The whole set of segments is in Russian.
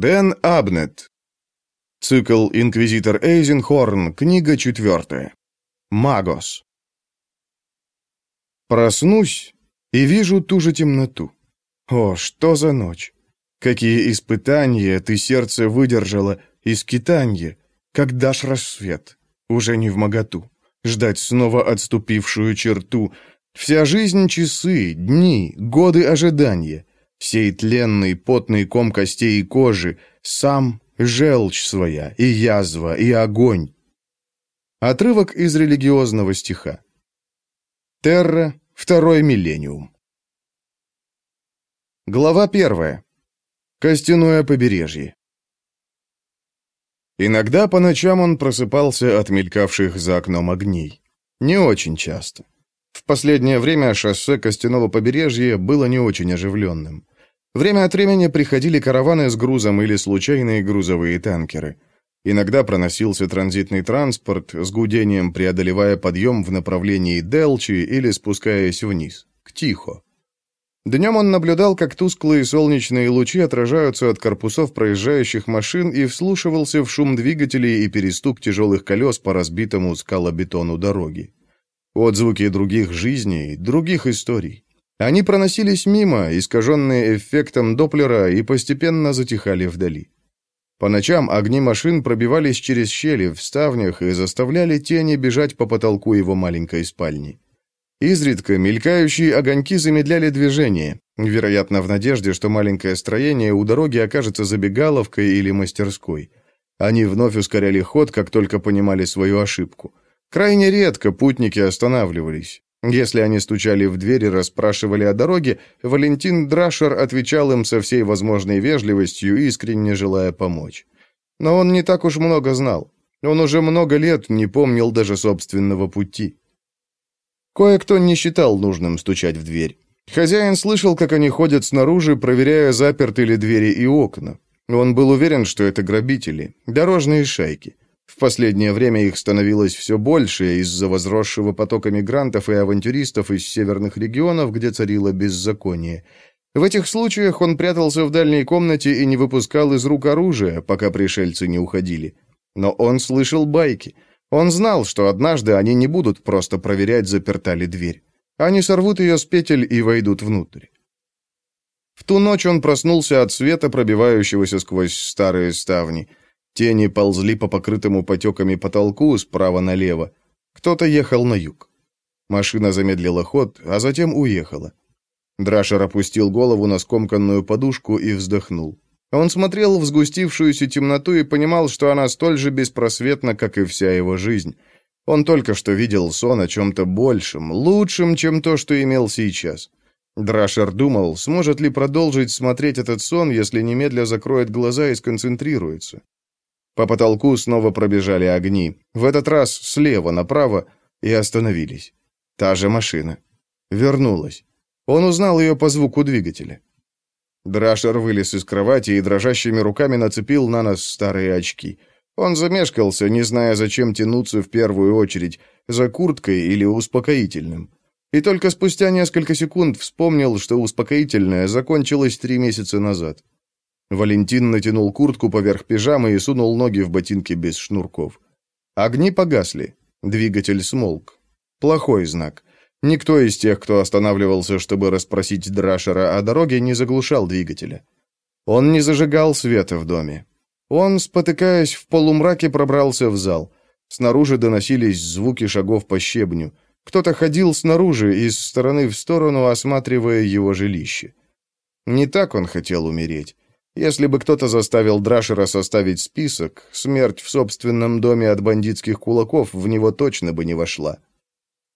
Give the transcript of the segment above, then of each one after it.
Дэн Абнет. Цикл «Инквизитор Эйзенхорн», книга четвертая. Магос. Проснусь и вижу ту же темноту. О, что за ночь! Какие испытания ты сердце выдержала, и скитанье, как дашь рассвет, уже не в моготу, ждать снова отступившую черту. Вся жизнь — часы, дни, годы ожидания. Сей тленный, потный ком костей и кожи, сам желчь своя, и язва, и огонь. Отрывок из религиозного стиха. Терра, второй миллениум. Глава первая. Костяное побережье. Иногда по ночам он просыпался от мелькавших за окном огней. Не очень часто. В последнее время шоссе Костяного побережья было не очень оживленным. Время от времени приходили караваны с грузом или случайные грузовые танкеры. Иногда проносился транзитный транспорт с гудением, преодолевая подъем в направлении Делчи или спускаясь вниз, к Тихо. Днем он наблюдал, как тусклые солнечные лучи отражаются от корпусов проезжающих машин и вслушивался в шум двигателей и перестук тяжелых колес по разбитому скалобетону дороги. Отзвуки других жизней, других историй. Они проносились мимо, искаженные эффектом Доплера, и постепенно затихали вдали. По ночам огни машин пробивались через щели в ставнях и заставляли тени бежать по потолку его маленькой спальни. Изредка мелькающие огоньки замедляли движение, вероятно, в надежде, что маленькое строение у дороги окажется забегаловкой или мастерской. Они вновь ускоряли ход, как только понимали свою ошибку. Крайне редко путники останавливались. Если они стучали в дверь и расспрашивали о дороге, Валентин Драшер отвечал им со всей возможной вежливостью, искренне желая помочь. Но он не так уж много знал. Он уже много лет не помнил даже собственного пути. Кое-кто не считал нужным стучать в дверь. Хозяин слышал, как они ходят снаружи, проверяя, заперты ли двери и окна. Он был уверен, что это грабители, дорожные шайки. В последнее время их становилось все больше из-за возросшего потока мигрантов и авантюристов из северных регионов, где царило беззаконие. В этих случаях он прятался в дальней комнате и не выпускал из рук оружия, пока пришельцы не уходили. Но он слышал байки – он знал, что однажды они не будут просто проверять, заперта ли дверь. Они сорвут ее с петель и войдут внутрь. В ту ночь он проснулся от света, пробивающегося сквозь старые ставни. Тени ползли по покрытому потеками потолку справа налево. Кто-то ехал на юг. Машина замедлила ход, а затем уехала. Драшер опустил голову на скомканную подушку и вздохнул. Он смотрел в сгустившуюся темноту и понимал, что она столь же беспросветна, как и вся его жизнь. Он только что видел сон о чем-то большем, лучшем, чем то, что имел сейчас. Драшер думал, сможет ли продолжить смотреть этот сон, если немедля закроет глаза и сконцентрируется. По потолку снова пробежали огни, в этот раз слева направо, и остановились. Та же машина. Вернулась. Он узнал ее по звуку двигателя. Драшер вылез из кровати и дрожащими руками нацепил на нос старые очки. Он замешкался, не зная, зачем тянуться в первую очередь, за курткой или успокоительным. И только спустя несколько секунд вспомнил, что успокоительное закончилось три месяца назад. Валентин натянул куртку поверх пижамы и сунул ноги в ботинки без шнурков. Огни погасли. Двигатель смолк. Плохой знак. Никто из тех, кто останавливался, чтобы расспросить Драшера о дороге, не заглушал двигателя. Он не зажигал света в доме. Он, спотыкаясь в полумраке, пробрался в зал. Снаружи доносились звуки шагов по щебню. Кто-то ходил снаружи, из стороны в сторону, осматривая его жилище. Не так он хотел умереть. Если бы кто-то заставил Драшера составить список, смерть в собственном доме от бандитских кулаков в него точно бы не вошла.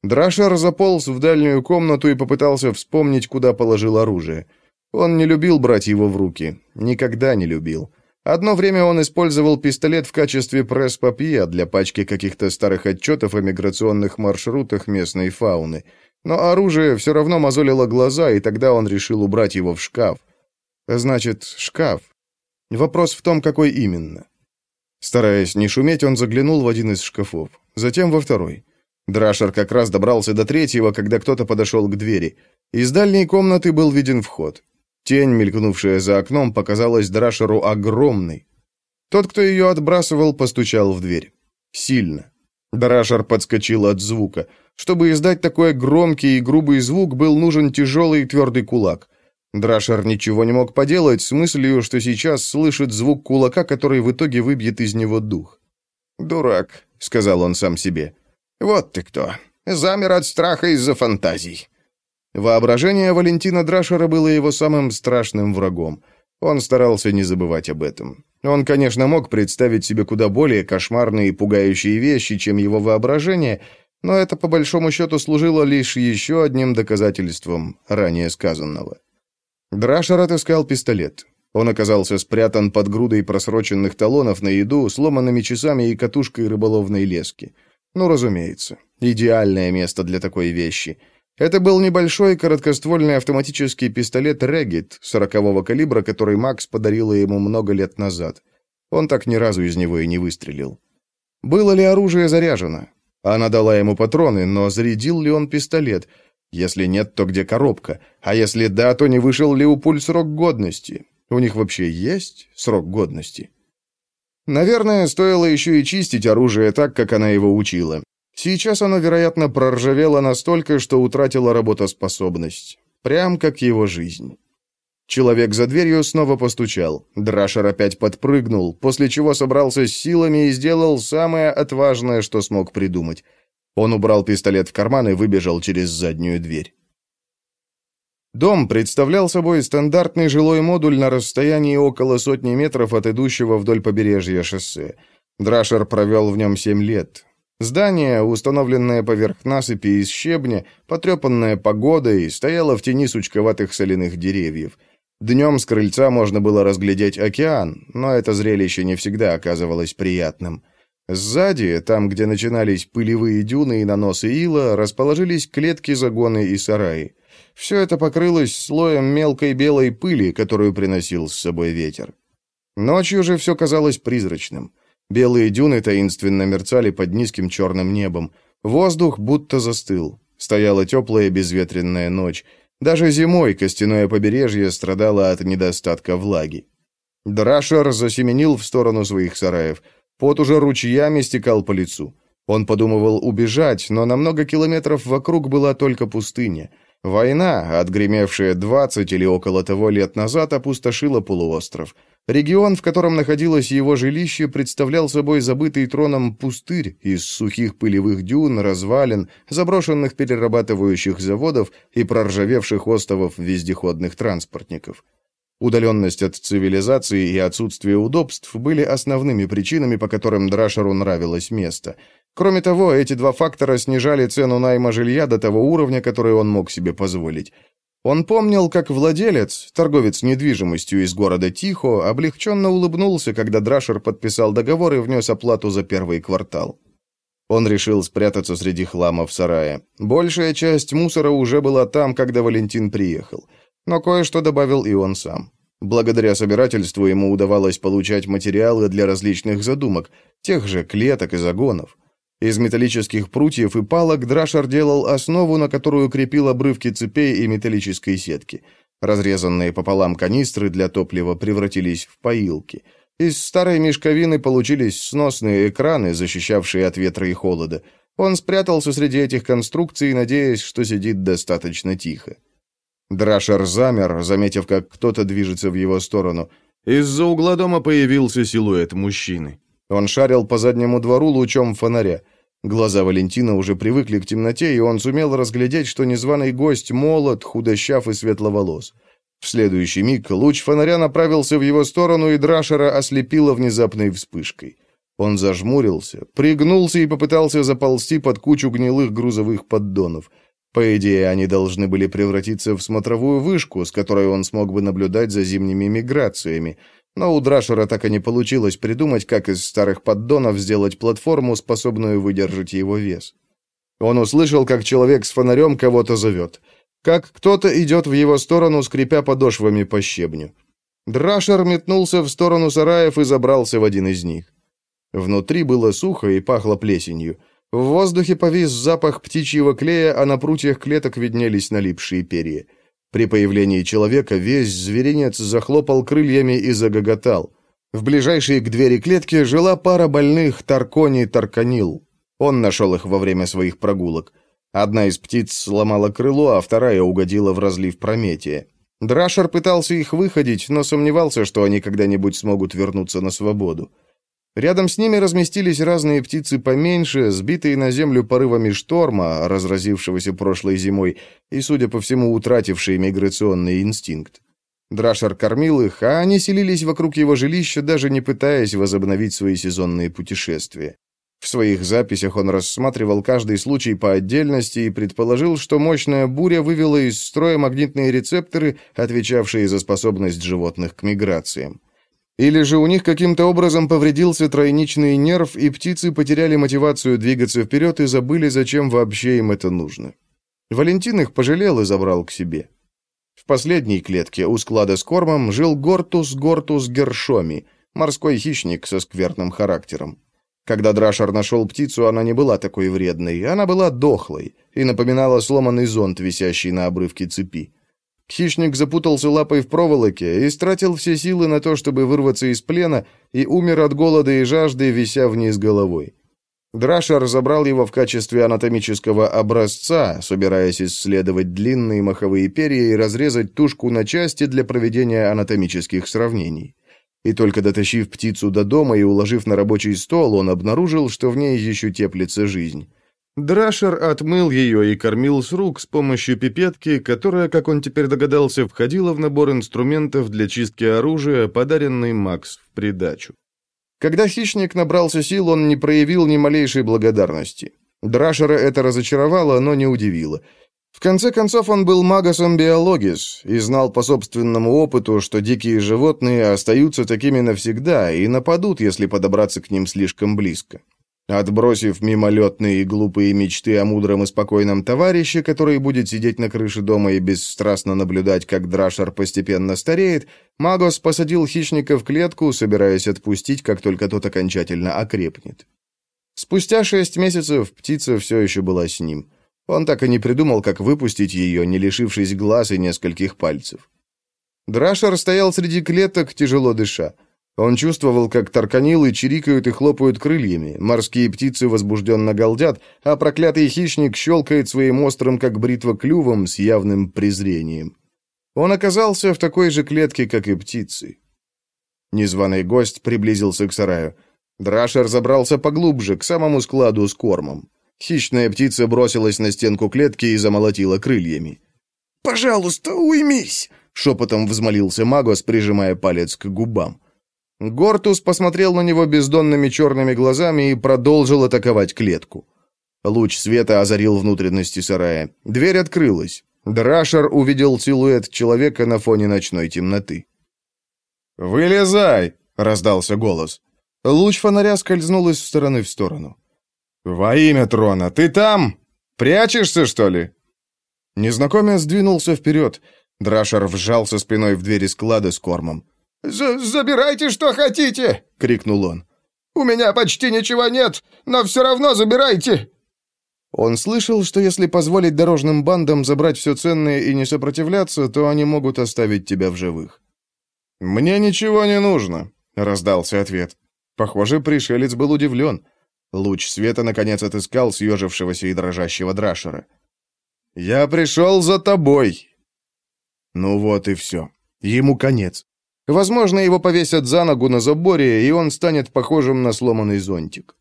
Драшер заполз в дальнюю комнату и попытался вспомнить, куда положил оружие. Он не любил брать его в руки. Никогда не любил. Одно время он использовал пистолет в качестве пресс-папье для пачки каких-то старых отчетов о миграционных маршрутах местной фауны. Но оружие все равно мозолило глаза, и тогда он решил убрать его в шкаф. Значит, шкаф. Вопрос в том, какой именно. Стараясь не шуметь, он заглянул в один из шкафов, затем во второй. Драшер как раз добрался до третьего, когда кто-то подошел к двери. Из дальней комнаты был виден вход. Тень, мелькнувшая за окном, показалась Драшеру огромной. Тот, кто ее отбрасывал, постучал в дверь. Сильно. Драшер подскочил от звука. Чтобы издать такой громкий и грубый звук, был нужен тяжелый и твердый кулак. Драшер ничего не мог поделать с мыслью, что сейчас слышит звук кулака, который в итоге выбьет из него дух. «Дурак», — сказал он сам себе. «Вот ты кто. Замер от страха из-за фантазий». Воображение Валентина Драшера было его самым страшным врагом. Он старался не забывать об этом. Он, конечно, мог представить себе куда более кошмарные и пугающие вещи, чем его воображение, но это, по большому счету, служило лишь еще одним доказательством ранее сказанного. Драшер отыскал пистолет. Он оказался спрятан под грудой просроченных талонов на еду, сломанными часами и катушкой рыболовной лески. Ну, разумеется, идеальное место для такой вещи. Это был небольшой короткоствольный автоматический пистолет «Регит» 40-го калибра, который Макс подарила ему много лет назад. Он так ни разу из него и не выстрелил. Было ли оружие заряжено? Она дала ему патроны, но зарядил ли он пистолет – если нет, то где коробка? А если да, то не вышел ли у пуль срок годности? У них вообще есть срок годности? Наверное, стоило еще и чистить оружие так, как она его учила. Сейчас оно, вероятно, проржавело настолько, что утратило работоспособность. Прям как его жизнь. Человек за дверью снова постучал. Драшер опять подпрыгнул, после чего собрался с силами и сделал самое отважное, что смог придумать. Он убрал пистолет в карман и выбежал через заднюю дверь. Дом представлял собой стандартный жилой модуль на расстоянии около сотни метров от идущего вдоль побережья шоссе. Драшер провел в нем семь лет. Здание, установленное поверх насыпи из щебня, потрепанное погодой, стояло в тени сучковатых соляных деревьев. Днем с крыльца можно было разглядеть океан, но это зрелище не всегда оказывалось приятным. Сзади, там, где начинались пылевые дюны и наносы ила, расположились клетки, загоны и сараи. Все это покрылось слоем мелкой белой пыли, которую приносил с собой ветер. Ночью же все казалось призрачным. Белые дюны таинственно мерцали под низким черным небом. Воздух будто застыл. Стояла теплая безветренная ночь. Даже зимой костяное побережье страдало от недостатка влаги. Драшер засеменил в сторону своих сараев – Пот уже ручьями стекал по лицу. Он подумывал убежать, но на много километров вокруг была только пустыня. Война, отгремевшая 20 или около того лет назад, опустошила полуостров. Регион, в котором находилось его жилище, представлял собой забытый троном пустырь из сухих пылевых дюн, развалин, заброшенных перерабатывающих заводов и проржавевших остовов вездеходных транспортников. Удаленность от цивилизации и отсутствие удобств были основными причинами, по которым Драшеру нравилось место. Кроме того, эти два фактора снижали цену найма жилья до того уровня, который он мог себе позволить. Он помнил, как владелец, торговец недвижимостью из города Тихо, облегченно улыбнулся, когда Драшер подписал договор и внес оплату за первый квартал. Он решил спрятаться среди хлама в сарае. Большая часть мусора уже была там, когда Валентин приехал. Но кое-что добавил и он сам. Благодаря собирательству ему удавалось получать материалы для различных задумок, тех же клеток и загонов. Из металлических прутьев и палок Драшер делал основу, на которую крепил обрывки цепей и металлической сетки. Разрезанные пополам канистры для топлива превратились в поилки. Из старой мешковины получились сносные экраны, защищавшие от ветра и холода. Он спрятался среди этих конструкций, надеясь, что сидит достаточно тихо. Драшер замер, заметив, как кто-то движется в его сторону. Из-за угла дома появился силуэт мужчины. Он шарил по заднему двору лучом фонаря. Глаза Валентина уже привыкли к темноте, и он сумел разглядеть, что незваный гость молод, худощав и светловолос. В следующий миг луч фонаря направился в его сторону, и Драшера ослепило внезапной вспышкой. Он зажмурился, пригнулся и попытался заползти под кучу гнилых грузовых поддонов – по идее, они должны были превратиться в смотровую вышку, с которой он смог бы наблюдать за зимними миграциями. Но у Драшера так и не получилось придумать, как из старых поддонов сделать платформу, способную выдержать его вес. Он услышал, как человек с фонарем кого-то зовет. Как кто-то идет в его сторону, скрипя подошвами по щебню. Драшер метнулся в сторону сараев и забрался в один из них. Внутри было сухо и пахло плесенью. В воздухе повис запах птичьего клея, а на прутьях клеток виднелись налипшие перья. При появлении человека весь зверинец захлопал крыльями и загоготал. В ближайшей к двери клетки жила пара больных Таркони-Тарканил. Он нашел их во время своих прогулок. Одна из птиц сломала крыло, а вторая угодила в разлив Прометия. Драшер пытался их выходить, но сомневался, что они когда-нибудь смогут вернуться на свободу. Рядом с ними разместились разные птицы поменьше, сбитые на землю порывами шторма, разразившегося прошлой зимой, и, судя по всему, утратившие миграционный инстинкт. Драшер кормил их, а они селились вокруг его жилища, даже не пытаясь возобновить свои сезонные путешествия. В своих записях он рассматривал каждый случай по отдельности и предположил, что мощная буря вывела из строя магнитные рецепторы, отвечавшие за способность животных к миграциям. Или же у них каким-то образом повредился тройничный нерв, и птицы потеряли мотивацию двигаться вперед и забыли, зачем вообще им это нужно. Валентин их пожалел и забрал к себе. В последней клетке у склада с кормом жил Гортус Гортус Гершоми, морской хищник со скверным характером. Когда Драшер нашел птицу, она не была такой вредной, она была дохлой и напоминала сломанный зонт, висящий на обрывке цепи. Хищник запутался лапой в проволоке и стратил все силы на то, чтобы вырваться из плена, и умер от голода и жажды, вися вниз головой. Драшер забрал его в качестве анатомического образца, собираясь исследовать длинные маховые перья и разрезать тушку на части для проведения анатомических сравнений. И только дотащив птицу до дома и уложив на рабочий стол, он обнаружил, что в ней еще теплится жизнь. Драшер отмыл ее и кормил с рук с помощью пипетки, которая, как он теперь догадался, входила в набор инструментов для чистки оружия, подаренный Макс в придачу. Когда хищник набрался сил, он не проявил ни малейшей благодарности. Драшера это разочаровало, но не удивило. В конце концов, он был магосом биологис и знал по собственному опыту, что дикие животные остаются такими навсегда и нападут, если подобраться к ним слишком близко. Отбросив мимолетные и глупые мечты о мудром и спокойном товарище, который будет сидеть на крыше дома и бесстрастно наблюдать, как Драшер постепенно стареет, Магос посадил хищника в клетку, собираясь отпустить, как только тот окончательно окрепнет. Спустя шесть месяцев птица все еще была с ним. Он так и не придумал, как выпустить ее, не лишившись глаз и нескольких пальцев. Драшер стоял среди клеток, тяжело дыша. Он чувствовал, как тарканилы чирикают и хлопают крыльями, морские птицы возбужденно галдят, а проклятый хищник щелкает своим острым, как бритва, клювом с явным презрением. Он оказался в такой же клетке, как и птицы. Незваный гость приблизился к сараю. Драшер забрался поглубже, к самому складу с кормом. Хищная птица бросилась на стенку клетки и замолотила крыльями. «Пожалуйста, уймись!» — шепотом взмолился Магос, прижимая палец к губам. Гортус посмотрел на него бездонными черными глазами и продолжил атаковать клетку. Луч света озарил внутренности сарая. Дверь открылась. Драшер увидел силуэт человека на фоне ночной темноты. «Вылезай!» — раздался голос. Луч фонаря скользнул из стороны в сторону. «Во имя трона, ты там? Прячешься, что ли?» Незнакомец двинулся вперед. Драшер вжался спиной в двери склада с кормом. «Забирайте, что хотите!» — крикнул он. «У меня почти ничего нет, но все равно забирайте!» Он слышал, что если позволить дорожным бандам забрать все ценное и не сопротивляться, то они могут оставить тебя в живых. «Мне ничего не нужно», — раздался ответ. Похоже, пришелец был удивлен. Луч света, наконец, отыскал съежившегося и дрожащего Драшера. «Я пришел за тобой!» Ну вот и все. Ему конец. Возможно, его повесят за ногу на заборе, и он станет похожим на сломанный зонтик.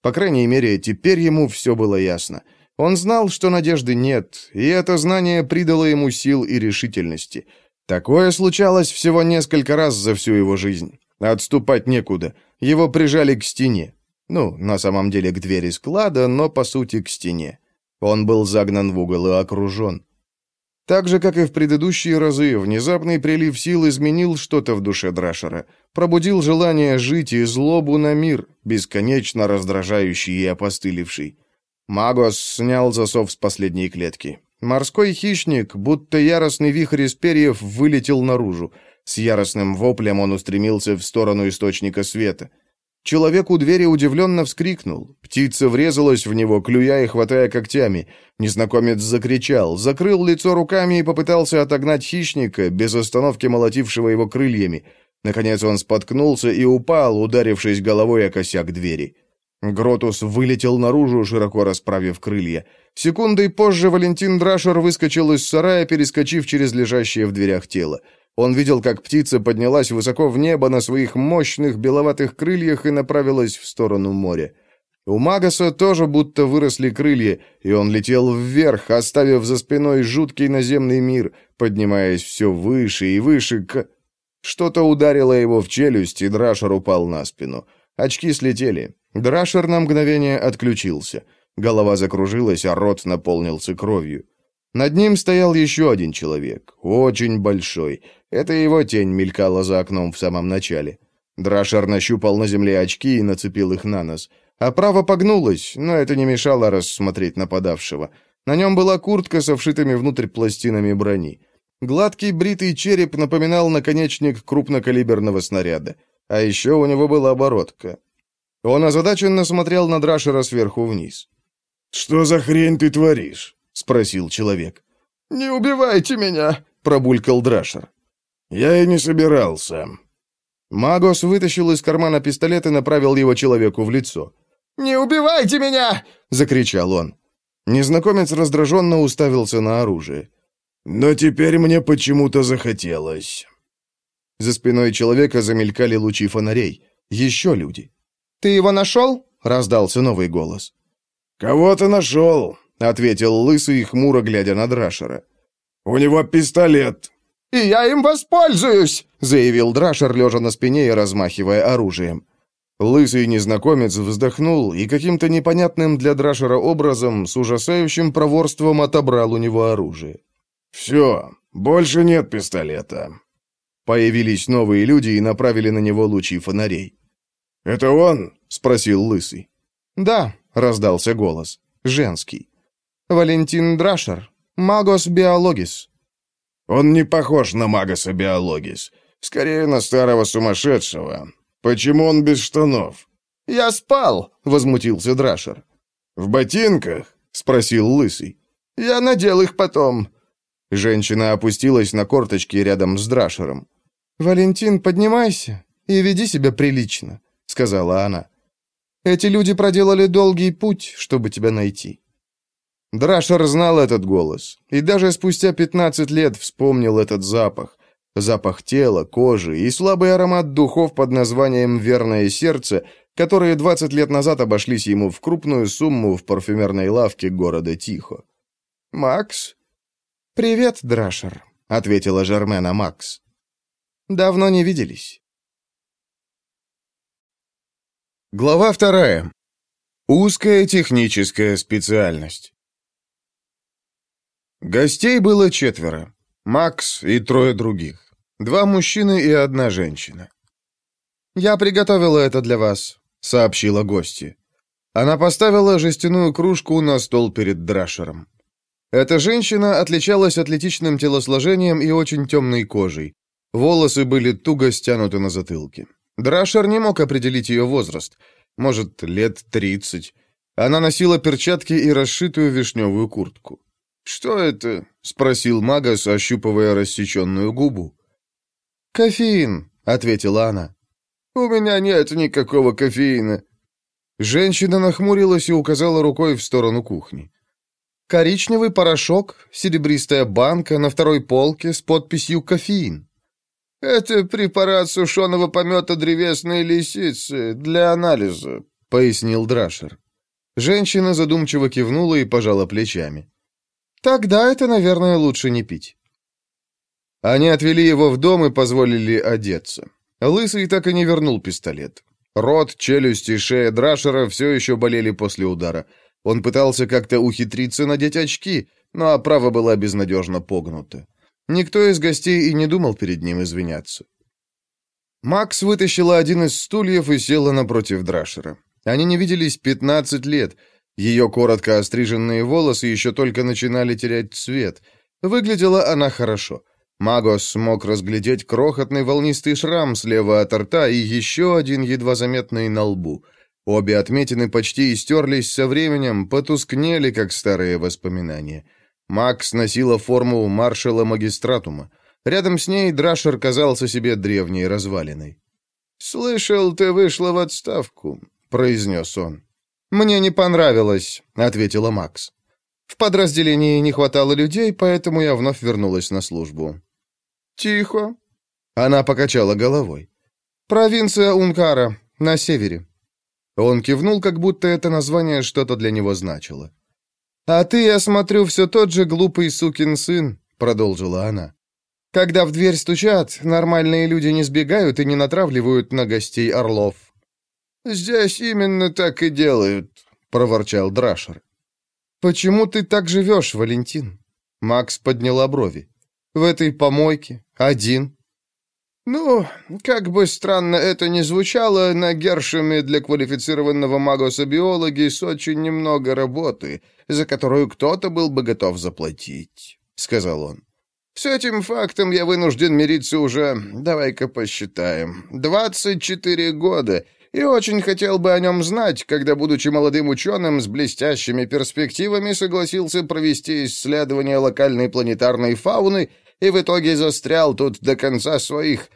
По крайней мере, теперь ему все было ясно. Он знал, что надежды нет, и это знание придало ему сил и решительности. Такое случалось всего несколько раз за всю его жизнь. Отступать некуда. Его прижали к стене. Ну, на самом деле к двери склада, но по сути к стене. Он был загнан в угол и окружен. Так же, как и в предыдущие разы, внезапный прилив сил изменил что-то в душе Драшера, пробудил желание жить и злобу на мир, бесконечно раздражающий и опостылевший. Магос снял засов с последней клетки. Морской хищник, будто яростный вихрь из перьев, вылетел наружу. С яростным воплем он устремился в сторону источника света. Человек у двери удивленно вскрикнул. Птица врезалась в него, клюя и хватая когтями. Незнакомец закричал, закрыл лицо руками и попытался отогнать хищника, без остановки молотившего его крыльями. Наконец он споткнулся и упал, ударившись головой о косяк двери. Гротус вылетел наружу, широко расправив крылья. Секундой позже Валентин Драшер выскочил из сарая, перескочив через лежащее в дверях тело. Он видел, как птица поднялась высоко в небо на своих мощных беловатых крыльях и направилась в сторону моря. У Магаса тоже будто выросли крылья, и он летел вверх, оставив за спиной жуткий наземный мир, поднимаясь все выше и выше к... Что-то ударило его в челюсть, и Драшер упал на спину. Очки слетели. Драшер на мгновение отключился. Голова закружилась, а рот наполнился кровью. Над ним стоял еще один человек, очень большой. Это его тень мелькала за окном в самом начале. Драшер нащупал на земле очки и нацепил их на нос. Оправа погнулась, но это не мешало рассмотреть нападавшего. На нем была куртка со вшитыми внутрь пластинами брони. Гладкий бритый череп напоминал наконечник крупнокалиберного снаряда. А еще у него была оборотка. Он озадаченно смотрел на Драшера сверху вниз. «Что за хрень ты творишь?» — спросил человек. «Не убивайте меня!» — пробулькал Драшер. «Я и не собирался». Магос вытащил из кармана пистолет и направил его человеку в лицо. «Не убивайте меня!» — закричал он. Незнакомец раздраженно уставился на оружие. «Но теперь мне почему-то захотелось». За спиной человека замелькали лучи фонарей. Еще люди. «Ты его нашел?» — раздался новый голос. «Кого-то нашел», — ответил лысый, хмуро глядя на Драшера. «У него пистолет». «И я им воспользуюсь», — заявил Драшер, лежа на спине и размахивая оружием. Лысый незнакомец вздохнул и каким-то непонятным для Драшера образом с ужасающим проворством отобрал у него оружие. «Все, больше нет пистолета». Появились новые люди и направили на него лучи фонарей. «Это он?» — спросил Лысый. «Да», — раздался голос. Женский. «Валентин Драшер. Магос Биологис». «Он не похож на Магоса Биологис. Скорее, на старого сумасшедшего. Почему он без штанов?» «Я спал», — возмутился Драшер. «В ботинках?» — спросил Лысый. «Я надел их потом». Женщина опустилась на корточки рядом с Драшером. «Валентин, поднимайся и веди себя прилично», — сказала она. «Эти люди проделали долгий путь, чтобы тебя найти». Драшер знал этот голос, и даже спустя пятнадцать лет вспомнил этот запах. Запах тела, кожи и слабый аромат духов под названием «Верное сердце», которые 20 лет назад обошлись ему в крупную сумму в парфюмерной лавке города Тихо. «Макс?» «Привет, Драшер», — ответила Жермена Макс. «Давно не виделись». Глава вторая. Узкая техническая специальность. Гостей было четверо. Макс и трое других. Два мужчины и одна женщина. «Я приготовила это для вас», — сообщила гости. Она поставила жестяную кружку на стол перед Драшером. Эта женщина отличалась атлетичным телосложением и очень темной кожей. Волосы были туго стянуты на затылке. Драшер не мог определить ее возраст. Может, лет тридцать. Она носила перчатки и расшитую вишневую куртку. «Что это?» — спросил Магас, ощупывая рассеченную губу. «Кофеин», — ответила она. «У меня нет никакого кофеина». Женщина нахмурилась и указала рукой в сторону кухни. «Коричневый порошок, серебристая банка на второй полке с подписью «Кофеин». «Это препарат сушеного помета древесной лисицы для анализа», — пояснил Драшер. Женщина задумчиво кивнула и пожала плечами. Тогда это, наверное, лучше не пить. Они отвели его в дом и позволили одеться. Лысый так и не вернул пистолет. Рот, челюсть и шея Драшера все еще болели после удара. Он пытался как-то ухитриться надеть очки, но оправа была безнадежно погнута. Никто из гостей и не думал перед ним извиняться. Макс вытащила один из стульев и села напротив Драшера. Они не виделись 15 лет, ее коротко остриженные волосы еще только начинали терять цвет. Выглядела она хорошо. Магос смог разглядеть крохотный волнистый шрам слева от рта и еще один едва заметный на лбу. Обе отметины почти истерлись со временем, потускнели, как старые воспоминания. Макс носила форму маршала магистратума. Рядом с ней Драшер казался себе древней развалиной. «Слышал, ты вышла в отставку», — произнес он. «Мне не понравилось», — ответила Макс. «В подразделении не хватало людей, поэтому я вновь вернулась на службу». «Тихо». Она покачала головой. «Провинция Ункара, на севере». Он кивнул, как будто это название что-то для него значило. «А ты, я смотрю, все тот же глупый сукин сын», — продолжила она. «Когда в дверь стучат, нормальные люди не сбегают и не натравливают на гостей орлов». «Здесь именно так и делают», — проворчал Драшер. «Почему ты так живешь, Валентин?» Макс подняла брови. «В этой помойке? Один?» «Ну, как бы странно это ни звучало, на Гершеме для квалифицированного магоса-биологи очень немного работы, за которую кто-то был бы готов заплатить», — сказал он. «С этим фактом я вынужден мириться уже, давай-ка посчитаем, 24 года, и очень хотел бы о нем знать, когда, будучи молодым ученым с блестящими перспективами, согласился провести исследование локальной планетарной фауны и в итоге застрял тут до конца своих...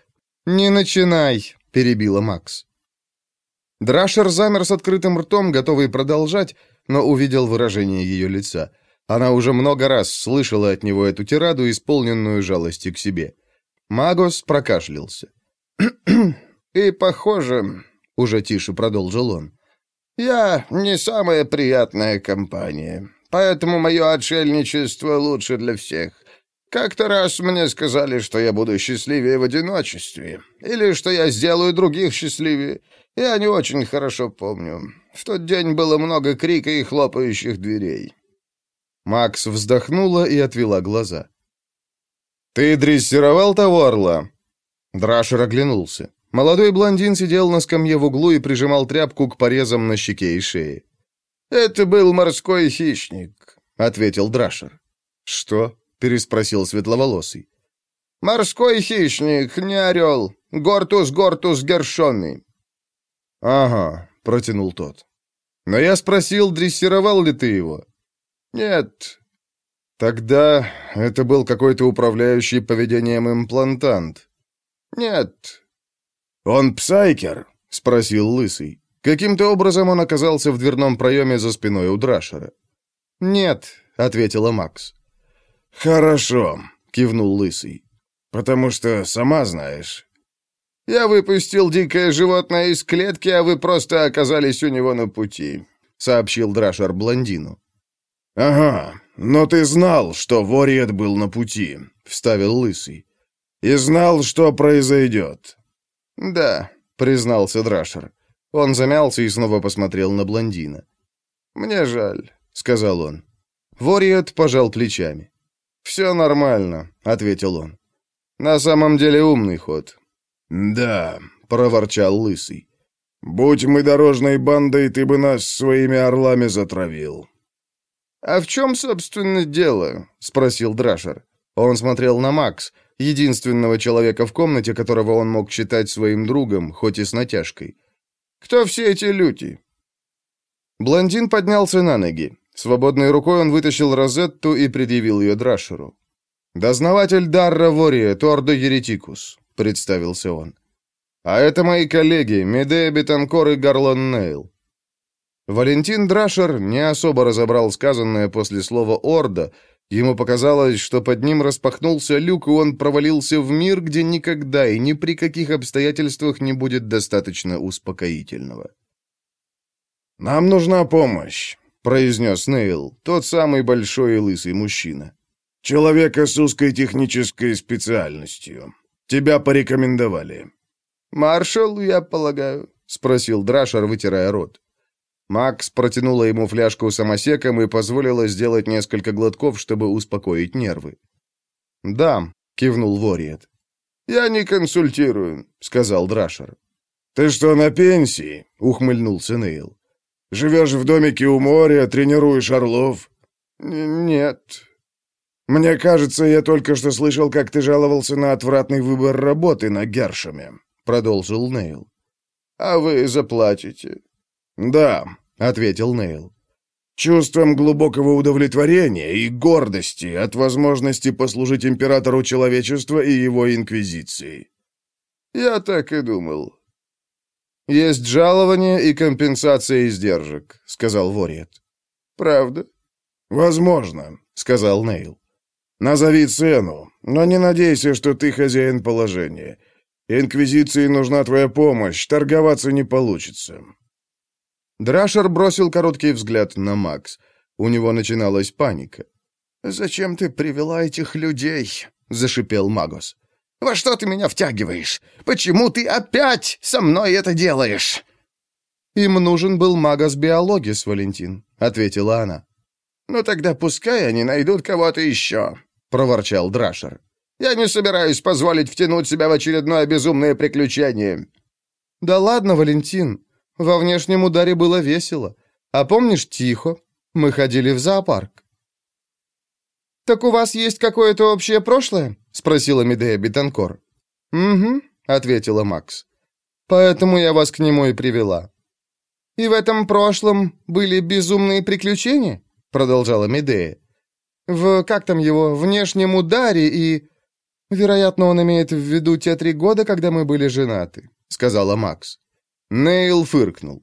«Не начинай», — перебила Макс. Драшер замер с открытым ртом, готовый продолжать, но увидел выражение ее лица. Она уже много раз слышала от него эту тираду, исполненную жалости к себе. Магос прокашлялся. «И, похоже, — уже тише продолжил он. «Я не самая приятная компания, поэтому мое отшельничество лучше для всех. Как-то раз мне сказали, что я буду счастливее в одиночестве, или что я сделаю других счастливее. Я не очень хорошо помню. В тот день было много крика и хлопающих дверей». Макс вздохнула и отвела глаза. «Ты дрессировал того орла?» Драшер оглянулся. Молодой блондин сидел на скамье в углу и прижимал тряпку к порезам на щеке и шее. «Это был морской хищник», — ответил Драшер. «Что?» — переспросил светловолосый. «Морской хищник, не орел. Гортус гортус гершонный». «Ага», — протянул тот. «Но я спросил, дрессировал ли ты его?» «Нет». «Тогда это был какой-то управляющий поведением имплантант». «Нет, «Он псайкер?» — спросил Лысый. Каким-то образом он оказался в дверном проеме за спиной у Драшера. «Нет», — ответила Макс. «Хорошо», — кивнул Лысый. «Потому что, сама знаешь...» «Я выпустил дикое животное из клетки, а вы просто оказались у него на пути», — сообщил Драшер блондину. «Ага, но ты знал, что Вориет был на пути», — вставил Лысый. «И знал, что произойдет. «Да», — признался Драшер. Он замялся и снова посмотрел на блондина. «Мне жаль», — сказал он. Вориет пожал плечами. «Все нормально», — ответил он. «На самом деле умный ход». «Да», — проворчал Лысый. «Будь мы дорожной бандой, ты бы нас своими орлами затравил». «А в чем, собственно, дело?» — спросил Драшер. Он смотрел на Макс, единственного человека в комнате, которого он мог считать своим другом, хоть и с натяжкой. «Кто все эти люди?» Блондин поднялся на ноги. Свободной рукой он вытащил розетту и предъявил ее Драшеру. «Дознаватель Дарра Вория, Тордо Еретикус», — представился он. «А это мои коллеги, Медея Бетанкор и Гарлон Нейл». Валентин Драшер не особо разобрал сказанное после слова «орда», Ему показалось, что под ним распахнулся люк, и он провалился в мир, где никогда и ни при каких обстоятельствах не будет достаточно успокоительного. «Нам нужна помощь», — произнес Нейл, тот самый большой и лысый мужчина. «Человека с узкой технической специальностью. Тебя порекомендовали». «Маршал, я полагаю?» — спросил Драшер, вытирая рот. Макс протянула ему фляжку самосеком и позволила сделать несколько глотков, чтобы успокоить нервы. «Да», — кивнул Вориет. «Я не консультирую», — сказал Драшер. «Ты что, на пенсии?» — ухмыльнулся Нейл. «Живешь в домике у моря, тренируешь орлов?» «Нет». «Мне кажется, я только что слышал, как ты жаловался на отвратный выбор работы на Гершеме», — продолжил Нейл. «А вы заплатите?» «Да», — ответил Нейл. «Чувством глубокого удовлетворения и гордости от возможности послужить императору человечества и его инквизиции». «Я так и думал». «Есть жалование и компенсация издержек», — сказал Ворет. «Правда?» «Возможно», — сказал Нейл. «Назови цену, но не надейся, что ты хозяин положения. Инквизиции нужна твоя помощь, торговаться не получится». Драшер бросил короткий взгляд на Макс. У него начиналась паника. «Зачем ты привела этих людей?» — зашипел Магос. «Во что ты меня втягиваешь? Почему ты опять со мной это делаешь?» «Им нужен был магос биологис, Валентин», — ответила она. «Ну тогда пускай они найдут кого-то еще», — проворчал Драшер. «Я не собираюсь позволить втянуть себя в очередное безумное приключение». «Да ладно, Валентин. Во внешнем ударе было весело. А помнишь, тихо? Мы ходили в зоопарк». «Так у вас есть какое-то общее прошлое?» — спросила Медея Бетанкор. «Угу», — ответила Макс. «Поэтому я вас к нему и привела». «И в этом прошлом были безумные приключения?» — продолжала Медея. «В, как там его, внешнем ударе и...» «Вероятно, он имеет в виду те три года, когда мы были женаты», — сказала Макс. Нейл фыркнул.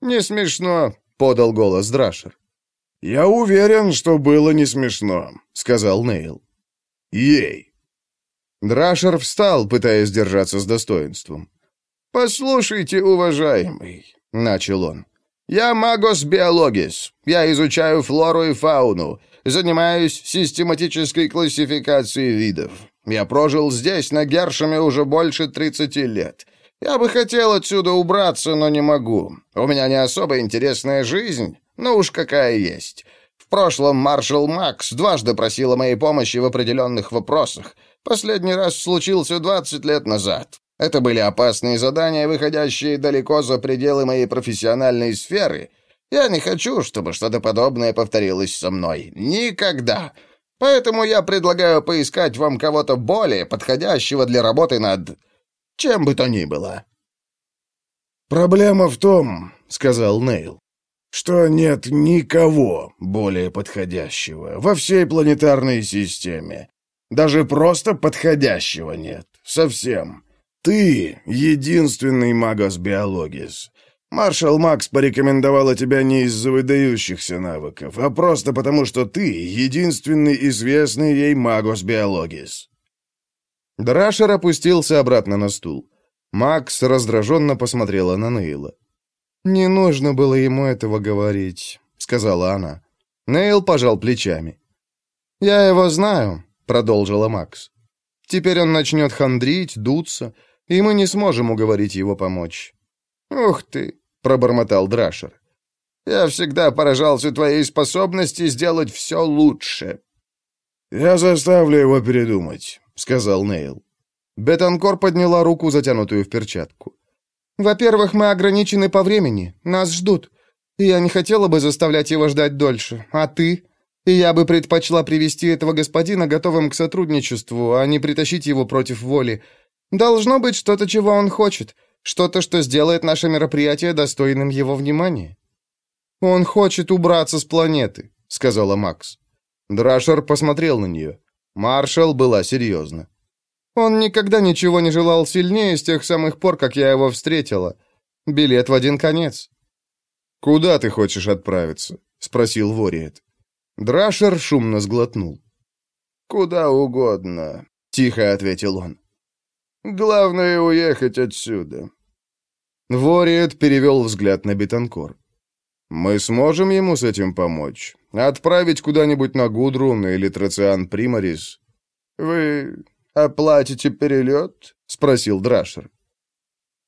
«Не смешно», — подал голос Драшер. «Я уверен, что было не смешно», — сказал Нейл. «Ей». Драшер встал, пытаясь держаться с достоинством. «Послушайте, уважаемый», — начал он. «Я магос биологис. Я изучаю флору и фауну. Занимаюсь систематической классификацией видов. Я прожил здесь, на Гершеме, уже больше 30 лет. Я бы хотел отсюда убраться, но не могу. У меня не особо интересная жизнь, но уж какая есть. В прошлом маршал Макс дважды просил о моей помощи в определенных вопросах. Последний раз случился 20 лет назад. Это были опасные задания, выходящие далеко за пределы моей профессиональной сферы. Я не хочу, чтобы что-то подобное повторилось со мной. Никогда. Поэтому я предлагаю поискать вам кого-то более подходящего для работы над... чем бы то ни было». «Проблема в том, — сказал Нейл, — что нет никого более подходящего во всей планетарной системе. Даже просто подходящего нет. Совсем. Ты — единственный магос биологис. Маршал Макс порекомендовала тебя не из-за выдающихся навыков, а просто потому, что ты — единственный известный ей магос биологис. Драшер опустился обратно на стул. Макс раздраженно посмотрела на Нейла. «Не нужно было ему этого говорить», — сказала она. Нейл пожал плечами. «Я его знаю», — продолжила Макс. «Теперь он начнет хандрить, дуться, и мы не сможем уговорить его помочь». «Ух ты!» — пробормотал Драшер. «Я всегда поражался твоей способности сделать все лучше». «Я заставлю его передумать», — сказал Нейл. Бетанкор подняла руку, затянутую в перчатку. «Во-первых, мы ограничены по времени. Нас ждут. И я не хотела бы заставлять его ждать дольше. А ты? И я бы предпочла привести этого господина готовым к сотрудничеству, а не притащить его против воли. Должно быть что-то, чего он хочет, что-то, что сделает наше мероприятие достойным его внимания. Он хочет убраться с планеты, сказала Макс. Драшер посмотрел на нее. Маршал была серьезна. Он никогда ничего не желал сильнее с тех самых пор, как я его встретила. Билет в один конец. Куда ты хочешь отправиться? спросил Вориет. Драшер шумно сглотнул. Куда угодно, тихо ответил он. Главное уехать отсюда. Вориет перевел взгляд на Бетанкор. Мы сможем ему с этим помочь? Отправить куда-нибудь на Гудрун или Трациан Примарис? Вы оплатите перелет? Спросил Драшер.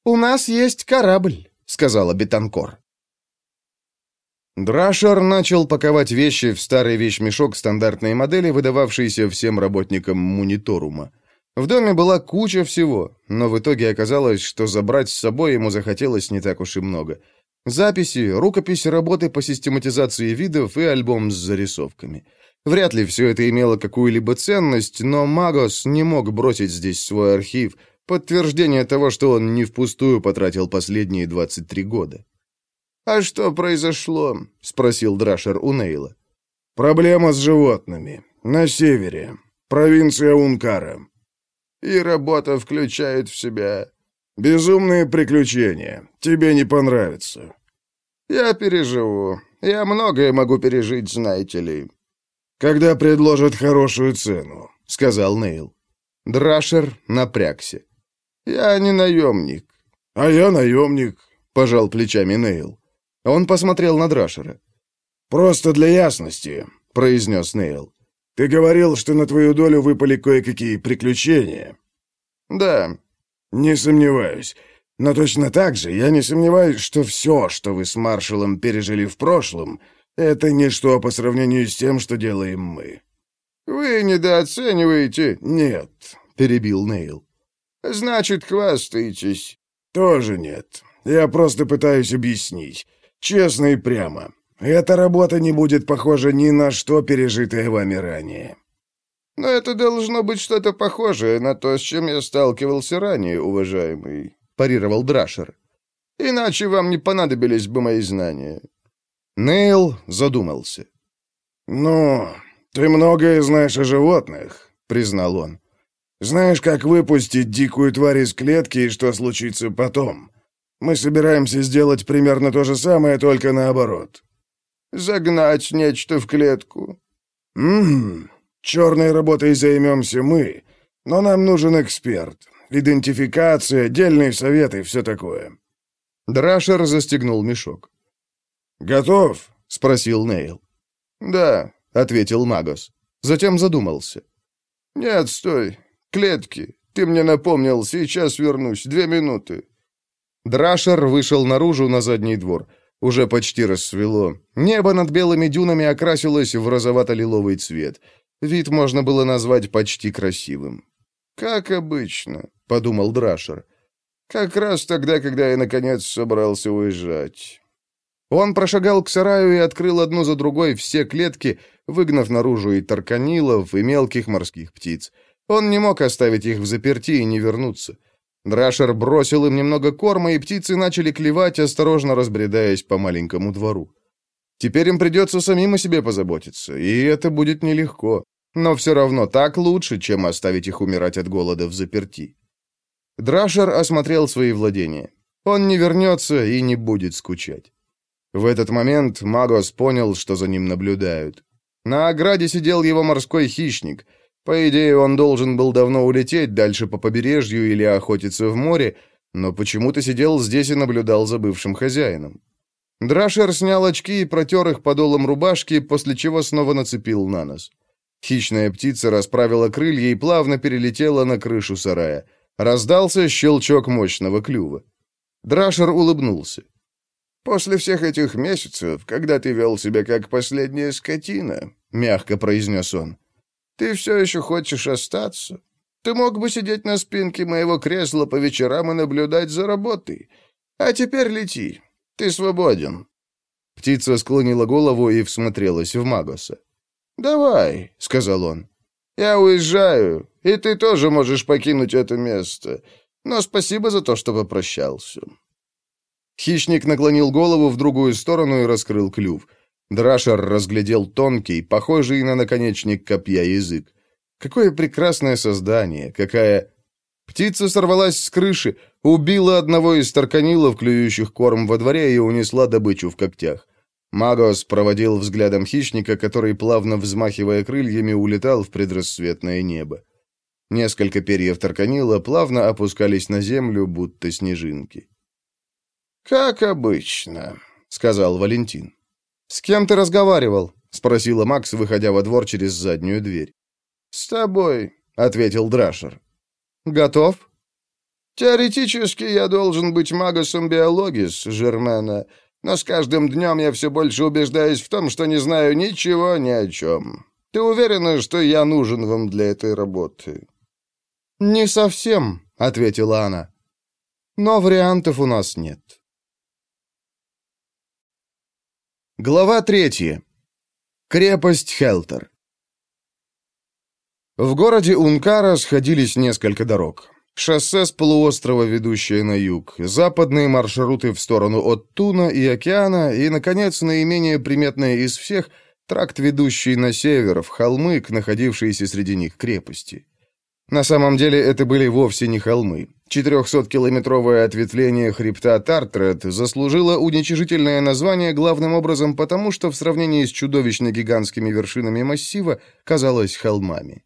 У нас есть корабль, сказала Бетанкор. Драшер начал паковать вещи в старый вещмешок стандартной модели, выдававшийся всем работникам мониторума. В доме была куча всего, но в итоге оказалось, что забрать с собой ему захотелось не так уж и много. Записи, рукописи работы по систематизации видов и альбом с зарисовками. Вряд ли все это имело какую-либо ценность, но Магос не мог бросить здесь свой архив, подтверждение того, что он не впустую потратил последние 23 года. «А что произошло?» — спросил Драшер у Нейла. «Проблема с животными. На севере. Провинция Ункара. И работа включает в себя...» «Безумные приключения. Тебе не понравится». «Я переживу. Я многое могу пережить, знаете ли». «Когда предложат хорошую цену», — сказал Нейл. Драшер напрягся. «Я не наемник». «А я наемник», — пожал плечами Нейл. Он посмотрел на Драшера. «Просто для ясности», — произнес Нейл. «Ты говорил, что на твою долю выпали кое-какие приключения». «Да». «Не сомневаюсь. Но точно так же я не сомневаюсь, что все, что вы с маршалом пережили в прошлом, это ничто по сравнению с тем, что делаем мы». «Вы недооцениваете...» «Нет», — перебил Нейл. «Значит, хвастаетесь». «Тоже нет. Я просто пытаюсь объяснить. Честно и прямо. Эта работа не будет похожа ни на что, пережитое вами ранее. Но это должно быть что-то похожее на то, с чем я сталкивался ранее, уважаемый, парировал Драшер. Иначе вам не понадобились бы мои знания. Нейл задумался. «Ну, ты многое знаешь о животных», — признал он. «Знаешь, как выпустить дикую тварь из клетки и что случится потом. Мы собираемся сделать примерно то же самое, только наоборот. Загнать нечто в клетку. Угу. Черной работой займемся мы, но нам нужен эксперт. Идентификация, отдельные советы все такое. Драшер застегнул мешок. «Готов?» — спросил Нейл. «Да», — ответил Магос. Затем задумался. «Нет, стой. Клетки. Ты мне напомнил. Сейчас вернусь. Две минуты». Драшер вышел наружу на задний двор. Уже почти рассвело. Небо над белыми дюнами окрасилось в розовато-лиловый цвет. Вид можно было назвать почти красивым. «Как обычно», — подумал Драшер. «Как раз тогда, когда я, наконец, собрался уезжать». Он прошагал к сараю и открыл одну за другой все клетки, выгнав наружу и тарканилов, и мелких морских птиц. Он не мог оставить их в заперти и не вернуться. Драшер бросил им немного корма, и птицы начали клевать, осторожно разбредаясь по маленькому двору. Теперь им придется самим о себе позаботиться, и это будет нелегко. Но все равно так лучше, чем оставить их умирать от голода в заперти. Драшер осмотрел свои владения. Он не вернется и не будет скучать. В этот момент Магос понял, что за ним наблюдают. На ограде сидел его морской хищник — по идее, он должен был давно улететь дальше по побережью или охотиться в море, но почему-то сидел здесь и наблюдал за бывшим хозяином. Драшер снял очки и протер их подолом рубашки, после чего снова нацепил на нос. Хищная птица расправила крылья и плавно перелетела на крышу сарая. Раздался щелчок мощного клюва. Драшер улыбнулся. «После всех этих месяцев, когда ты вел себя как последняя скотина», — мягко произнес он, ты все еще хочешь остаться? Ты мог бы сидеть на спинке моего кресла по вечерам и наблюдать за работой. А теперь лети. Ты свободен». Птица склонила голову и всмотрелась в Магоса. «Давай», — сказал он. «Я уезжаю, и ты тоже можешь покинуть это место. Но спасибо за то, что попрощался». Хищник наклонил голову в другую сторону и раскрыл клюв — Драшер разглядел тонкий, похожий на наконечник копья язык. Какое прекрасное создание, какая... Птица сорвалась с крыши, убила одного из тарканилов, клюющих корм во дворе, и унесла добычу в когтях. Магос проводил взглядом хищника, который, плавно взмахивая крыльями, улетал в предрассветное небо. Несколько перьев тарканила плавно опускались на землю, будто снежинки. «Как обычно», — сказал Валентин. «С кем ты разговаривал?» — спросила Макс, выходя во двор через заднюю дверь. «С тобой», — ответил Драшер. «Готов?» «Теоретически я должен быть магосом биологис, Жермена, но с каждым днем я все больше убеждаюсь в том, что не знаю ничего ни о чем. Ты уверена, что я нужен вам для этой работы?» «Не совсем», — ответила она. «Но вариантов у нас нет». Глава третья. Крепость Хелтер. В городе Ункара сходились несколько дорог. Шоссе с полуострова, ведущее на юг, западные маршруты в сторону от Туна и океана, и, наконец, наименее приметное из всех — тракт, ведущий на север, в холмы, к находившейся среди них крепости. На самом деле это были вовсе не холмы. 400-километровое ответвление хребта Тартред заслужило уничижительное название главным образом потому, что в сравнении с чудовищно гигантскими вершинами массива казалось холмами.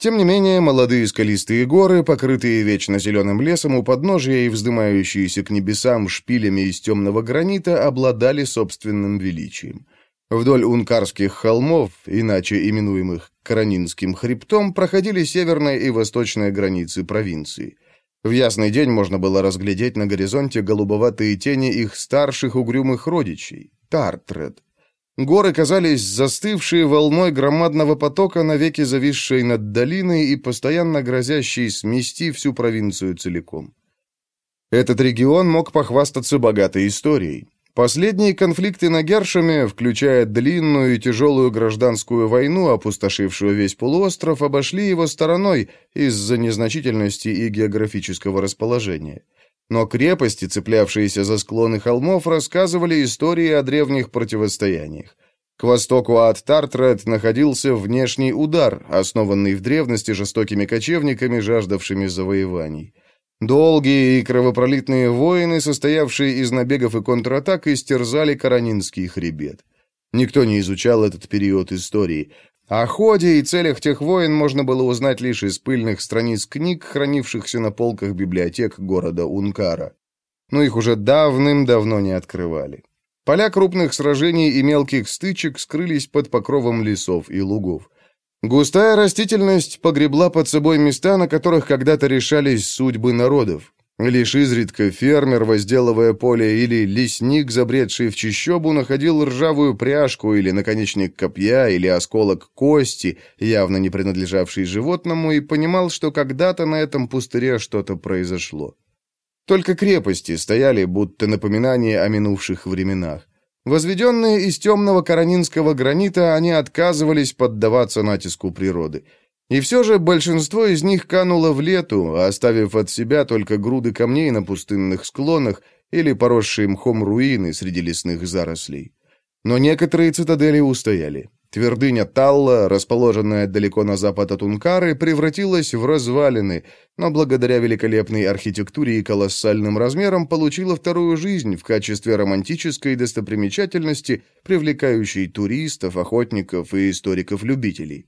Тем не менее, молодые скалистые горы, покрытые вечно зеленым лесом у подножия и вздымающиеся к небесам шпилями из темного гранита, обладали собственным величием. Вдоль Ункарских холмов, иначе именуемых Каранинским хребтом, проходили северная и восточная границы провинции. В ясный день можно было разглядеть на горизонте голубоватые тени их старших угрюмых родичей – Тартред. Горы казались застывшие волной громадного потока, навеки зависшей над долиной и постоянно грозящей смести всю провинцию целиком. Этот регион мог похвастаться богатой историей. Последние конфликты на Гершеме, включая длинную и тяжелую гражданскую войну, опустошившую весь полуостров, обошли его стороной из-за незначительности и географического расположения. Но крепости, цеплявшиеся за склоны холмов, рассказывали истории о древних противостояниях. К востоку от Тартред находился внешний удар, основанный в древности жестокими кочевниками, жаждавшими завоеваний. Долгие и кровопролитные войны, состоявшие из набегов и контратак, истерзали Каранинский хребет. Никто не изучал этот период истории. О ходе и целях тех войн можно было узнать лишь из пыльных страниц книг, хранившихся на полках библиотек города Ункара. Но их уже давным-давно не открывали. Поля крупных сражений и мелких стычек скрылись под покровом лесов и лугов. Густая растительность погребла под собой места, на которых когда-то решались судьбы народов. Лишь изредка фермер, возделывая поле, или лесник, забредший в чищобу, находил ржавую пряжку или наконечник копья, или осколок кости, явно не принадлежавший животному, и понимал, что когда-то на этом пустыре что-то произошло. Только крепости стояли, будто напоминание о минувших временах. Возведенные из темного каранинского гранита, они отказывались поддаваться натиску природы. И все же большинство из них кануло в лету, оставив от себя только груды камней на пустынных склонах или поросшие мхом руины среди лесных зарослей. Но некоторые цитадели устояли. Твердыня Талла, расположенная далеко на запад от Ункары, превратилась в развалины, но благодаря великолепной архитектуре и колоссальным размерам получила вторую жизнь в качестве романтической достопримечательности, привлекающей туристов, охотников и историков-любителей.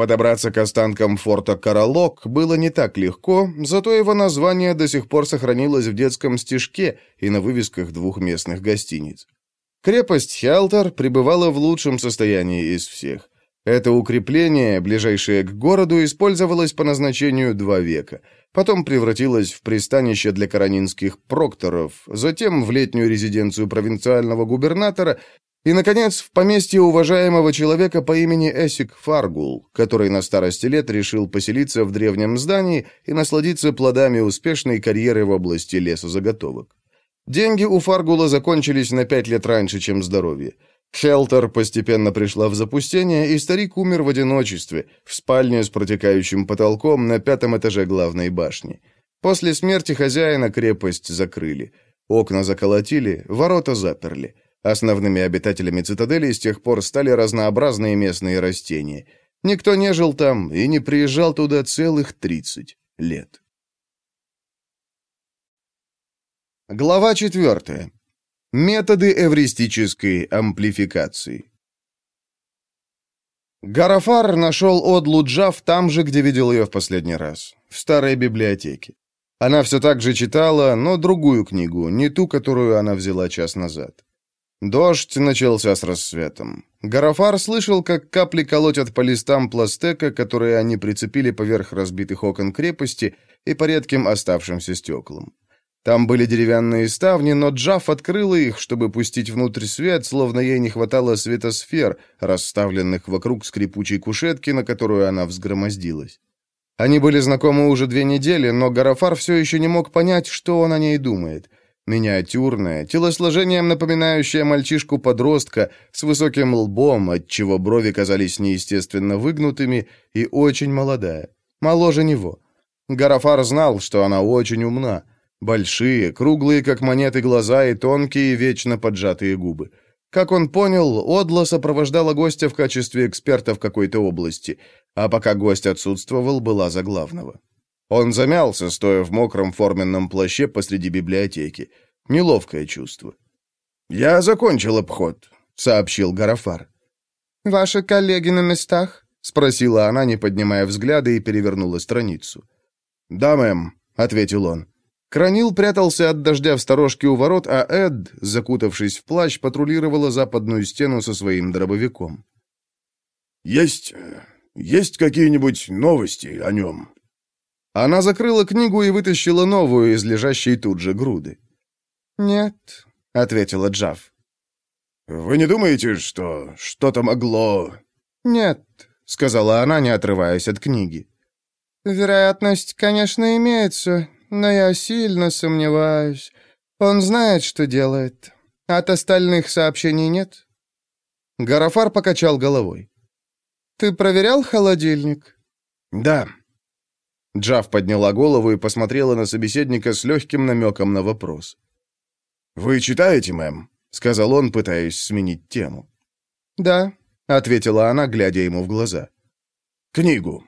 Подобраться к останкам форта Каралок было не так легко, зато его название до сих пор сохранилось в детском стишке и на вывесках двух местных гостиниц. Крепость Хелтер пребывала в лучшем состоянии из всех. Это укрепление, ближайшее к городу, использовалось по назначению два века. Потом превратилось в пристанище для каранинских прокторов, затем в летнюю резиденцию провинциального губернатора и, наконец, в поместье уважаемого человека по имени Эсик Фаргул, который на старости лет решил поселиться в древнем здании и насладиться плодами успешной карьеры в области лесозаготовок. Деньги у Фаргула закончились на пять лет раньше, чем здоровье. Хелтер постепенно пришла в запустение, и старик умер в одиночестве, в спальне с протекающим потолком на пятом этаже главной башни. После смерти хозяина крепость закрыли. Окна заколотили, ворота заперли. Основными обитателями цитадели с тех пор стали разнообразные местные растения. Никто не жил там и не приезжал туда целых 30 лет. Глава 4. Методы эвристической амплификации. Гарафар нашел Одлу Джав там же, где видел ее в последний раз, в старой библиотеке. Она все так же читала, но другую книгу, не ту, которую она взяла час назад. Дождь начался с рассветом. Гарафар слышал, как капли колотят по листам пластека, которые они прицепили поверх разбитых окон крепости и по редким оставшимся стеклам. Там были деревянные ставни, но Джаф открыла их, чтобы пустить внутрь свет, словно ей не хватало светосфер, расставленных вокруг скрипучей кушетки, на которую она взгромоздилась. Они были знакомы уже две недели, но Гарафар все еще не мог понять, что он о ней думает — Миниатюрная, телосложением напоминающая мальчишку-подростка, с высоким лбом, отчего брови казались неестественно выгнутыми, и очень молодая. Моложе него. Гарафар знал, что она очень умна. Большие, круглые, как монеты, глаза и тонкие, вечно поджатые губы. Как он понял, Одла сопровождала гостя в качестве эксперта в какой-то области, а пока гость отсутствовал, была за главного. Он замялся, стоя в мокром форменном плаще посреди библиотеки. Неловкое чувство. «Я закончил обход», — сообщил Гарафар. «Ваши коллеги на местах?» — спросила она, не поднимая взгляда, и перевернула страницу. «Да, мэм», — ответил он. Кранил прятался от дождя в сторожке у ворот, а Эд, закутавшись в плащ, патрулировала западную стену со своим дробовиком. «Есть... есть какие-нибудь новости о нем?» Она закрыла книгу и вытащила новую из лежащей тут же груды. «Нет», — ответила Джав. «Вы не думаете, что что-то могло...» «Нет», — сказала она, не отрываясь от книги. «Вероятность, конечно, имеется, но я сильно сомневаюсь. Он знает, что делает. От остальных сообщений нет?» Гарафар покачал головой. «Ты проверял холодильник?» «Да», Джав подняла голову и посмотрела на собеседника с легким намеком на вопрос. «Вы читаете, мэм?» — сказал он, пытаясь сменить тему. «Да», — ответила она, глядя ему в глаза. «Книгу».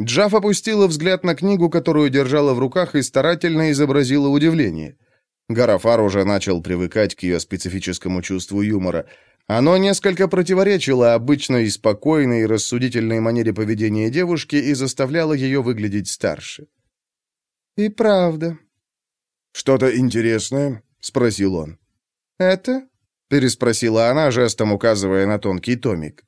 Джав опустила взгляд на книгу, которую держала в руках, и старательно изобразила удивление. Гарафар уже начал привыкать к ее специфическому чувству юмора — оно несколько противоречило обычной спокойной и рассудительной манере поведения девушки и заставляло ее выглядеть старше. «И правда». «Что-то интересное?» — спросил он. «Это?» — переспросила она, жестом указывая на тонкий томик.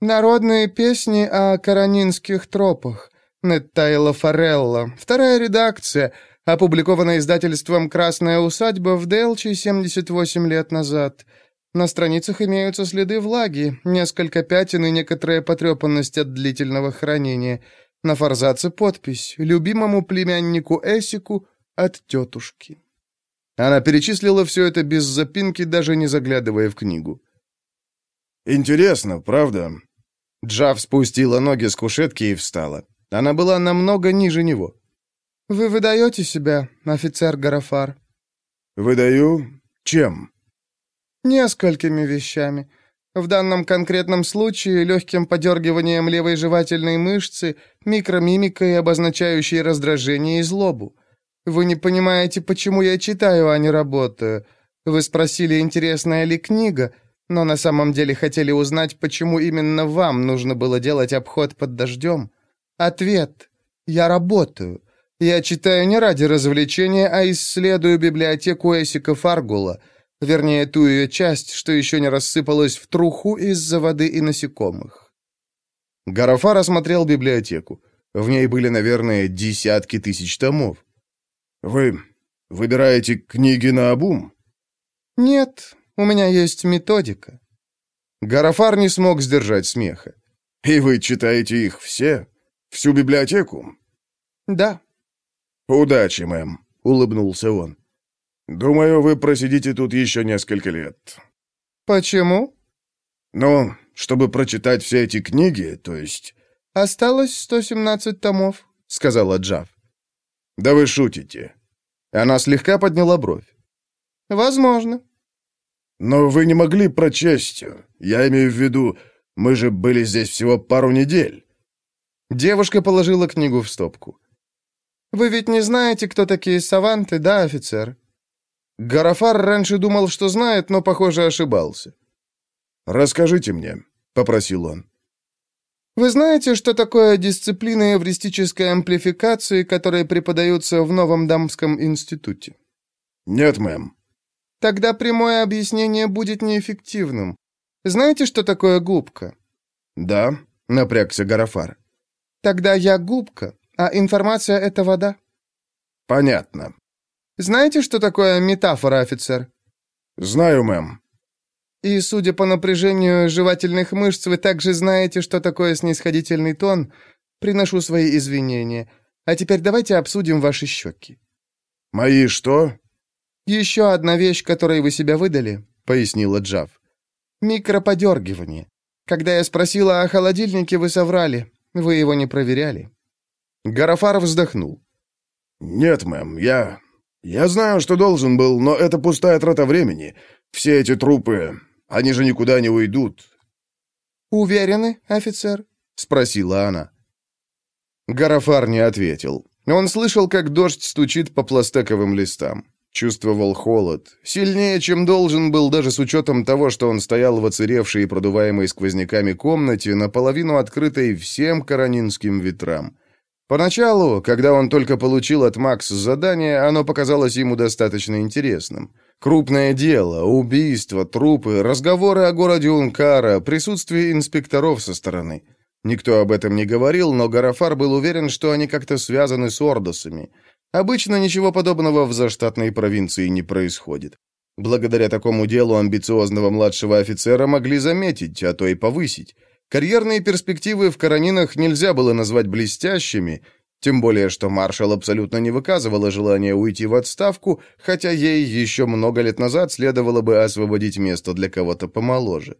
«Народные песни о каранинских тропах. Неттайла Форелла. Вторая редакция, опубликована издательством «Красная усадьба» в Делчи 78 лет назад». На страницах имеются следы влаги, несколько пятен и некоторая потрепанность от длительного хранения. На форзаце подпись «Любимому племяннику Эсику от тетушки». Она перечислила все это без запинки, даже не заглядывая в книгу. «Интересно, правда?» Джав спустила ноги с кушетки и встала. Она была намного ниже него. «Вы выдаете себя, офицер Гарафар?» «Выдаю? Чем?» Несколькими вещами. В данном конкретном случае легким подергиванием левой жевательной мышцы, микромимикой, обозначающей раздражение и злобу. Вы не понимаете, почему я читаю, а не работаю. Вы спросили, интересная ли книга, но на самом деле хотели узнать, почему именно вам нужно было делать обход под дождем. Ответ. Я работаю. Я читаю не ради развлечения, а исследую библиотеку Эсика Фаргула — Вернее, ту ее часть, что еще не рассыпалась в труху из-за воды и насекомых. Гарафар осмотрел библиотеку. В ней были, наверное, десятки тысяч томов. «Вы выбираете книги на обум?» «Нет, у меня есть методика». Гарафар не смог сдержать смеха. «И вы читаете их все? Всю библиотеку?» «Да». «Удачи, мэм», — улыбнулся он. Думаю, вы просидите тут еще несколько лет. Почему? Ну, чтобы прочитать все эти книги, то есть... Осталось 117 томов, сказала Джав. Да вы шутите. Она слегка подняла бровь. Возможно. Но вы не могли прочесть. Я имею в виду, мы же были здесь всего пару недель. Девушка положила книгу в стопку. «Вы ведь не знаете, кто такие саванты, да, офицер?» Гарафар раньше думал, что знает, но, похоже, ошибался. «Расскажите мне», — попросил он. «Вы знаете, что такое дисциплина эвристической амплификации, которые преподаются в Новом Дамском институте?» «Нет, мэм». «Тогда прямое объяснение будет неэффективным. Знаете, что такое губка?» «Да», — напрягся Гарафар. «Тогда я губка, а информация — это вода». «Понятно. Знаете, что такое метафора, офицер?» «Знаю, мэм». «И, судя по напряжению жевательных мышц, вы также знаете, что такое снисходительный тон. Приношу свои извинения. А теперь давайте обсудим ваши щеки». «Мои что?» «Еще одна вещь, которой вы себя выдали», — пояснила Джав. «Микроподергивание. Когда я спросила о холодильнике, вы соврали. Вы его не проверяли». Гарафар вздохнул. «Нет, мэм, я... Я знаю, что должен был, но это пустая трата времени. Все эти трупы, они же никуда не уйдут». «Уверены, офицер?» — спросила она. Гарафар не ответил. Он слышал, как дождь стучит по пластековым листам. Чувствовал холод. Сильнее, чем должен был, даже с учетом того, что он стоял в оцаревшей и продуваемой сквозняками комнате, наполовину открытой всем каранинским ветрам. Поначалу, когда он только получил от Макс задание, оно показалось ему достаточно интересным. Крупное дело, убийство, трупы, разговоры о городе Ункара, присутствие инспекторов со стороны. Никто об этом не говорил, но Гарафар был уверен, что они как-то связаны с ордосами. Обычно ничего подобного в заштатной провинции не происходит. Благодаря такому делу амбициозного младшего офицера могли заметить, а то и повысить. Карьерные перспективы в Каранинах нельзя было назвать блестящими, тем более, что маршал абсолютно не выказывала желания уйти в отставку, хотя ей еще много лет назад следовало бы освободить место для кого-то помоложе.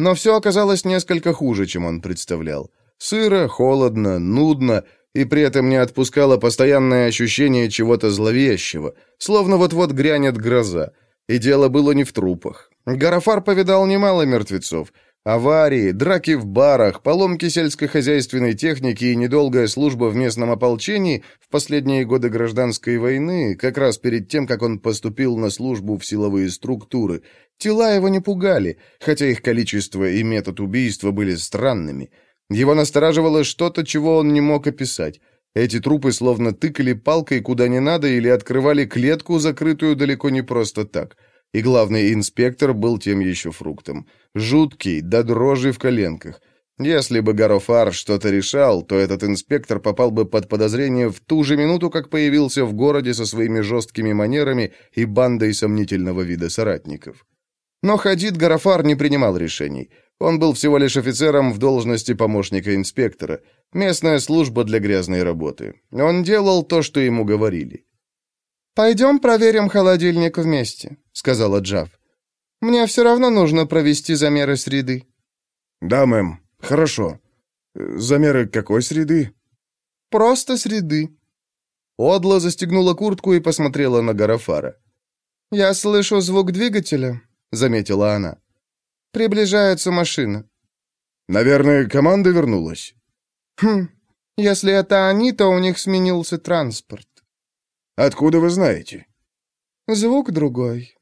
Но все оказалось несколько хуже, чем он представлял. Сыро, холодно, нудно, и при этом не отпускало постоянное ощущение чего-то зловещего, словно вот-вот грянет гроза. И дело было не в трупах. Гарафар повидал немало мертвецов. Аварии, драки в барах, поломки сельскохозяйственной техники и недолгая служба в местном ополчении в последние годы гражданской войны, как раз перед тем, как он поступил на службу в силовые структуры. Тела его не пугали, хотя их количество и метод убийства были странными – его настораживало что-то, чего он не мог описать. Эти трупы словно тыкали палкой куда не надо или открывали клетку, закрытую далеко не просто так. И главный инспектор был тем еще фруктом. Жуткий, до дрожи в коленках. Если бы Гарофар что-то решал, то этот инспектор попал бы под подозрение в ту же минуту, как появился в городе со своими жесткими манерами и бандой сомнительного вида соратников. Но Хадид Гарафар не принимал решений. Он был всего лишь офицером в должности помощника инспектора. Местная служба для грязной работы. Он делал то, что ему говорили. «Пойдем проверим холодильник вместе», — сказала Джав. «Мне все равно нужно провести замеры среды». «Да, мэм. Хорошо. Замеры какой среды?» «Просто среды». Одла застегнула куртку и посмотрела на Гарафара. «Я слышу звук двигателя», — заметила она. Приближается машина. Наверное, команда вернулась. Хм, если это они, то у них сменился транспорт. Откуда вы знаете? Звук другой.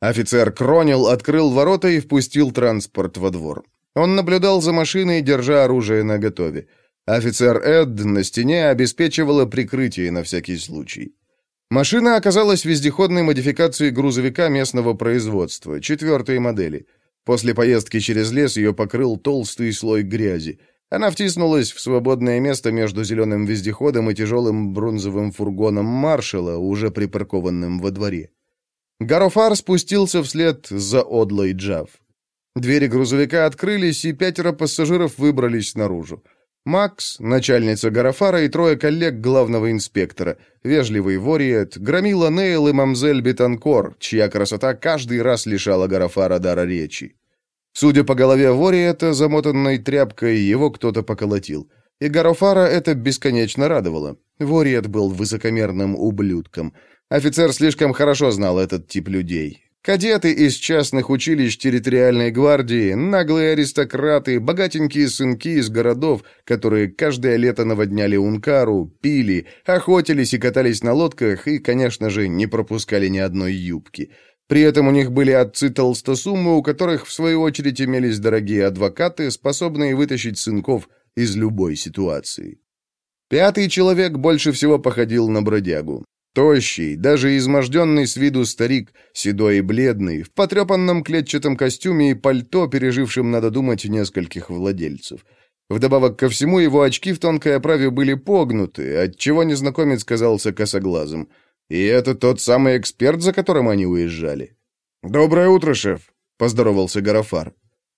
Офицер Кронил открыл ворота и впустил транспорт во двор. Он наблюдал за машиной, держа оружие наготове. Офицер Эд на стене обеспечивала прикрытие на всякий случай. Машина оказалась вездеходной модификацией грузовика местного производства, четвертой модели. После поездки через лес ее покрыл толстый слой грязи. Она втиснулась в свободное место между зеленым вездеходом и тяжелым бронзовым фургоном маршала, уже припаркованным во дворе. Гарофар спустился вслед за Одлой Джав. Двери грузовика открылись, и пятеро пассажиров выбрались наружу. Макс, начальница Гарафара и трое коллег главного инспектора, вежливый Вориет, громила Нейл и мамзель Бетанкор, чья красота каждый раз лишала Гарафара дара речи. Судя по голове Вориета, замотанной тряпкой, его кто-то поколотил. И Гарафара это бесконечно радовало. Вориет был высокомерным ублюдком. Офицер слишком хорошо знал этот тип людей. Кадеты из частных училищ территориальной гвардии, наглые аристократы, богатенькие сынки из городов, которые каждое лето наводняли Ункару, пили, охотились и катались на лодках и, конечно же, не пропускали ни одной юбки. При этом у них были отцы толстосумы, у которых, в свою очередь, имелись дорогие адвокаты, способные вытащить сынков из любой ситуации. Пятый человек больше всего походил на бродягу. Тощий, даже изможденный с виду старик, седой и бледный, в потрепанном клетчатом костюме и пальто, пережившем, надо думать, нескольких владельцев. Вдобавок ко всему, его очки в тонкой оправе были погнуты, отчего незнакомец казался косоглазым. И это тот самый эксперт, за которым они уезжали. «Доброе утро, шеф», — поздоровался Гарафар.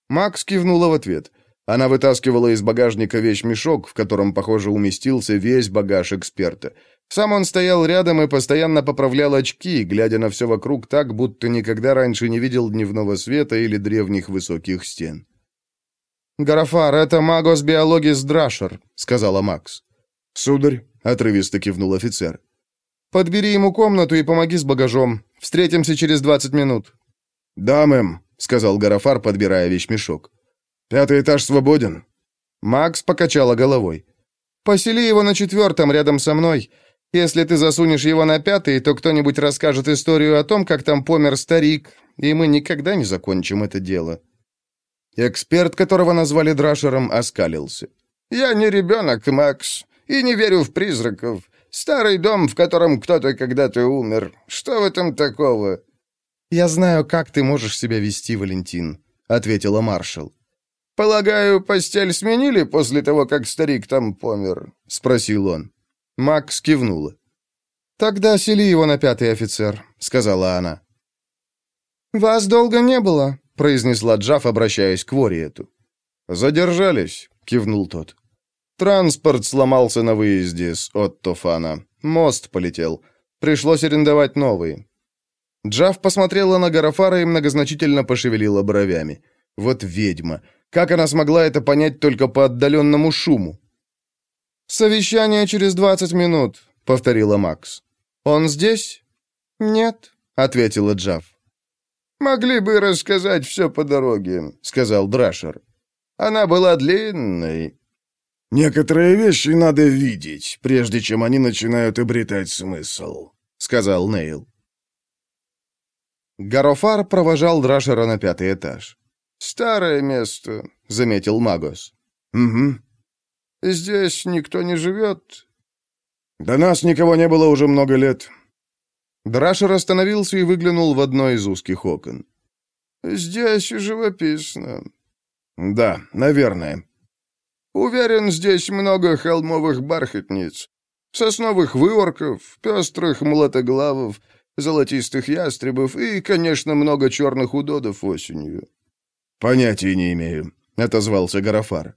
Макс кивнула в ответ. Она вытаскивала из багажника вещмешок, в котором, похоже, уместился весь багаж эксперта — Сам он стоял рядом и постоянно поправлял очки, глядя на все вокруг так, будто никогда раньше не видел дневного света или древних высоких стен. «Гарафар, это магос биологис Драшер», — сказала Макс. «Сударь», — отрывисто кивнул офицер. «Подбери ему комнату и помоги с багажом. Встретимся через двадцать минут». «Да, мэм», — сказал Гарафар, подбирая вещмешок. «Пятый этаж свободен?» Макс покачала головой. «Посели его на четвертом, рядом со мной. Если ты засунешь его на пятый, то кто-нибудь расскажет историю о том, как там помер старик, и мы никогда не закончим это дело». Эксперт, которого назвали Драшером, оскалился. «Я не ребенок, Макс, и не верю в призраков. Старый дом, в котором кто-то когда-то умер. Что в этом такого?» «Я знаю, как ты можешь себя вести, Валентин», — ответила маршал. «Полагаю, постель сменили после того, как старик там помер?» — спросил он. Макс кивнула. «Тогда сели его на пятый офицер», — сказала она. «Вас долго не было», — произнесла Джаф, обращаясь к Вориету. «Задержались», — кивнул тот. «Транспорт сломался на выезде с Оттофана. Мост полетел. Пришлось арендовать новый». Джаф посмотрела на Гарафара и многозначительно пошевелила бровями. «Вот ведьма. Как она смогла это понять только по отдаленному шуму?» «Совещание через двадцать минут», — повторила Макс. «Он здесь?» «Нет», — ответила Джаф. «Могли бы рассказать все по дороге», — сказал Драшер. «Она была длинной». «Некоторые вещи надо видеть, прежде чем они начинают обретать смысл», — сказал Нейл. Гарофар провожал Драшера на пятый этаж. «Старое место», — заметил Магос. «Угу». «Здесь никто не живет?» «До нас никого не было уже много лет». Драшер остановился и выглянул в одно из узких окон. «Здесь живописно». «Да, наверное». «Уверен, здесь много холмовых бархатниц, сосновых выворков, пестрых молотоглавов, золотистых ястребов и, конечно, много черных удодов осенью». «Понятия не имею», — отозвался Гарафар.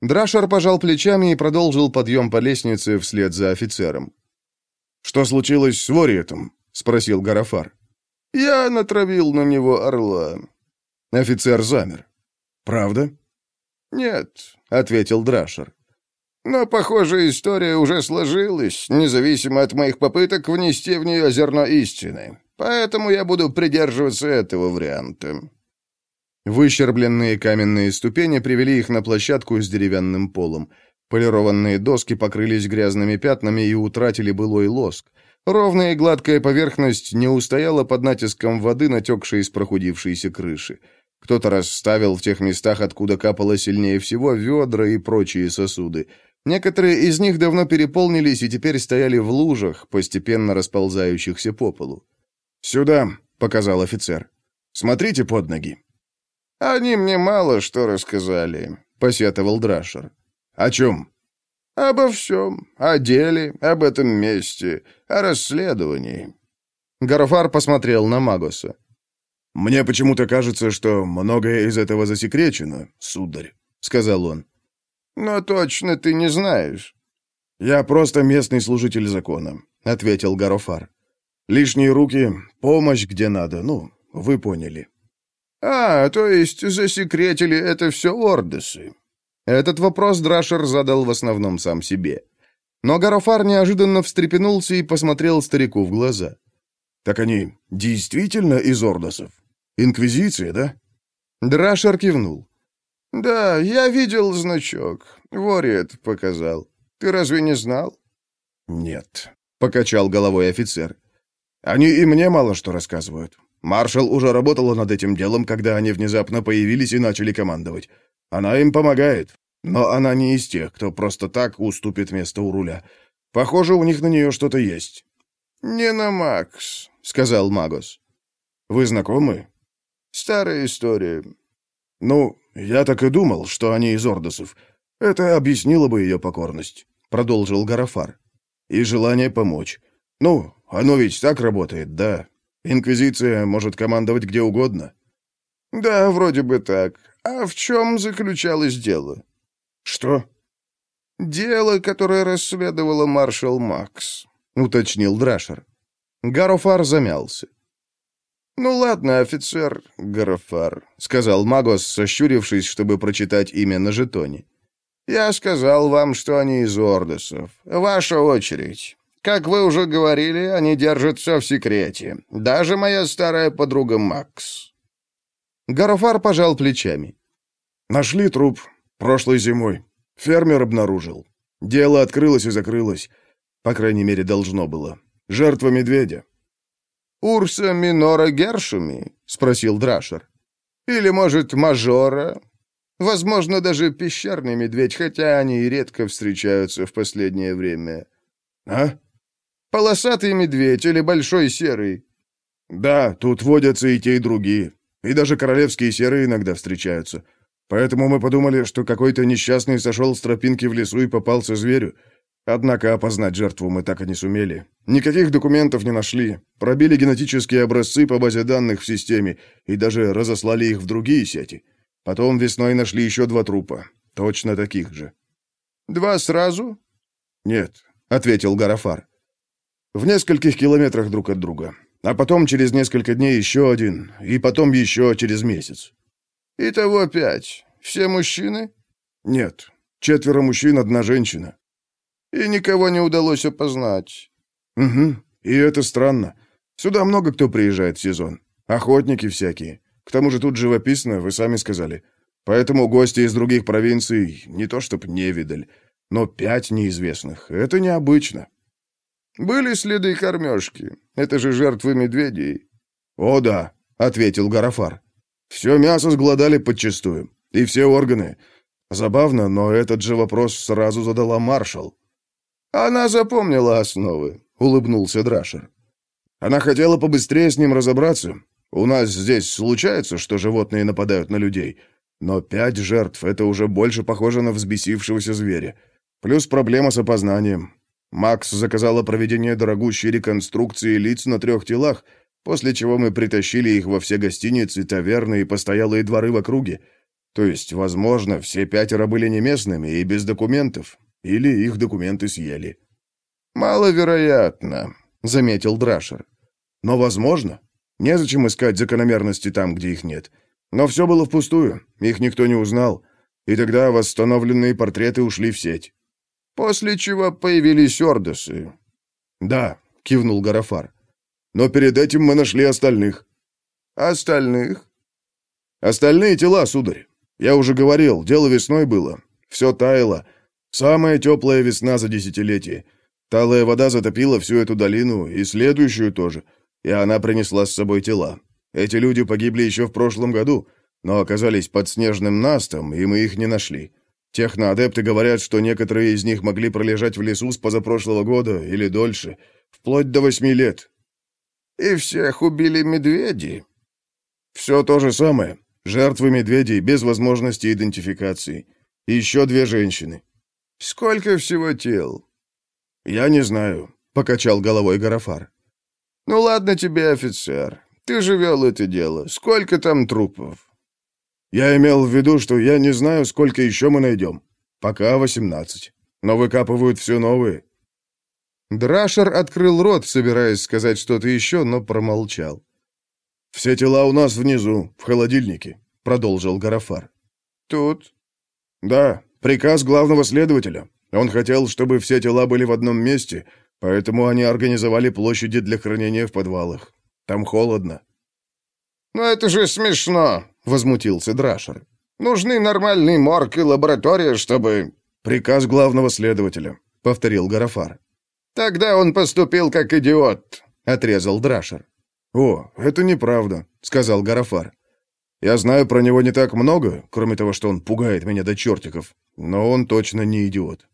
Драшер пожал плечами и продолжил подъем по лестнице вслед за офицером. «Что случилось с Вориетом?» — спросил Гарафар. «Я натравил на него орла». Офицер замер. «Правда?» «Нет», — ответил Драшер. «Но, похоже, история уже сложилась, независимо от моих попыток внести в нее зерно истины. Поэтому я буду придерживаться этого варианта». Выщербленные каменные ступени привели их на площадку с деревянным полом. Полированные доски покрылись грязными пятнами и утратили былой лоск. Ровная и гладкая поверхность не устояла под натиском воды, натекшей из прохудившейся крыши. Кто-то расставил в тех местах, откуда капало сильнее всего, ведра и прочие сосуды. Некоторые из них давно переполнились и теперь стояли в лужах, постепенно расползающихся по полу. «Сюда», — показал офицер. «Смотрите под ноги». «Они мне мало что рассказали», — посетовал Драшер. «О чем?» «Обо всем. О деле, об этом месте, о расследовании». Гарафар посмотрел на Магоса. «Мне почему-то кажется, что многое из этого засекречено, сударь», — сказал он. «Но точно ты не знаешь». «Я просто местный служитель закона», — ответил Гарофар. «Лишние руки, помощь где надо, ну, вы поняли». «А, то есть засекретили это все Ордесы?» Этот вопрос Драшер задал в основном сам себе. Но Гарофар неожиданно встрепенулся и посмотрел старику в глаза. «Так они действительно из Ордосов? Инквизиция, да?» Драшер кивнул. «Да, я видел значок. Вориет показал. Ты разве не знал?» «Нет», — покачал головой офицер. «Они и мне мало что рассказывают. Маршал уже работала над этим делом, когда они внезапно появились и начали командовать. Она им помогает, но она не из тех, кто просто так уступит место у руля. Похоже, у них на нее что-то есть». «Не на Макс», — сказал Магос. «Вы знакомы?» «Старая история». «Ну, я так и думал, что они из Ордосов. Это объяснило бы ее покорность», — продолжил Гарафар. «И желание помочь. Ну, оно ведь так работает, да?» Инквизиция может командовать где угодно. Да, вроде бы так. А в чем заключалось дело? Что? Дело, которое расследовала маршал Макс. — уточнил Драшер. Гарофар замялся. «Ну ладно, офицер Гарофар», — сказал Магос, сощурившись, чтобы прочитать имя на жетоне. «Я сказал вам, что они из Ордосов. Ваша очередь. Как вы уже говорили, они держат все в секрете. Даже моя старая подруга Макс». Гарофар пожал плечами. «Нашли труп. Прошлой зимой. Фермер обнаружил. Дело открылось и закрылось. По крайней мере, должно было. Жертва медведя». «Урса Минора Гершуми?» — спросил Драшер. «Или, может, Мажора? Возможно, даже пещерный медведь, хотя они и редко встречаются в последнее время». «А?» «Полосатый медведь или большой серый?» «Да, тут водятся и те, и другие. И даже королевские серые иногда встречаются. Поэтому мы подумали, что какой-то несчастный сошел с тропинки в лесу и попался зверю. Однако опознать жертву мы так и не сумели. Никаких документов не нашли. Пробили генетические образцы по базе данных в системе и даже разослали их в другие сети. Потом весной нашли еще два трупа. Точно таких же. «Два сразу?» «Нет», — ответил Гарафар. «В нескольких километрах друг от друга. А потом через несколько дней еще один. И потом еще через месяц». «Итого пять. Все мужчины?» «Нет. Четверо мужчин, одна женщина». «И никого не удалось опознать?» «Угу. И это странно. Сюда много кто приезжает в сезон. Охотники всякие. К тому же тут живописно, вы сами сказали. Поэтому гости из других провинций не то чтоб не видали, но пять неизвестных. Это необычно». «Были следы кормежки. Это же жертвы медведей». «О да», — ответил Гарафар. Все мясо сгладали подчистую. И все органы. Забавно, но этот же вопрос сразу задала маршал. «Она запомнила основы», — улыбнулся Драшер. «Она хотела побыстрее с ним разобраться. У нас здесь случается, что животные нападают на людей. Но пять жертв — это уже больше похоже на взбесившегося зверя. Плюс проблема с опознанием. Макс заказала проведение дорогущей реконструкции лиц на трех телах — после чего мы притащили их во все гостиницы, таверны и постоялые дворы в округе. То есть, возможно, все пятеро были не местными и без документов, или их документы съели. «Маловероятно», — заметил Драшер. «Но возможно. Незачем искать закономерности там, где их нет. Но все было впустую, их никто не узнал, и тогда восстановленные портреты ушли в сеть». «После чего появились ордосы». «Да», — кивнул Гарафар. Но перед этим мы нашли остальных». «Остальных?» «Остальные тела, сударь. Я уже говорил, дело весной было. Все таяло. Самая теплая весна за десятилетие. Талая вода затопила всю эту долину и следующую тоже, и она принесла с собой тела. Эти люди погибли еще в прошлом году, но оказались под снежным настом, и мы их не нашли. Техноадепты говорят, что некоторые из них могли пролежать в лесу с позапрошлого года или дольше, вплоть до восьми лет. И всех убили медведи. Все то же самое. Жертвы медведей без возможности идентификации. Еще две женщины. Сколько всего тел? Я не знаю, покачал головой Гарафар. Ну ладно тебе, офицер. Ты же вел это дело. Сколько там трупов? Я имел в виду, что я не знаю, сколько еще мы найдем. Пока восемнадцать. Но выкапывают все новые. Драшер открыл рот, собираясь сказать что-то еще, но промолчал. «Все тела у нас внизу, в холодильнике», — продолжил Гарафар. «Тут?» «Да, приказ главного следователя. Он хотел, чтобы все тела были в одном месте, поэтому они организовали площади для хранения в подвалах. Там холодно». «Но это же смешно», — возмутился Драшер. «Нужны нормальный морг и лаборатория, чтобы...» «Приказ главного следователя», — повторил Гарафар. «Тогда он поступил как идиот», — отрезал Драшер. «О, это неправда», — сказал Гарафар. «Я знаю про него не так много, кроме того, что он пугает меня до чертиков, но он точно не идиот».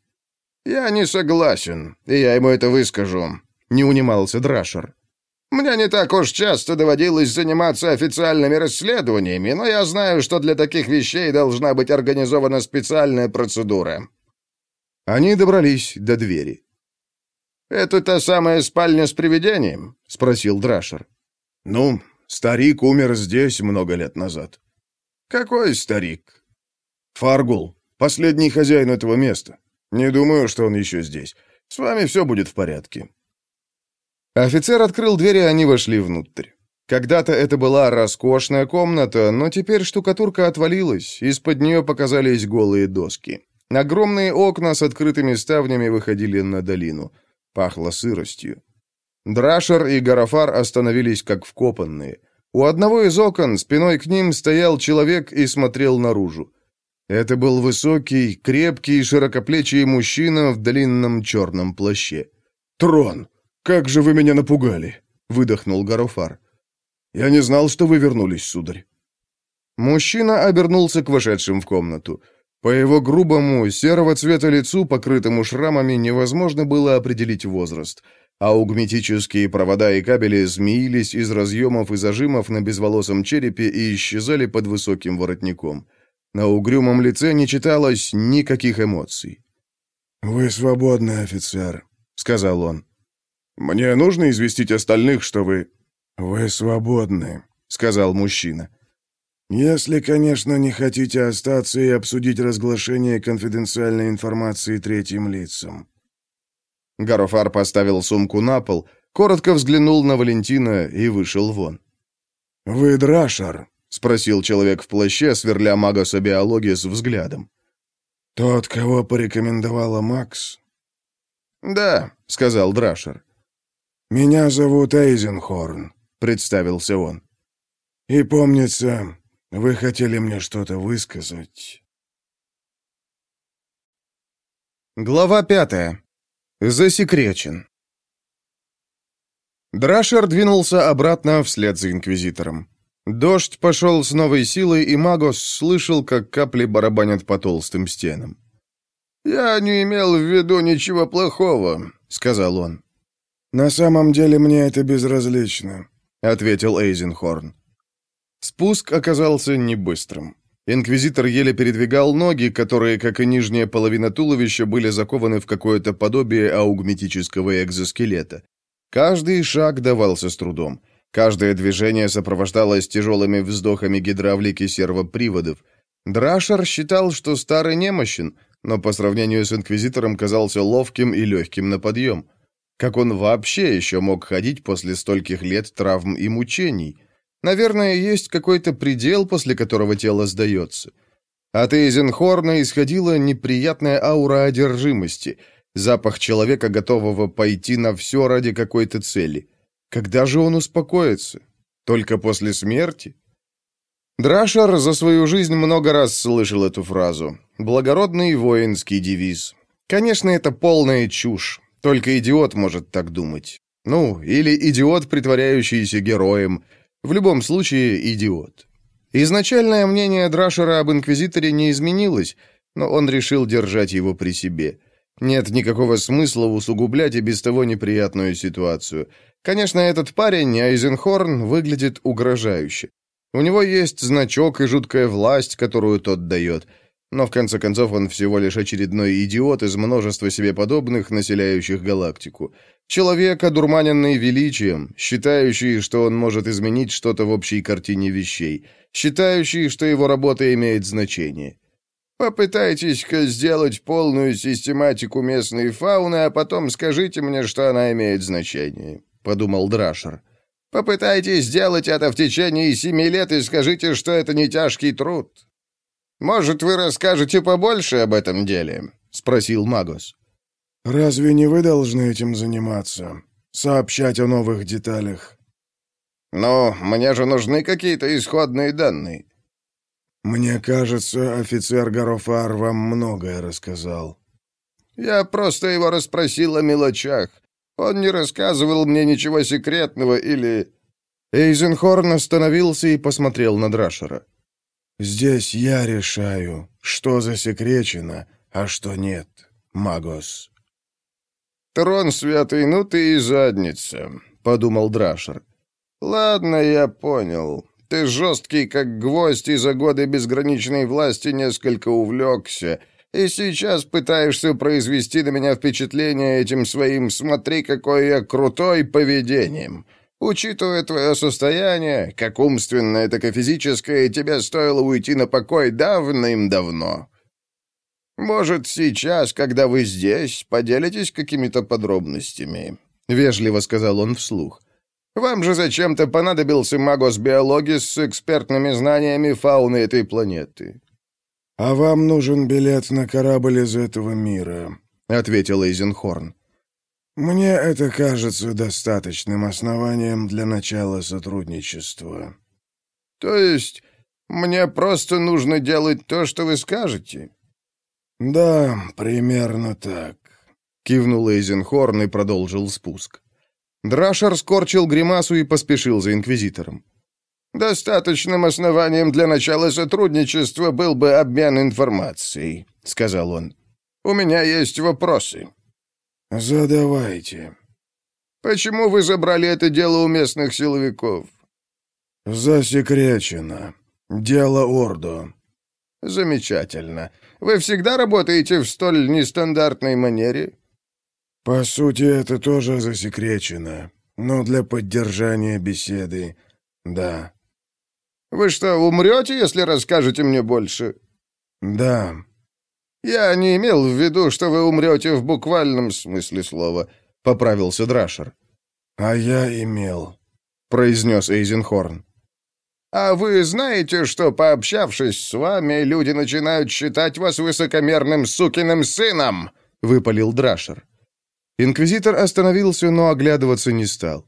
«Я не согласен, и я ему это выскажу», — не унимался Драшер. «Мне не так уж часто доводилось заниматься официальными расследованиями, но я знаю, что для таких вещей должна быть организована специальная процедура». Они добрались до двери. «Это та самая спальня с привидением?» — спросил Драшер. «Ну, старик умер здесь много лет назад». «Какой старик?» «Фаргул, последний хозяин этого места. Не думаю, что он еще здесь. С вами все будет в порядке». Офицер открыл дверь, и они вошли внутрь. Когда-то это была роскошная комната, но теперь штукатурка отвалилась, из-под нее показались голые доски. Огромные окна с открытыми ставнями выходили на долину. Пахло сыростью. Драшер и Гарафар остановились как вкопанные. У одного из окон спиной к ним стоял человек и смотрел наружу. Это был высокий, крепкий, широкоплечий мужчина в длинном черном плаще. «Трон, как же вы меня напугали!» — выдохнул Гарафар. «Я не знал, что вы вернулись, сударь». Мужчина обернулся к вошедшим в комнату. По его грубому, серого цвета лицу, покрытому шрамами, невозможно было определить возраст — Аугметические провода и кабели змеились из разъемов и зажимов на безволосом черепе и исчезали под высоким воротником. На угрюмом лице не читалось никаких эмоций. «Вы свободный офицер», — сказал он. «Мне нужно известить остальных, что вы...» «Вы свободны», — сказал мужчина. «Если, конечно, не хотите остаться и обсудить разглашение конфиденциальной информации третьим лицам». Гарофар поставил сумку на пол, коротко взглянул на Валентина и вышел вон. «Вы Драшар?» — спросил человек в плаще, сверля Магоса биологии с взглядом. «Тот, кого порекомендовала Макс?» «Да», — сказал Драшер. «Меня зовут Эйзенхорн», — представился он. «И помнится, вы хотели мне что-то высказать». Глава пятая. Засекречен. Драшер двинулся обратно вслед за Инквизитором. Дождь пошел с новой силой, и Магос слышал, как капли барабанят по толстым стенам. «Я не имел в виду ничего плохого», — сказал он. «На самом деле мне это безразлично», — ответил Эйзенхорн. Спуск оказался не быстрым. Инквизитор еле передвигал ноги, которые, как и нижняя половина туловища, были закованы в какое-то подобие аугметического экзоскелета. Каждый шаг давался с трудом. Каждое движение сопровождалось тяжелыми вздохами гидравлики сервоприводов. Драшер считал, что старый немощен, но по сравнению с инквизитором казался ловким и легким на подъем. Как он вообще еще мог ходить после стольких лет травм и мучений? Наверное, есть какой-то предел, после которого тело сдается. От Эйзенхорна исходила неприятная аура одержимости, запах человека, готового пойти на все ради какой-то цели. Когда же он успокоится? Только после смерти? Драшер за свою жизнь много раз слышал эту фразу. Благородный воинский девиз. Конечно, это полная чушь. Только идиот может так думать. Ну, или идиот, притворяющийся героем – в любом случае, идиот. Изначальное мнение Драшера об Инквизиторе не изменилось, но он решил держать его при себе. Нет никакого смысла усугублять и без того неприятную ситуацию. Конечно, этот парень, Айзенхорн, выглядит угрожающе. У него есть значок и жуткая власть, которую тот дает – но в конце концов он всего лишь очередной идиот из множества себе подобных, населяющих галактику. Человек, одурманенный величием, считающий, что он может изменить что-то в общей картине вещей, считающий, что его работа имеет значение. Попытайтесь-ка сделать полную систематику местной фауны, а потом скажите мне, что она имеет значение», — подумал Драшер. «Попытайтесь сделать это в течение семи лет и скажите, что это не тяжкий труд. «Может, вы расскажете побольше об этом деле?» — спросил Магос. «Разве не вы должны этим заниматься? Сообщать о новых деталях?» «Но мне же нужны какие-то исходные данные». «Мне кажется, офицер Гарофар вам многое рассказал». «Я просто его расспросил о мелочах. Он не рассказывал мне ничего секретного или...» Эйзенхорн остановился и посмотрел на Драшера. Здесь я решаю, что засекречено, а что нет, Магос. Трон святый, ну ты и задница, подумал Драшер. Ладно, я понял. Ты жесткий, как гвоздь, и за годы безграничной власти несколько увлекся, и сейчас пытаешься произвести на меня впечатление этим своим «смотри, какой я крутой» поведением. Учитывая твое состояние, как умственное, так и физическое, тебе стоило уйти на покой давным-давно. Может, сейчас, когда вы здесь, поделитесь какими-то подробностями. — вежливо сказал он вслух. «Вам же зачем-то понадобился магос биологии с экспертными знаниями фауны этой планеты». «А вам нужен билет на корабль из этого мира», — ответил Эйзенхорн. «Мне это кажется достаточным основанием для начала сотрудничества». «То есть мне просто нужно делать то, что вы скажете?» «Да, примерно так», — кивнул Эйзенхорн и продолжил спуск. Драшер скорчил гримасу и поспешил за инквизитором. «Достаточным основанием для начала сотрудничества был бы обмен информацией», — сказал он. «У меня есть вопросы». «Задавайте». «Почему вы забрали это дело у местных силовиков?» «Засекречено. Дело Ордо». «Замечательно. Вы всегда работаете в столь нестандартной манере?» «По сути, это тоже засекречено, но для поддержания беседы, да». «Вы что, умрете, если расскажете мне больше?» «Да». «Я не имел в виду, что вы умрете в буквальном смысле слова», — поправился Драшер. «А я имел», — произнес Эйзенхорн. «А вы знаете, что, пообщавшись с вами, люди начинают считать вас высокомерным сукиным сыном?» — выпалил Драшер. Инквизитор остановился, но оглядываться не стал.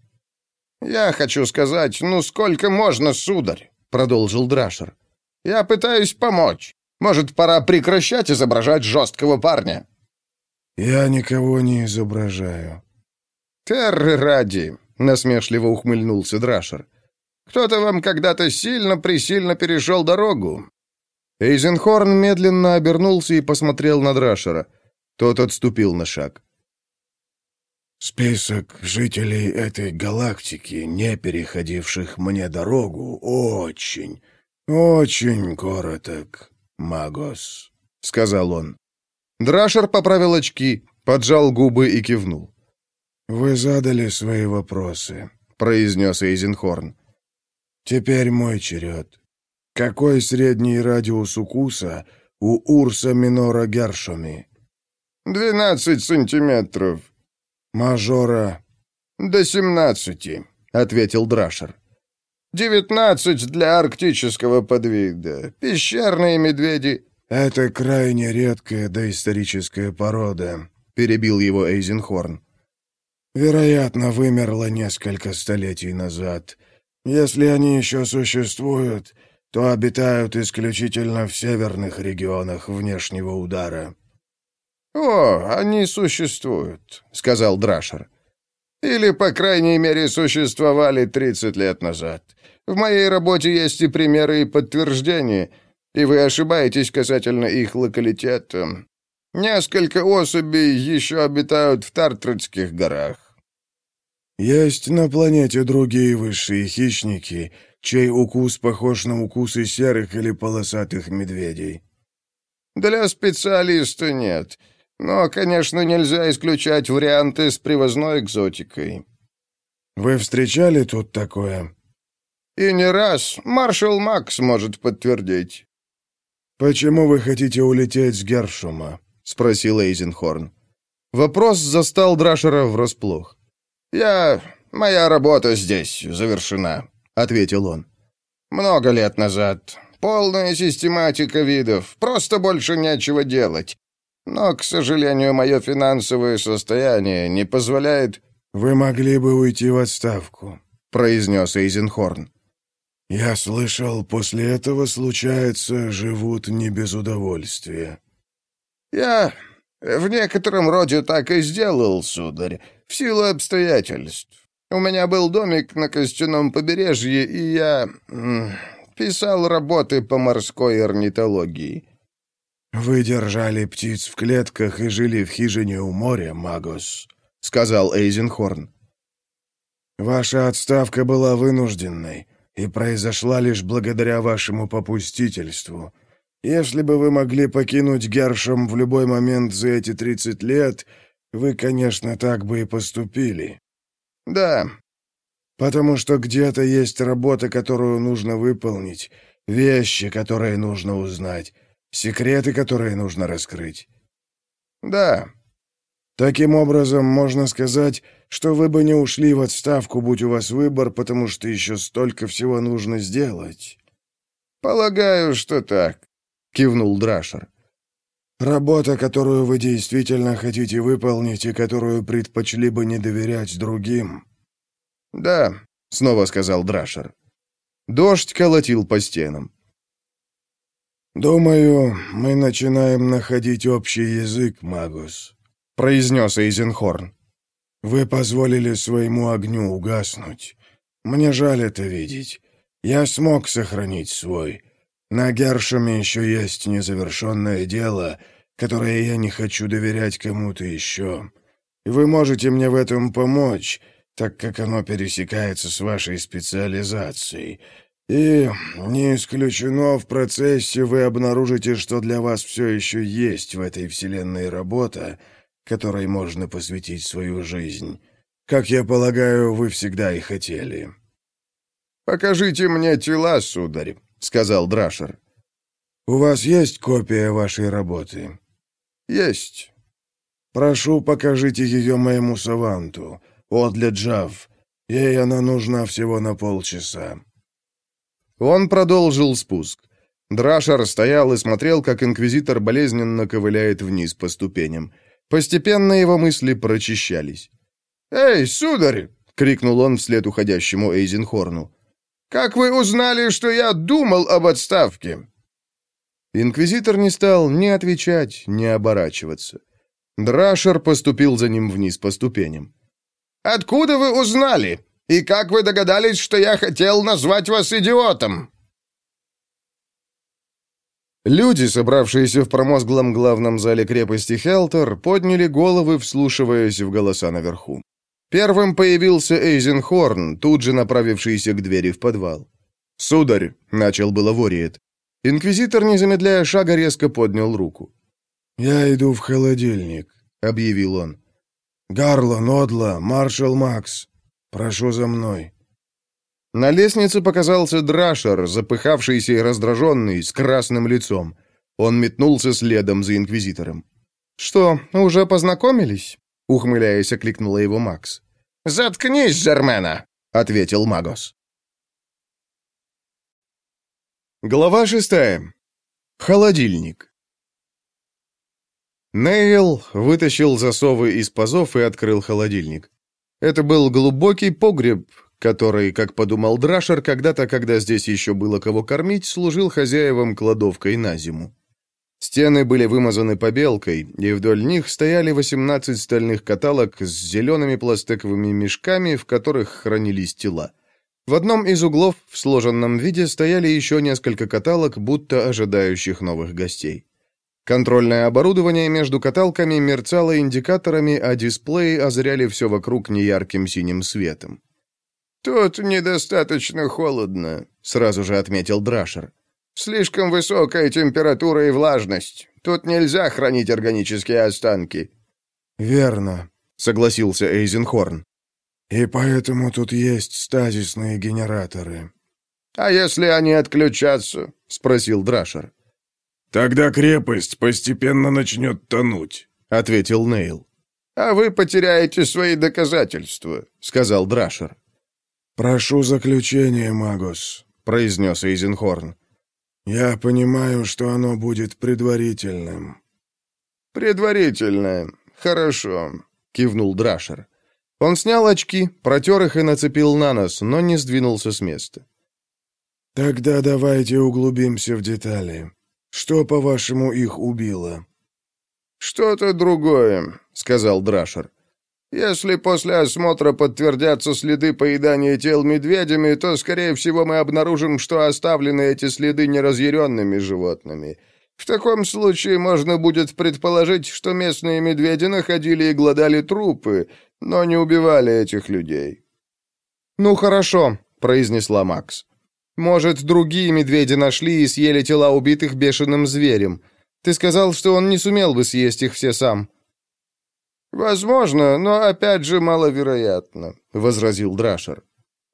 «Я хочу сказать, ну сколько можно, сударь?» — продолжил Драшер. «Я пытаюсь помочь. Может, пора прекращать изображать жесткого парня?» «Я никого не изображаю». «Терры ради!» — насмешливо ухмыльнулся Драшер. «Кто-то вам когда-то сильно-пресильно перешел дорогу». Эйзенхорн медленно обернулся и посмотрел на Драшера. Тот отступил на шаг. Список жителей этой галактики, не переходивших мне дорогу, очень, очень короток, Магос, — сказал он. Драшер поправил очки, поджал губы и кивнул. «Вы задали свои вопросы», — произнес Эйзенхорн. «Теперь мой черед. Какой средний радиус укуса у Урса Минора Гершоми?» «Двенадцать сантиметров», «Мажора...» «До семнадцати», — ответил Драшер. «Девятнадцать для арктического подвида. Пещерные медведи...» «Это крайне редкая доисторическая порода», — перебил его Эйзенхорн. «Вероятно, вымерла несколько столетий назад. Если они еще существуют, то обитают исключительно в северных регионах внешнего удара». «О, они существуют», — сказал Драшер. «Или, по крайней мере, существовали 30 лет назад. В моей работе есть и примеры, и подтверждения, и вы ошибаетесь касательно их локалитета. Несколько особей еще обитают в Тартрадских горах». «Есть на планете другие высшие хищники, чей укус похож на укусы серых или полосатых медведей?» «Для специалиста нет». Но, конечно, нельзя исключать варианты с привозной экзотикой. Вы встречали тут такое? И не раз. Маршал Макс может подтвердить. Почему вы хотите улететь с Гершума? Спросил Эйзенхорн. Вопрос застал Драшера врасплох. «Я... Моя работа здесь завершена», — ответил он. «Много лет назад. Полная систематика видов. Просто больше нечего делать. Но, к сожалению, мое финансовое состояние не позволяет...» «Вы могли бы уйти в отставку», — произнес Эйзенхорн. «Я слышал, после этого, случается, живут не без удовольствия». «Я в некотором роде так и сделал, сударь, в силу обстоятельств. У меня был домик на костяном побережье, и я писал работы по морской орнитологии. «Вы держали птиц в клетках и жили в хижине у моря, Магос», — сказал Эйзенхорн. «Ваша отставка была вынужденной и произошла лишь благодаря вашему попустительству. Если бы вы могли покинуть Гершем в любой момент за эти тридцать лет, вы, конечно, так бы и поступили». «Да». «Потому что где-то есть работа, которую нужно выполнить, вещи, которые нужно узнать». Секреты, которые нужно раскрыть. Да. Таким образом, можно сказать, что вы бы не ушли в отставку, будь у вас выбор, потому что еще столько всего нужно сделать». «Полагаю, что так», — кивнул Драшер. «Работа, которую вы действительно хотите выполнить и которую предпочли бы не доверять другим». «Да», — снова сказал Драшер. Дождь колотил по стенам. «Думаю, мы начинаем находить общий язык, Магус», — произнес Эйзенхорн. «Вы позволили своему огню угаснуть. Мне жаль это видеть. Я смог сохранить свой. На Гершеме еще есть незавершенное дело, которое я не хочу доверять кому-то еще. Вы можете мне в этом помочь, так как оно пересекается с вашей специализацией. И не исключено, в процессе вы обнаружите, что для вас все еще есть в этой вселенной работа, которой можно посвятить свою жизнь. Как я полагаю, вы всегда и хотели. «Покажите мне тела, сударь», — сказал Драшер. «У вас есть копия вашей работы?» «Есть». «Прошу, покажите ее моему саванту, Одля Джав. Ей она нужна всего на полчаса». Он продолжил спуск. Драшер стоял и смотрел, как инквизитор болезненно ковыляет вниз по ступеням. Постепенно его мысли прочищались. «Эй, сударь!» — крикнул он вслед уходящему Эйзенхорну. «Как вы узнали, что я думал об отставке?» Инквизитор не стал ни отвечать, ни оборачиваться. Драшер поступил за ним вниз по ступеням. «Откуда вы узнали?» И как вы догадались, что я хотел назвать вас идиотом?» Люди, собравшиеся в промозглом главном зале крепости Хелтер, подняли головы, вслушиваясь в голоса наверху. Первым появился Эйзенхорн, тут же направившийся к двери в подвал. «Сударь», — начал было Вориет. Инквизитор, не замедляя шага, резко поднял руку. «Я иду в холодильник», — объявил он. «Гарло, Нодла, маршал Макс, «Прошу за мной». На лестнице показался Драшер, запыхавшийся и раздраженный, с красным лицом. Он метнулся следом за инквизитором. «Что, уже познакомились?» — ухмыляясь, окликнула его Макс. «Заткнись, Жермена!» — ответил Магос. Глава шестая. Холодильник. Нейл вытащил засовы из пазов и открыл холодильник. Это был глубокий погреб, который, как подумал Драшер, когда-то, когда здесь еще было кого кормить, служил хозяевам кладовкой на зиму. Стены были вымазаны побелкой, и вдоль них стояли 18 стальных каталог с зелеными пластиковыми мешками, в которых хранились тела. В одном из углов в сложенном виде стояли еще несколько каталог, будто ожидающих новых гостей. Контрольное оборудование между каталками мерцало индикаторами, а дисплеи озряли все вокруг неярким синим светом. «Тут недостаточно холодно», — сразу же отметил Драшер. «Слишком высокая температура и влажность. Тут нельзя хранить органические останки». «Верно», — согласился Эйзенхорн. «И поэтому тут есть стазисные генераторы». «А если они отключатся?» — спросил Драшер. «Тогда крепость постепенно начнет тонуть», — ответил Нейл. «А вы потеряете свои доказательства», — сказал Драшер. «Прошу заключения, Магос», — произнес Эйзенхорн. «Я понимаю, что оно будет предварительным». «Предварительное. Хорошо», — кивнул Драшер. Он снял очки, протер их и нацепил на нос, но не сдвинулся с места. «Тогда давайте углубимся в детали. Что, по-вашему, их убило?» «Что-то другое», — сказал Драшер. «Если после осмотра подтвердятся следы поедания тел медведями, то, скорее всего, мы обнаружим, что оставлены эти следы неразъяренными животными. В таком случае можно будет предположить, что местные медведи находили и глодали трупы, но не убивали этих людей». «Ну хорошо», — произнесла Макс. Может, другие медведи нашли и съели тела убитых бешеным зверем. Ты сказал, что он не сумел бы съесть их все сам». «Возможно, но опять же маловероятно», — возразил Драшер.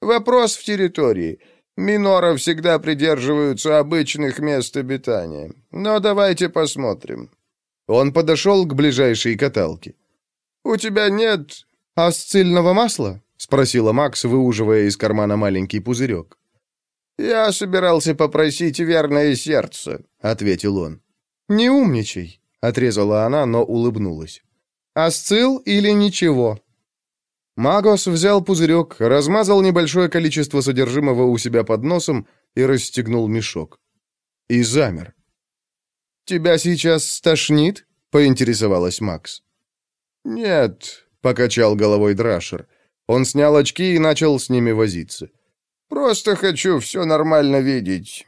«Вопрос в территории. Минора всегда придерживаются обычных мест обитания. Но давайте посмотрим». Он подошел к ближайшей каталке. «У тебя нет «А с цельного масла?» — спросила Макс, выуживая из кармана маленький пузырек. «Я собирался попросить верное сердце», — ответил он. «Не умничай», — отрезала она, но улыбнулась. «Асцил или ничего?» Магос взял пузырек, размазал небольшое количество содержимого у себя под носом и расстегнул мешок. И замер. «Тебя сейчас стошнит?» — поинтересовалась Макс. «Нет», — покачал головой Драшер. Он снял очки и начал с ними возиться. «Просто хочу все нормально видеть».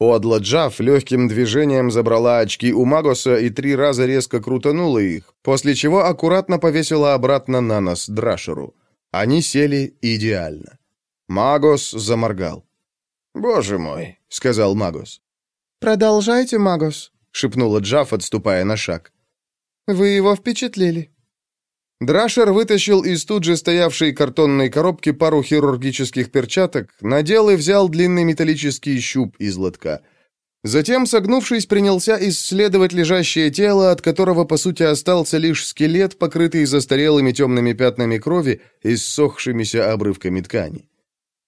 Одла Джафф легким движением забрала очки у Магоса и три раза резко крутанула их, после чего аккуратно повесила обратно на нос Драшеру. Они сели идеально. Магос заморгал. «Боже мой», — сказал Магос. «Продолжайте, Магос», — шепнула Джаф, отступая на шаг. «Вы его впечатлили». Драшер вытащил из тут же стоявшей картонной коробки пару хирургических перчаток, надел и взял длинный металлический щуп из лотка. Затем, согнувшись, принялся исследовать лежащее тело, от которого, по сути, остался лишь скелет, покрытый застарелыми темными пятнами крови и ссохшимися обрывками ткани.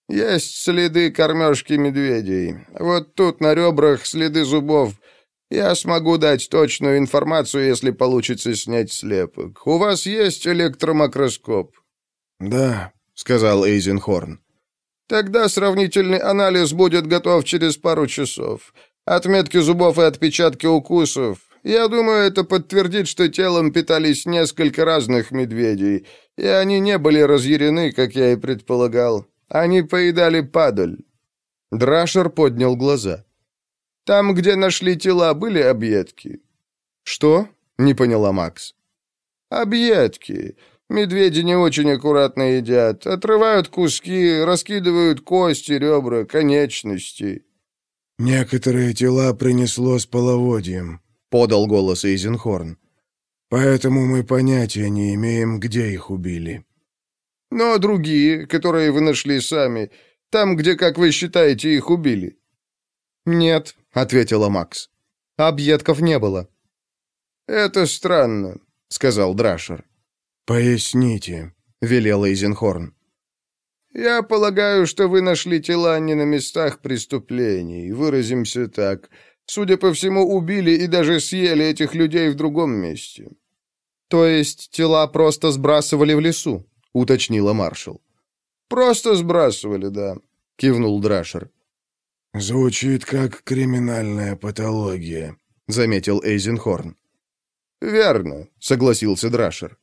«Есть следы кормежки медведей. Вот тут на ребрах следы зубов. Я смогу дать точную информацию, если получится снять слепок. У вас есть электромакроскоп?» «Да», — сказал Эйзенхорн. «Тогда сравнительный анализ будет готов через пару часов. Отметки зубов и отпечатки укусов. Я думаю, это подтвердит, что телом питались несколько разных медведей, и они не были разъярены, как я и предполагал. Они поедали падаль». Драшер поднял глаза. «Там, где нашли тела, были объедки». «Что?» — не поняла Макс. «Объедки. Медведи не очень аккуратно едят. Отрывают куски, раскидывают кости, ребра, конечности». «Некоторые тела принесло с половодьем», — подал голос Эйзенхорн. «Поэтому мы понятия не имеем, где их убили». Но другие, которые вы нашли сами, там, где, как вы считаете, их убили?» «Нет», — ответила Макс. «Объедков не было». «Это странно», — сказал Драшер. «Поясните», — велел Эйзенхорн. «Я полагаю, что вы нашли тела не на местах преступлений, выразимся так. Судя по всему, убили и даже съели этих людей в другом месте». «То есть тела просто сбрасывали в лесу?» — уточнила маршал. «Просто сбрасывали, да», — кивнул Драшер. «Звучит как криминальная патология», — заметил Эйзенхорн. «Верно», — согласился Драшер.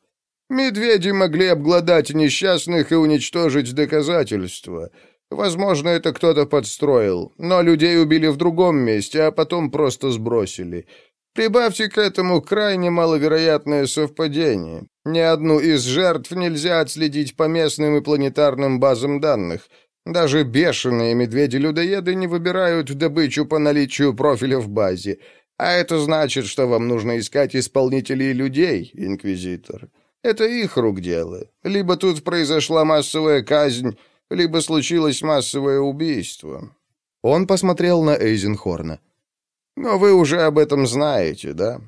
«Медведи могли обглодать несчастных и уничтожить доказательства. Возможно, это кто-то подстроил, но людей убили в другом месте, а потом просто сбросили. Прибавьте к этому крайне маловероятное совпадение. Ни одну из жертв нельзя отследить по местным и планетарным базам данных. Даже бешеные медведи-людоеды не выбирают добычу по наличию профиля в базе. А это значит, что вам нужно искать исполнителей людей, Инквизитор. Это их рук дело. Либо тут произошла массовая казнь, либо случилось массовое убийство». Он посмотрел на Эйзенхорна. Но вы уже об этом знаете, да?»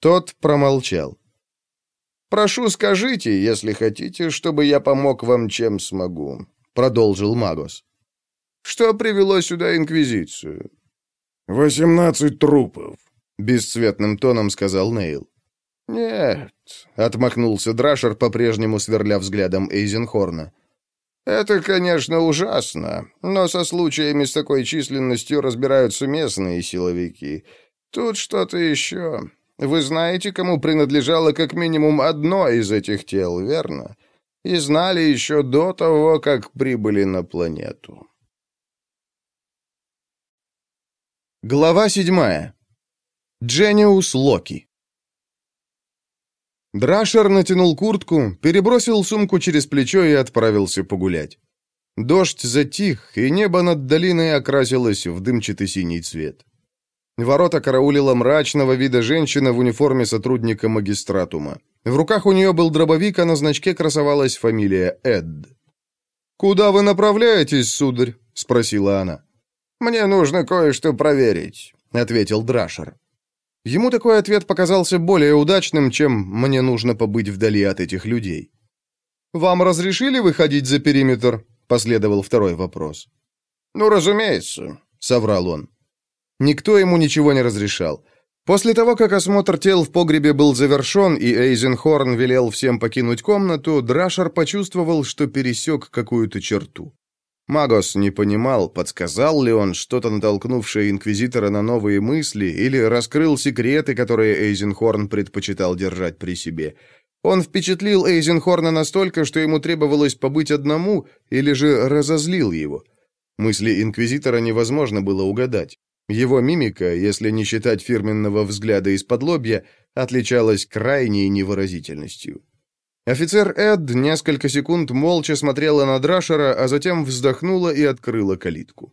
Тот промолчал. «Прошу, скажите, если хотите, чтобы я помог вам чем смогу», — продолжил Магос. «Что привело сюда Инквизицию?» «Восемнадцать трупов», — бесцветным тоном сказал Нейл. «Нет», — отмахнулся Драшер, по-прежнему сверля взглядом Эйзенхорна. Это, конечно, ужасно, но со случаями с такой численностью разбираются местные силовики. Тут что-то еще. Вы знаете, кому принадлежало как минимум одно из этих тел, верно? И знали еще до того, как прибыли на планету. Глава седьмая. Джениус Локи. Драшер натянул куртку, перебросил сумку через плечо и отправился погулять. Дождь затих, и небо над долиной окрасилось в дымчатый синий цвет. Ворота караулила мрачного вида женщина в униформе сотрудника магистратума. В руках у нее был дробовик, а на значке красовалась фамилия Эд. «Куда вы направляетесь, сударь?» — спросила она. «Мне нужно кое-что проверить», — ответил Драшер. Ему такой ответ показался более удачным, чем «мне нужно побыть вдали от этих людей». «Вам разрешили выходить за периметр?» — последовал второй вопрос. «Ну, разумеется», — соврал он. Никто ему ничего не разрешал. После того, как осмотр тел в погребе был завершен и Эйзенхорн велел всем покинуть комнату, Драшер почувствовал, что пересек какую-то черту. Магос не понимал, подсказал ли он что-то натолкнувшее инквизитора на новые мысли или раскрыл секреты, которые Эйзенхорн предпочитал держать при себе. Он впечатлил Эйзенхорна настолько, что ему требовалось побыть одному, или же разозлил его. Мысли инквизитора невозможно было угадать. Его мимика, если не считать фирменного взгляда из-под лобья, отличалась крайней невыразительностью. Офицер Эд несколько секунд молча смотрела на Драшера, а затем вздохнула и открыла калитку.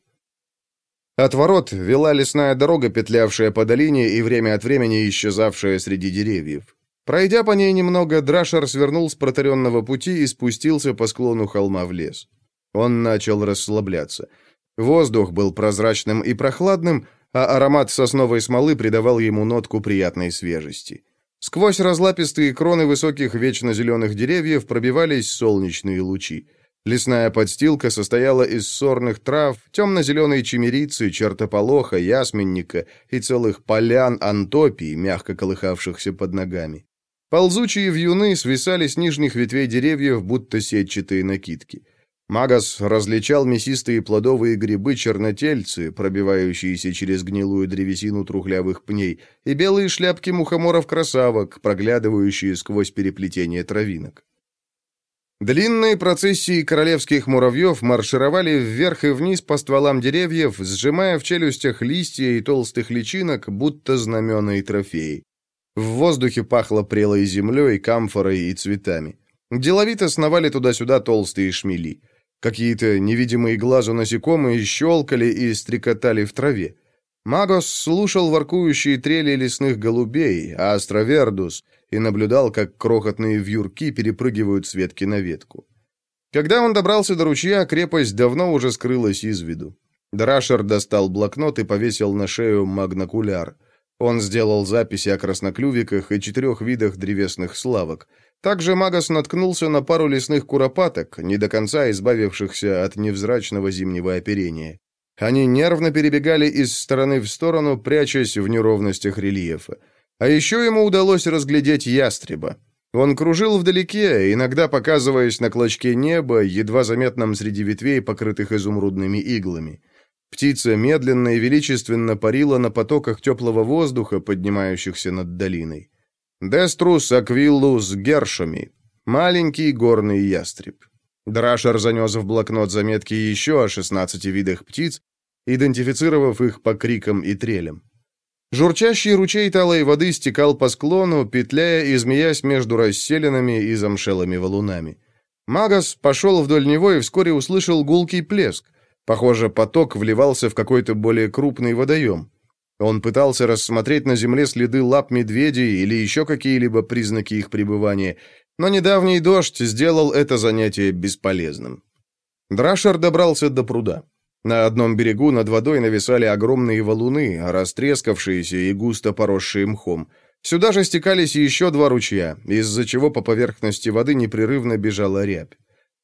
От ворот вела лесная дорога, петлявшая по долине и время от времени исчезавшая среди деревьев. Пройдя по ней немного, Драшер свернул с протаренного пути и спустился по склону холма в лес. Он начал расслабляться. Воздух был прозрачным и прохладным, а аромат сосновой смолы придавал ему нотку приятной свежести. Сквозь разлапистые кроны высоких вечно зеленых деревьев пробивались солнечные лучи. Лесная подстилка состояла из сорных трав, темно-зеленой чемерицы, чертополоха, ясменника и целых полян антопий, мягко колыхавшихся под ногами. Ползучие вьюны свисали с нижних ветвей деревьев, будто сетчатые накидки. Магас различал мясистые плодовые грибы-чернотельцы, пробивающиеся через гнилую древесину трухлявых пней, и белые шляпки мухоморов-красавок, проглядывающие сквозь переплетение травинок. Длинные процессии королевских муравьев маршировали вверх и вниз по стволам деревьев, сжимая в челюстях листья и толстых личинок, будто знамена и трофеи. В воздухе пахло прелой землей, камфорой и цветами. Деловито сновали туда-сюда толстые шмели – Какие-то невидимые глазу насекомые щелкали и стрекотали в траве. Магос слушал воркующие трели лесных голубей, а Астровердус, и наблюдал, как крохотные вьюрки перепрыгивают с ветки на ветку. Когда он добрался до ручья, крепость давно уже скрылась из виду. Драшер достал блокнот и повесил на шею магнокуляр. Он сделал записи о красноклювиках и четырех видах древесных славок – также Магас наткнулся на пару лесных куропаток, не до конца избавившихся от невзрачного зимнего оперения. Они нервно перебегали из стороны в сторону, прячась в неровностях рельефа. А еще ему удалось разглядеть ястреба. Он кружил вдалеке, иногда показываясь на клочке неба, едва заметном среди ветвей, покрытых изумрудными иглами. Птица медленно и величественно парила на потоках теплого воздуха, поднимающихся над долиной. Деструс аквиллус гершами. Маленький горный ястреб. Драшер занес в блокнот заметки еще о 16 видах птиц, идентифицировав их по крикам и трелям. Журчащий ручей талой воды стекал по склону, петляя и змеясь между расселенными и замшелыми валунами. Магас пошел вдоль него и вскоре услышал гулкий плеск. Похоже, поток вливался в какой-то более крупный водоем. Он пытался рассмотреть на земле следы лап медведей или еще какие-либо признаки их пребывания, но недавний дождь сделал это занятие бесполезным. Драшер добрался до пруда. На одном берегу над водой нависали огромные валуны, растрескавшиеся и густо поросшие мхом. Сюда же стекались еще два ручья, из-за чего по поверхности воды непрерывно бежала рябь.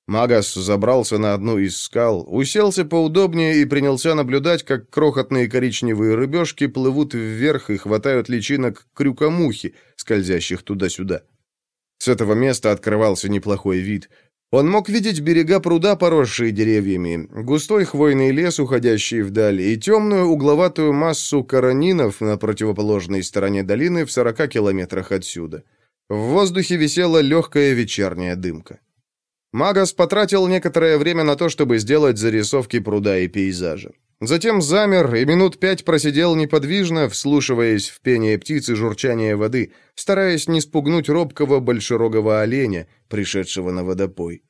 Магас забрался на одну из скал, уселся поудобнее и принялся наблюдать, как крохотные коричневые рыбешки плывут вверх и хватают личинок крюкомухи, скользящих туда-сюда. С этого места открывался неплохой вид. Он мог видеть берега пруда, поросшие деревьями, густой хвойный лес, уходящий вдаль, и темную угловатую массу коронинов на противоположной стороне долины в 40 километрах отсюда. В воздухе висела легкая вечерняя дымка. Магас потратил некоторое время на то, чтобы сделать зарисовки пруда и пейзажа. Затем замер и минут пять просидел неподвижно, вслушиваясь в пение птиц и журчание воды, стараясь не спугнуть робкого большерогого оленя, пришедшего на водопой.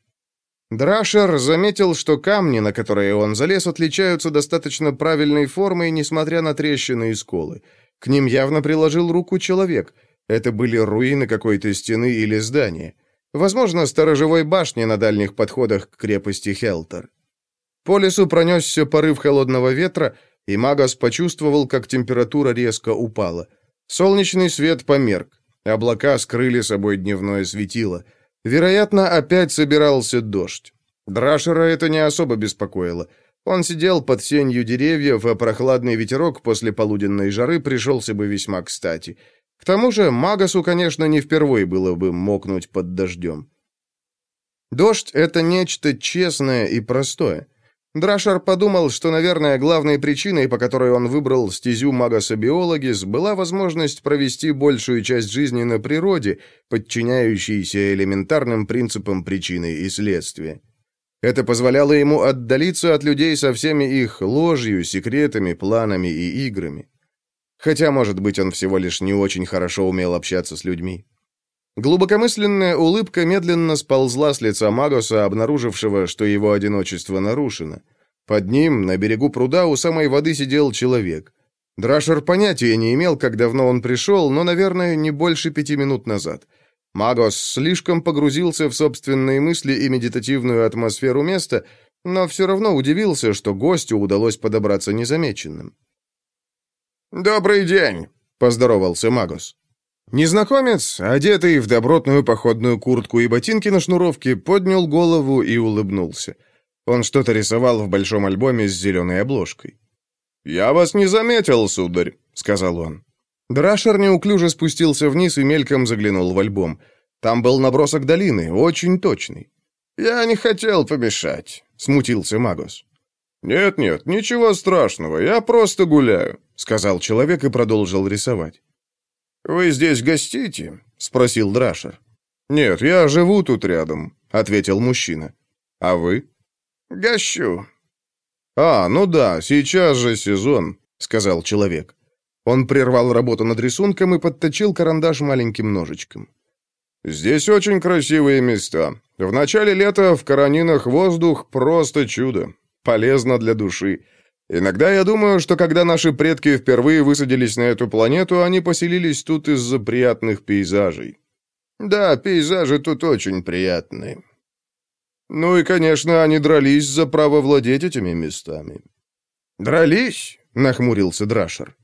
Драшер заметил, что камни, на которые он залез, отличаются достаточно правильной формой, несмотря на трещины и сколы. К ним явно приложил руку человек. Это были руины какой-то стены или здания. Возможно, сторожевой башни на дальних подходах к крепости Хелтер. По лесу пронесся порыв холодного ветра, и Магас почувствовал, как температура резко упала. Солнечный свет померк. Облака скрыли собой дневное светило. Вероятно, опять собирался дождь. Драшера это не особо беспокоило. Он сидел под сенью деревьев, а прохладный ветерок после полуденной жары пришелся бы весьма кстати. К тому же Магасу, конечно, не впервые было бы мокнуть под дождем. Дождь — это нечто честное и простое. Драшер подумал, что, наверное, главной причиной, по которой он выбрал стезю Магаса Биологис, была возможность провести большую часть жизни на природе, подчиняющейся элементарным принципам причины и следствия. Это позволяло ему отдалиться от людей со всеми их ложью, секретами, планами и играми. Хотя, может быть, он всего лишь не очень хорошо умел общаться с людьми. Глубокомысленная улыбка медленно сползла с лица Магоса, обнаружившего, что его одиночество нарушено. Под ним, на берегу пруда, у самой воды сидел человек. Драшер понятия не имел, как давно он пришел, но, наверное, не больше пяти минут назад. Магос слишком погрузился в собственные мысли и медитативную атмосферу места, но все равно удивился, что гостю удалось подобраться незамеченным. «Добрый день!» — поздоровался Магос. Незнакомец, одетый в добротную походную куртку и ботинки на шнуровке, поднял голову и улыбнулся. Он что-то рисовал в большом альбоме с зеленой обложкой. «Я вас не заметил, сударь», — сказал он. Драшер неуклюже спустился вниз и мельком заглянул в альбом. Там был набросок долины, очень точный. «Я не хотел помешать», — смутился Магос. «Нет-нет, ничего страшного, я просто гуляю», — сказал человек и продолжил рисовать. «Вы здесь гостите?» — спросил Драшер. «Нет, я живу тут рядом», — ответил мужчина. «А вы?» «Гощу». «А, ну да, сейчас же сезон», — сказал человек. Он прервал работу над рисунком и подточил карандаш маленьким ножичком. «Здесь очень красивые места. В начале лета в Каранинах воздух просто чудо. Полезно для души. Иногда я думаю, что когда наши предки впервые высадились на эту планету, они поселились тут из-за приятных пейзажей. Да, пейзажи тут очень приятные. Ну и, конечно, они дрались за право владеть этими местами. Дрались? нахмурился Драшер.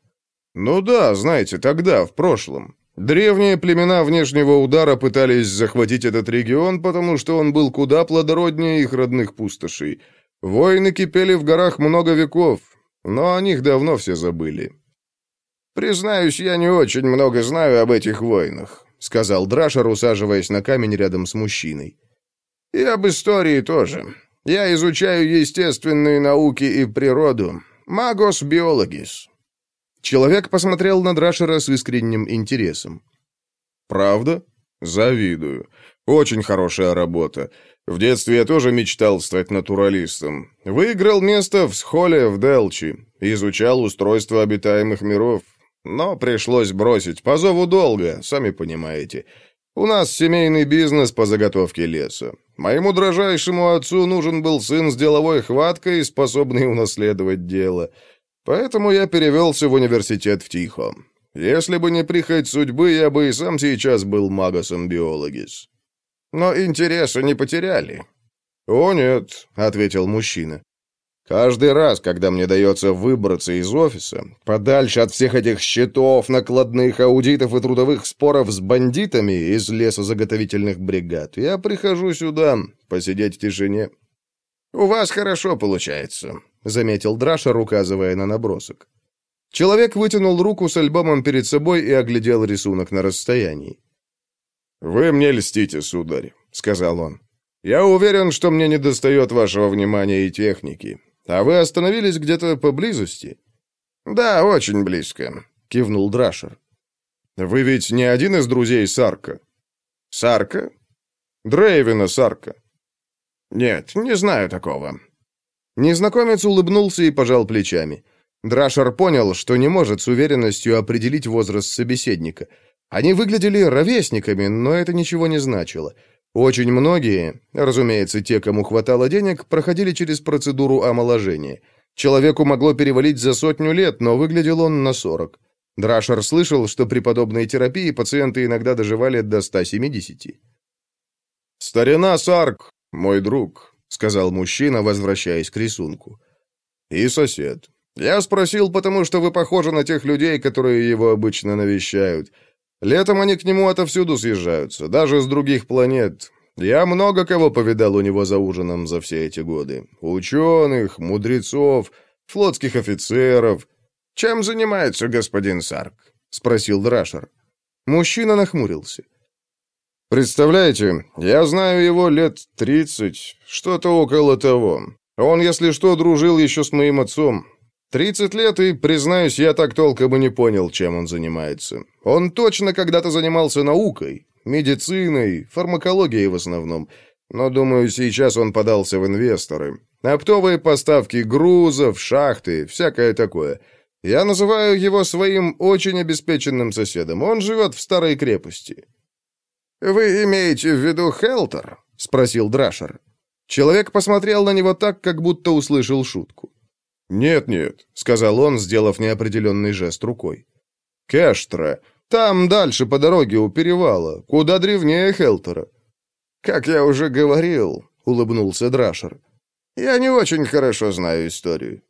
Ну да, знаете, тогда, в прошлом. Древние племена внешнего удара пытались захватить этот регион, потому что он был куда плодороднее их родных пустошей — Войны кипели в горах много веков, но о них давно все забыли. «Признаюсь, я не очень много знаю об этих войнах», — сказал Драшер, усаживаясь на камень рядом с мужчиной. «И об истории тоже. Я изучаю естественные науки и природу. Магос биологис». Человек посмотрел на Драшера с искренним интересом. «Правда? Завидую. Очень хорошая работа. В детстве я тоже мечтал стать натуралистом. Выиграл место в схоле в Делчи, изучал устройство обитаемых миров. Но пришлось бросить, по зову долга, сами понимаете. У нас семейный бизнес по заготовке леса. Моему дрожайшему отцу нужен был сын с деловой хваткой, способный унаследовать дело. Поэтому я перевелся в университет в Тихо. Если бы не прихоть судьбы, я бы и сам сейчас был магосом биологис. Но интереса не потеряли. «О, нет», — ответил мужчина. «Каждый раз, когда мне дается выбраться из офиса, подальше от всех этих счетов, накладных аудитов и трудовых споров с бандитами из лесозаготовительных бригад, я прихожу сюда посидеть в тишине». «У вас хорошо получается», — заметил Драшер, указывая на набросок. Человек вытянул руку с альбомом перед собой и оглядел рисунок на расстоянии. «Вы мне льстите, сударь», — сказал он. «Я уверен, что мне недостает вашего внимания и техники. А вы остановились где-то поблизости?» «Да, очень близко», — кивнул Драшер. «Вы ведь не один из друзей Сарка?» «Сарка?» «Дрейвина Сарка». «Нет, не знаю такого». Незнакомец улыбнулся и пожал плечами. Драшер понял, что не может с уверенностью определить возраст собеседника — они выглядели ровесниками, но это ничего не значило. Очень многие, разумеется, те, кому хватало денег, проходили через процедуру омоложения. Человеку могло перевалить за сотню лет, но выглядел он на 40. Драшер слышал, что при подобной терапии пациенты иногда доживали до 170. «Старина Сарк, мой друг», — сказал мужчина, возвращаясь к рисунку. «И сосед. Я спросил, потому что вы похожи на тех людей, которые его обычно навещают. Летом они к нему отовсюду съезжаются, даже с других планет. Я много кого повидал у него за ужином за все эти годы. Ученых, мудрецов, флотских офицеров. Чем занимается господин Сарк? Спросил Драшер. Мужчина нахмурился. Представляете, я знаю его лет тридцать, что-то около того. Он, если что, дружил еще с моим отцом. Тридцать лет, и, признаюсь, я так толком и не понял, чем он занимается. Он точно когда-то занимался наукой, медициной, фармакологией в основном. Но, думаю, сейчас он подался в инвесторы. Оптовые поставки грузов, шахты, всякое такое. Я называю его своим очень обеспеченным соседом. Он живет в старой крепости». «Вы имеете в виду Хелтер?» — спросил Драшер. Человек посмотрел на него так, как будто услышал шутку. «Нет-нет», — сказал он, сделав неопределенный жест рукой. «Кэштра. Там дальше по дороге у перевала, куда древнее Хелтера». «Как я уже говорил», — улыбнулся Драшер. «Я не очень хорошо знаю историю».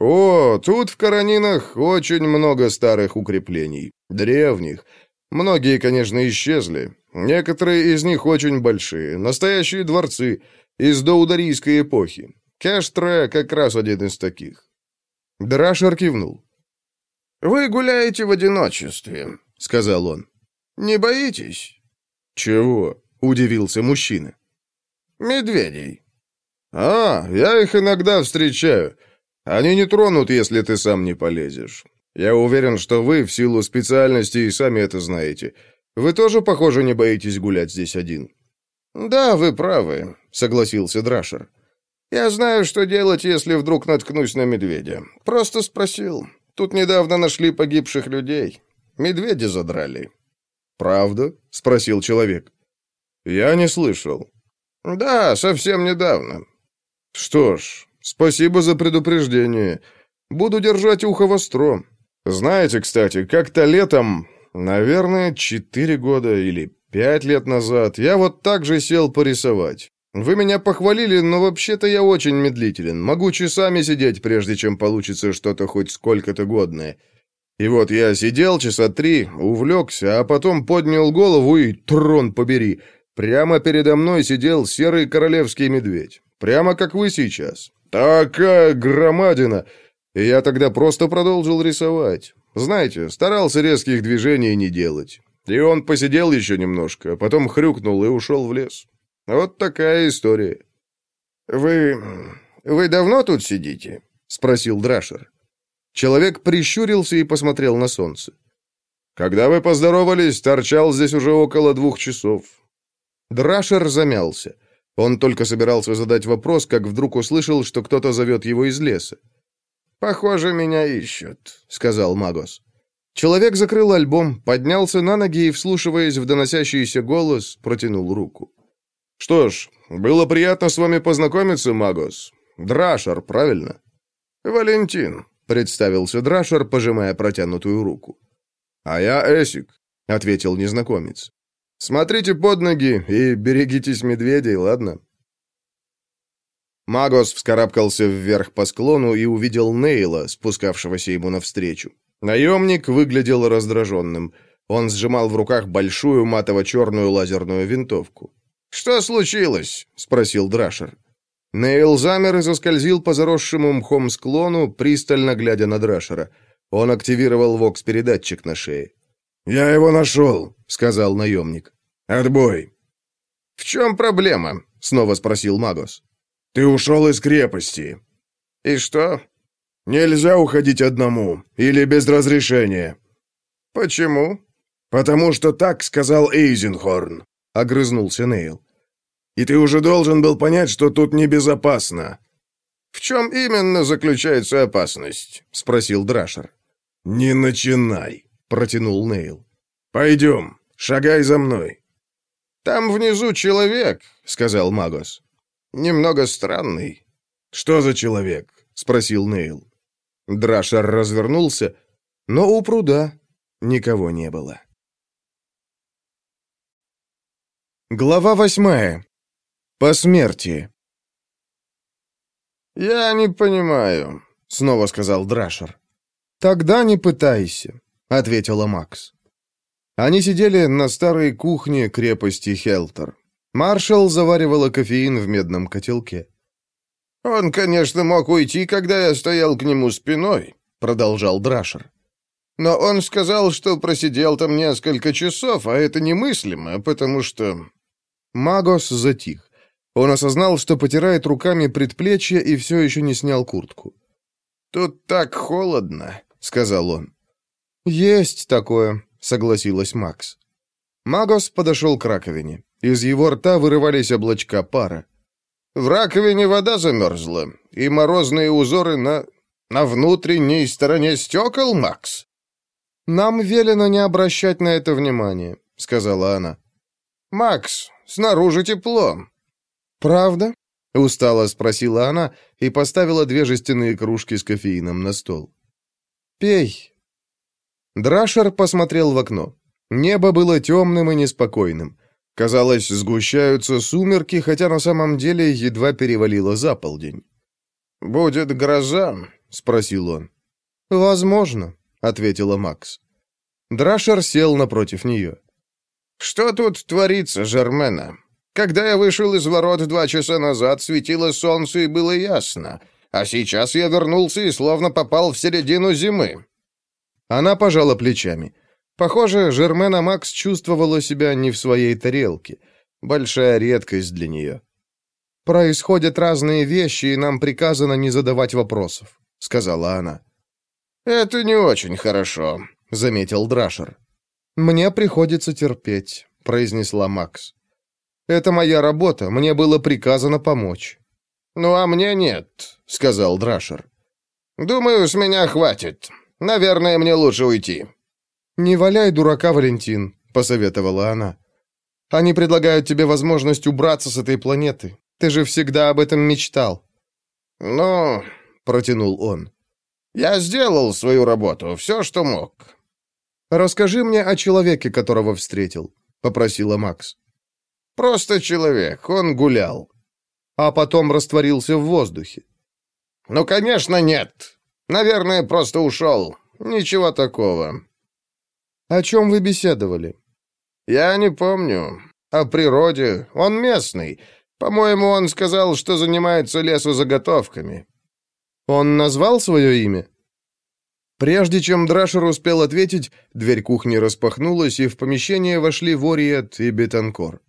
«О, тут в Каранинах очень много старых укреплений, древних. Многие, конечно, исчезли. Некоторые из них очень большие, настоящие дворцы, из доударийской эпохи. Кэштре как раз один из таких. Драшер кивнул. «Вы гуляете в одиночестве», — сказал он. «Не боитесь?» «Чего?» — удивился мужчина. «Медведей». «А, я их иногда встречаю. Они не тронут, если ты сам не полезешь. Я уверен, что вы, в силу специальности, и сами это знаете. Вы тоже, похоже, не боитесь гулять здесь один». «Да, вы правы», — согласился Драшер. «Я знаю, что делать, если вдруг наткнусь на медведя. Просто спросил. Тут недавно нашли погибших людей. Медведи задрали». «Правда?» — спросил человек. «Я не слышал». «Да, совсем недавно». «Что ж, спасибо за предупреждение. Буду держать ухо востро. Знаете, кстати, как-то летом, наверное, четыре года или пять лет назад, я вот так же сел порисовать. Вы меня похвалили, но вообще-то я очень медлителен. Могу часами сидеть, прежде чем получится что-то хоть сколько-то годное. И вот я сидел часа три, увлекся, а потом поднял голову и, трон побери, прямо передо мной сидел серый королевский медведь. Прямо как вы сейчас. Такая громадина. И я тогда просто продолжил рисовать. Знаете, старался резких движений не делать. И он посидел еще немножко, потом хрюкнул и ушел в лес. Вот такая история. «Вы... вы давно тут сидите?» — спросил Драшер. Человек прищурился и посмотрел на солнце. «Когда вы поздоровались, торчал здесь уже около двух часов». Драшер замялся. Он только собирался задать вопрос, как вдруг услышал, что кто-то зовет его из леса. «Похоже, меня ищут», — сказал Магос. Человек закрыл альбом, поднялся на ноги и, вслушиваясь в доносящийся голос, протянул руку. «Что ж, было приятно с вами познакомиться, Магос. Драшер, правильно?» «Валентин», — представился Драшер, пожимая протянутую руку. «А я Эсик», — ответил незнакомец. «Смотрите под ноги и берегитесь медведей, ладно?» Магос вскарабкался вверх по склону и увидел Нейла, спускавшегося ему навстречу. Наемник выглядел раздраженным. Он сжимал в руках большую матово-черную лазерную винтовку. «Что случилось?» — спросил Драшер. Нейл замер и заскользил по заросшему мхом склону, пристально глядя на Драшера. Он активировал вокс-передатчик на шее. «Я его нашел», — сказал наемник. «Отбой». «В чем проблема?» — снова спросил Магос. «Ты ушел из крепости». «И что?» «Нельзя уходить одному или без разрешения». «Почему?» «Потому что так сказал Эйзенхорн», — огрызнулся Нейл. И ты уже должен был понять, что тут небезопасно». «В чем именно заключается опасность?» — спросил Драшер. «Не начинай», — протянул Нейл. «Пойдем, шагай за мной». «Там внизу человек», — сказал Магос. «Немного странный». «Что за человек?» — спросил Нейл. Драшер развернулся, но у пруда никого не было. Глава восьмая. По смерти. «Я не понимаю», — снова сказал Драшер. «Тогда не пытайся», — ответила Макс. Они сидели на старой кухне крепости Хелтер. Маршал заваривала кофеин в медном котелке. «Он, конечно, мог уйти, когда я стоял к нему спиной», — продолжал Драшер. «Но он сказал, что просидел там несколько часов, а это немыслимо, потому что...» Магос затих. Он осознал, что потирает руками предплечье и все еще не снял куртку. «Тут так холодно», — сказал он. «Есть такое», — согласилась Макс. Магос подошел к раковине. Из его рта вырывались облачка пара. В раковине вода замерзла, и морозные узоры на... на внутренней стороне стекол, Макс. «Нам велено не обращать на это внимания», — сказала она. «Макс, снаружи тепло». «Правда?» — устало спросила она и поставила две жестяные кружки с кофеином на стол. «Пей». Драшер посмотрел в окно. Небо было темным и неспокойным. Казалось, сгущаются сумерки, хотя на самом деле едва перевалило за полдень. «Будет гроза?» — спросил он. «Возможно», — ответила Макс. Драшер сел напротив нее. «Что тут творится, Жермена? Когда я вышел из ворот два часа назад, светило солнце и было ясно, а сейчас я вернулся и словно попал в середину зимы». Она пожала плечами. Похоже, Жермена Макс чувствовала себя не в своей тарелке. Большая редкость для нее. «Происходят разные вещи, и нам приказано не задавать вопросов», — сказала она. «Это не очень хорошо», — заметил Драшер. «Мне приходится терпеть», — произнесла Макс. «Это моя работа, мне было приказано помочь». «Ну, а мне нет», — сказал Драшер. «Думаю, с меня хватит. Наверное, мне лучше уйти». «Не валяй дурака, Валентин», — посоветовала она. «Они предлагают тебе возможность убраться с этой планеты. Ты же всегда об этом мечтал». «Ну», — протянул он, — «я сделал свою работу, все, что мог». «Расскажи мне о человеке, которого встретил», — попросила Макс. «Просто человек, он гулял». «А потом растворился в воздухе». «Ну, конечно, нет. Наверное, просто ушел. Ничего такого». «О чем вы беседовали?» «Я не помню. О природе. Он местный. По-моему, он сказал, что занимается лесозаготовками». «Он назвал свое имя?» Прежде чем Драшер успел ответить, дверь кухни распахнулась, и в помещение вошли Вориет и Бетанкор.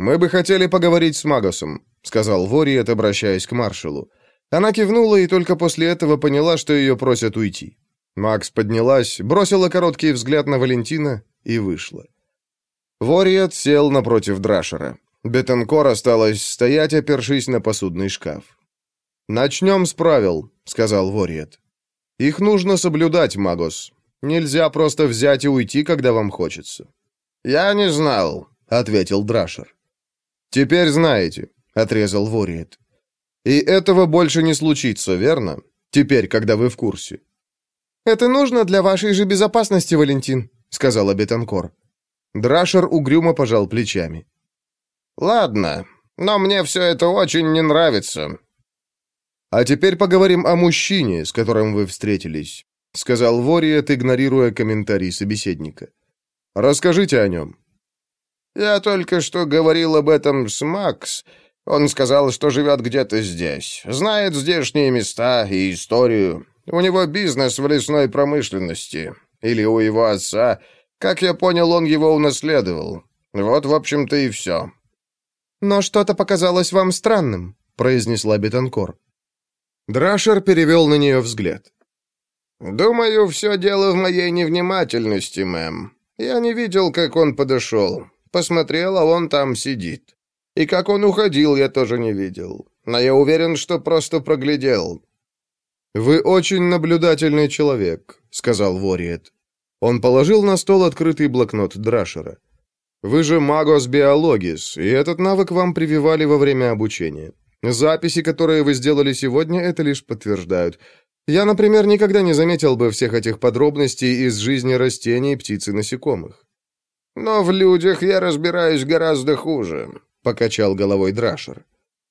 «Мы бы хотели поговорить с Магосом», — сказал Вориет, обращаясь к маршалу. Она кивнула и только после этого поняла, что ее просят уйти. Макс поднялась, бросила короткий взгляд на Валентина и вышла. Вориет сел напротив Драшера. Бетанкор осталась стоять, опершись на посудный шкаф. «Начнем с правил», — сказал Вориет. «Их нужно соблюдать, Магос. Нельзя просто взять и уйти, когда вам хочется». «Я не знал», — ответил Драшер. «Теперь знаете», — отрезал Вориет. «И этого больше не случится, верно? Теперь, когда вы в курсе». «Это нужно для вашей же безопасности, Валентин», — сказала Бетанкор. Драшер угрюмо пожал плечами. «Ладно, но мне все это очень не нравится». «А теперь поговорим о мужчине, с которым вы встретились», — сказал Вориет, игнорируя комментарий собеседника. «Расскажите о нем». «Я только что говорил об этом с Макс. Он сказал, что живет где-то здесь, знает здешние места и историю. У него бизнес в лесной промышленности. Или у его отца. Как я понял, он его унаследовал. Вот, в общем-то, и все». «Но что-то показалось вам странным», — произнесла Бетанкор. Драшер перевел на нее взгляд. «Думаю, все дело в моей невнимательности, мэм. Я не видел, как он подошел. Посмотрел, а он там сидит. И как он уходил, я тоже не видел. Но я уверен, что просто проглядел. «Вы очень наблюдательный человек», — сказал Вориет. Он положил на стол открытый блокнот Драшера. «Вы же магос биологис, и этот навык вам прививали во время обучения. Записи, которые вы сделали сегодня, это лишь подтверждают. Я, например, никогда не заметил бы всех этих подробностей из жизни растений, птиц и насекомых». «Но в людях я разбираюсь гораздо хуже», — покачал головой Драшер.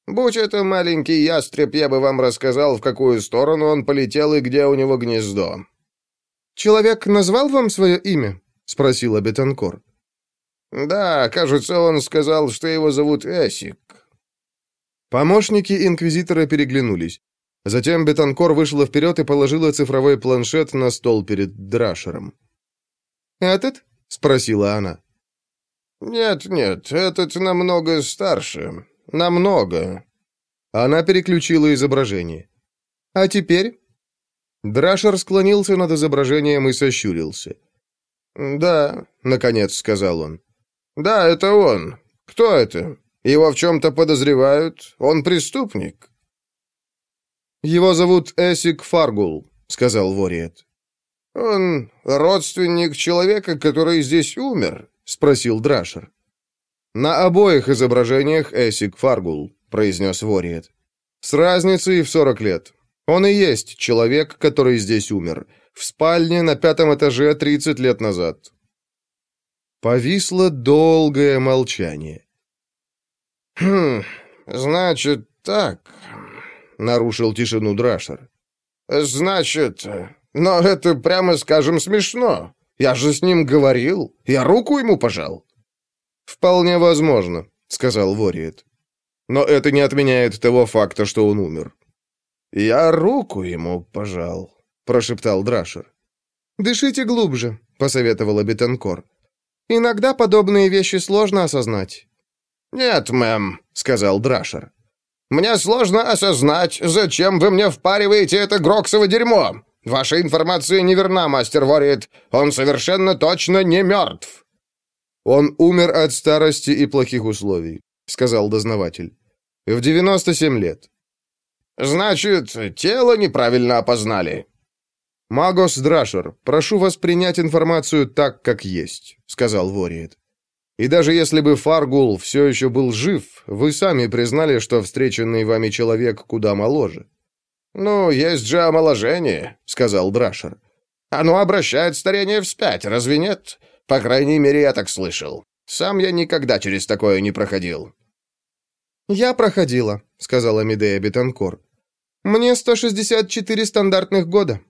Будь это маленький ястреб, я бы вам рассказал, в какую сторону он полетел и где у него гнездо». «Человек назвал вам свое имя?» — спросила Бетанкор. «Да, кажется, он сказал, что его зовут Эсик». Помощники инквизитора переглянулись. Затем Бетанкор вышла вперед и положила цифровой планшет на стол перед Драшером. «Этот?» — спросила она. «Нет, нет, этот намного старше. Намного». Она переключила изображение. «А теперь?» Драшер склонился над изображением и сощурился. «Да», — наконец сказал он. «Да, это он. Кто это? Его в чем-то подозревают? Он преступник?» «Его зовут Эсик Фаргул», — сказал Вориет. «Он родственник человека, который здесь умер?» — спросил Драшер. «На обоих изображениях Эсик Фаргул», — произнес Вориет. «С разницей в сорок лет. Он и есть человек, который здесь умер. В спальне на пятом этаже тридцать лет назад». Повисло долгое молчание. «Хм, значит так», — нарушил тишину Драшер. «Значит, но это, прямо скажем, смешно. Я же с ним говорил. Я руку ему пожал». «Вполне возможно», — сказал Вориет. «Но это не отменяет того факта, что он умер». «Я руку ему пожал», — прошептал Драшер. «Дышите глубже», — посоветовала Бетанкор. «Иногда подобные вещи сложно осознать». «Нет, мэм», — сказал Драшер. «Мне сложно осознать, зачем вы мне впариваете это гроксово дерьмо. Ваша информация неверна, мастер Ворит. Он совершенно точно не мертв». «Он умер от старости и плохих условий», — сказал дознаватель. «В 97 лет». «Значит, тело неправильно опознали». «Магос Драшер, прошу вас принять информацию так, как есть», — сказал Вориет. «И даже если бы Фаргул все еще был жив, вы сами признали, что встреченный вами человек куда моложе». «Ну, есть же омоложение», — сказал Драшер. «Оно обращает старение вспять, разве нет? По крайней мере, я так слышал. Сам я никогда через такое не проходил». «Я проходила», — сказала Медея Бетанкор. «Мне 164 стандартных года».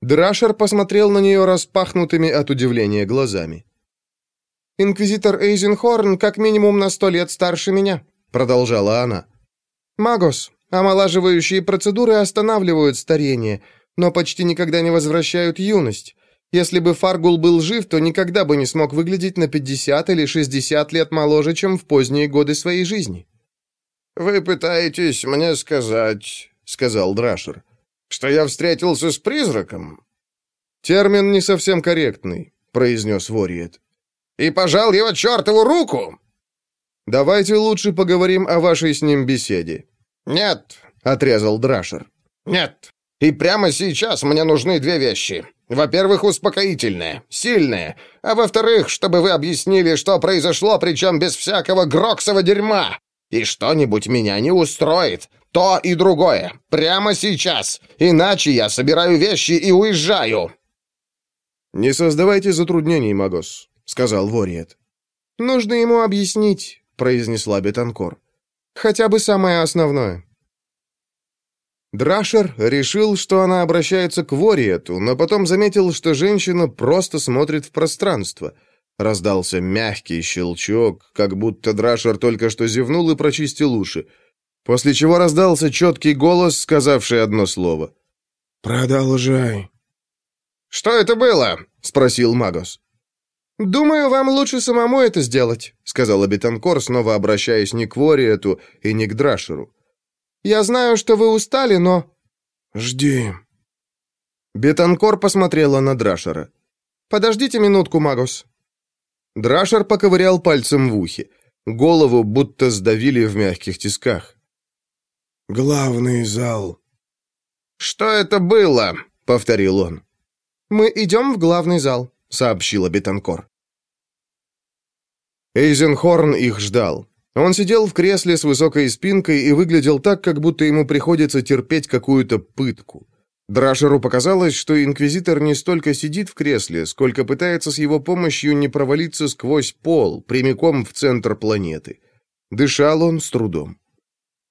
Драшер посмотрел на нее распахнутыми от удивления глазами. «Инквизитор Эйзенхорн как минимум на сто лет старше меня», — продолжала она. «Магос, Омолаживающие процедуры останавливают старение, но почти никогда не возвращают юность. Если бы Фаргул был жив, то никогда бы не смог выглядеть на 50 или 60 лет моложе, чем в поздние годы своей жизни. «Вы пытаетесь мне сказать, — сказал Драшер, — что я встретился с призраком?» «Термин не совсем корректный», — произнес Вориет. «И пожал его чертову руку!» «Давайте лучше поговорим о вашей с ним беседе. «Нет», — отрезал Драшер. «Нет. И прямо сейчас мне нужны две вещи. Во-первых, успокоительное, сильное. А во-вторых, чтобы вы объяснили, что произошло, причем без всякого гроксового дерьма. И что-нибудь меня не устроит. То и другое. Прямо сейчас. Иначе я собираю вещи и уезжаю». «Не создавайте затруднений, Магос», — сказал Вориет. «Нужно ему объяснить», — произнесла Бетанкор. Хотя бы самое основное. Драшер решил, что она обращается к Вориету, но потом заметил, что женщина просто смотрит в пространство. Раздался мягкий щелчок, как будто Драшер только что зевнул и прочистил уши. После чего раздался четкий голос, сказавший одно слово. «Продолжай». «Что это было?» — спросил Магос. «Думаю, вам лучше самому это сделать», — сказала Бетанкор, снова обращаясь не к Вориету и не к Драшеру. «Я знаю, что вы устали, но...» «Жди». Бетанкор посмотрела на Драшера. «Подождите минутку, Магос». Драшер поковырял пальцем в ухе. Голову будто сдавили в мягких тисках. «Главный зал». «Что это было?» — повторил он. «Мы идем в главный зал», — сообщила Бетанкор. Эйзенхорн их ждал. Он сидел в кресле с высокой спинкой и выглядел так, как будто ему приходится терпеть какую-то пытку. Драшеру показалось, что инквизитор не столько сидит в кресле, сколько пытается с его помощью не провалиться сквозь пол, прямиком в центр планеты. Дышал он с трудом.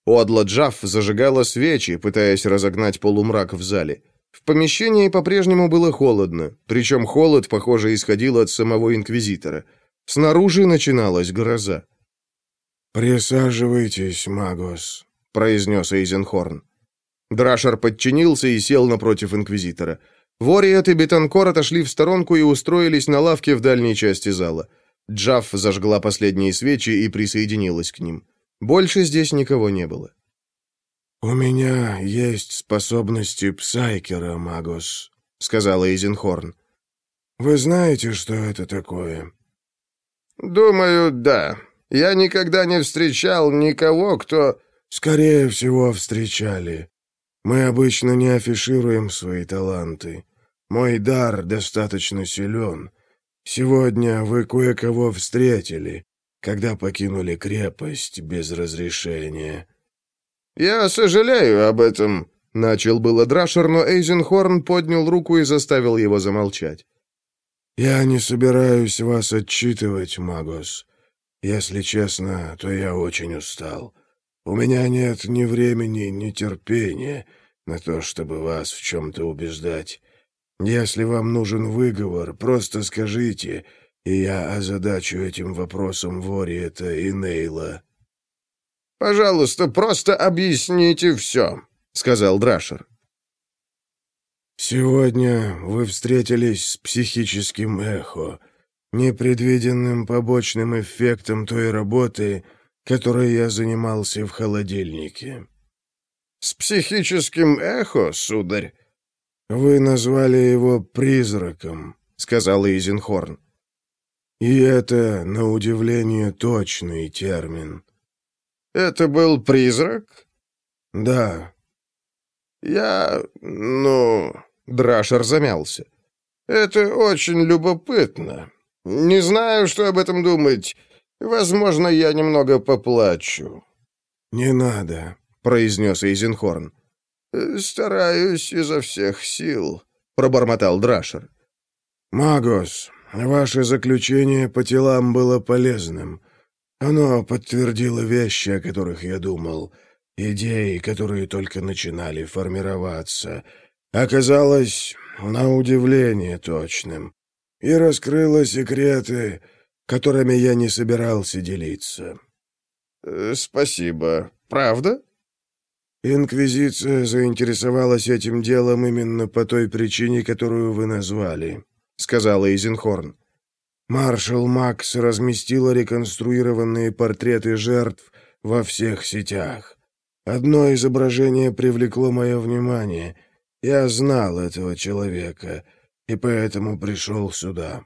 Одла Джафф зажигала свечи, пытаясь разогнать полумрак в зале. В помещении по-прежнему было холодно, причем холод, похоже, исходил от самого Инквизитора. Снаружи начиналась гроза. «Присаживайтесь, Магос», — произнес Эйзенхорн. Драшер подчинился и сел напротив Инквизитора. Вориет и Бетанкор отошли в сторонку и устроились на лавке в дальней части зала. Джафф зажгла последние свечи и присоединилась к ним. Больше здесь никого не было. «У меня есть способности Псайкера, Магос», — сказал Эйзенхорн. «Вы знаете, что это такое?» «Думаю, да. Я никогда не встречал никого, кто...» «Скорее всего, встречали. Мы обычно не афишируем свои таланты. Мой дар достаточно силен. Сегодня вы кое-кого встретили когда покинули крепость без разрешения». «Я сожалею об этом», — начал было Драшер, но Эйзенхорн поднял руку и заставил его замолчать. «Я не собираюсь вас отчитывать, Магос. Если честно, то я очень устал. У меня нет ни времени, ни терпения на то, чтобы вас в чем-то убеждать. Если вам нужен выговор, просто скажите, и я озадачу этим вопросом Вориета и Нейла». «Пожалуйста, просто объясните все», — сказал Драшер. «Сегодня вы встретились с психическим эхо, непредвиденным побочным эффектом той работы, которой я занимался в холодильнике». «С психическим эхо, сударь?» «Вы назвали его призраком», — сказал Изенхорн. И это, на удивление, точный термин. Это был призрак? Да. Я... ну... Драшер замялся. Это очень любопытно. Не знаю, что об этом думать. Возможно, я немного поплачу. Не надо, произнес Эйзенхорн. Стараюсь изо всех сил, пробормотал Драшер. Магос, Ваше заключение по телам было полезным. Оно подтвердило вещи, о которых я думал, идеи, которые только начинали формироваться. Оказалось, на удивление точным. И раскрыло секреты, которыми я не собирался делиться. Э, «Спасибо. Правда?» «Инквизиция заинтересовалась этим делом именно по той причине, которую вы назвали. — сказала Эйзенхорн. Маршал Макс разместила реконструированные портреты жертв во всех сетях. Одно изображение привлекло мое внимание. Я знал этого человека, и поэтому пришел сюда.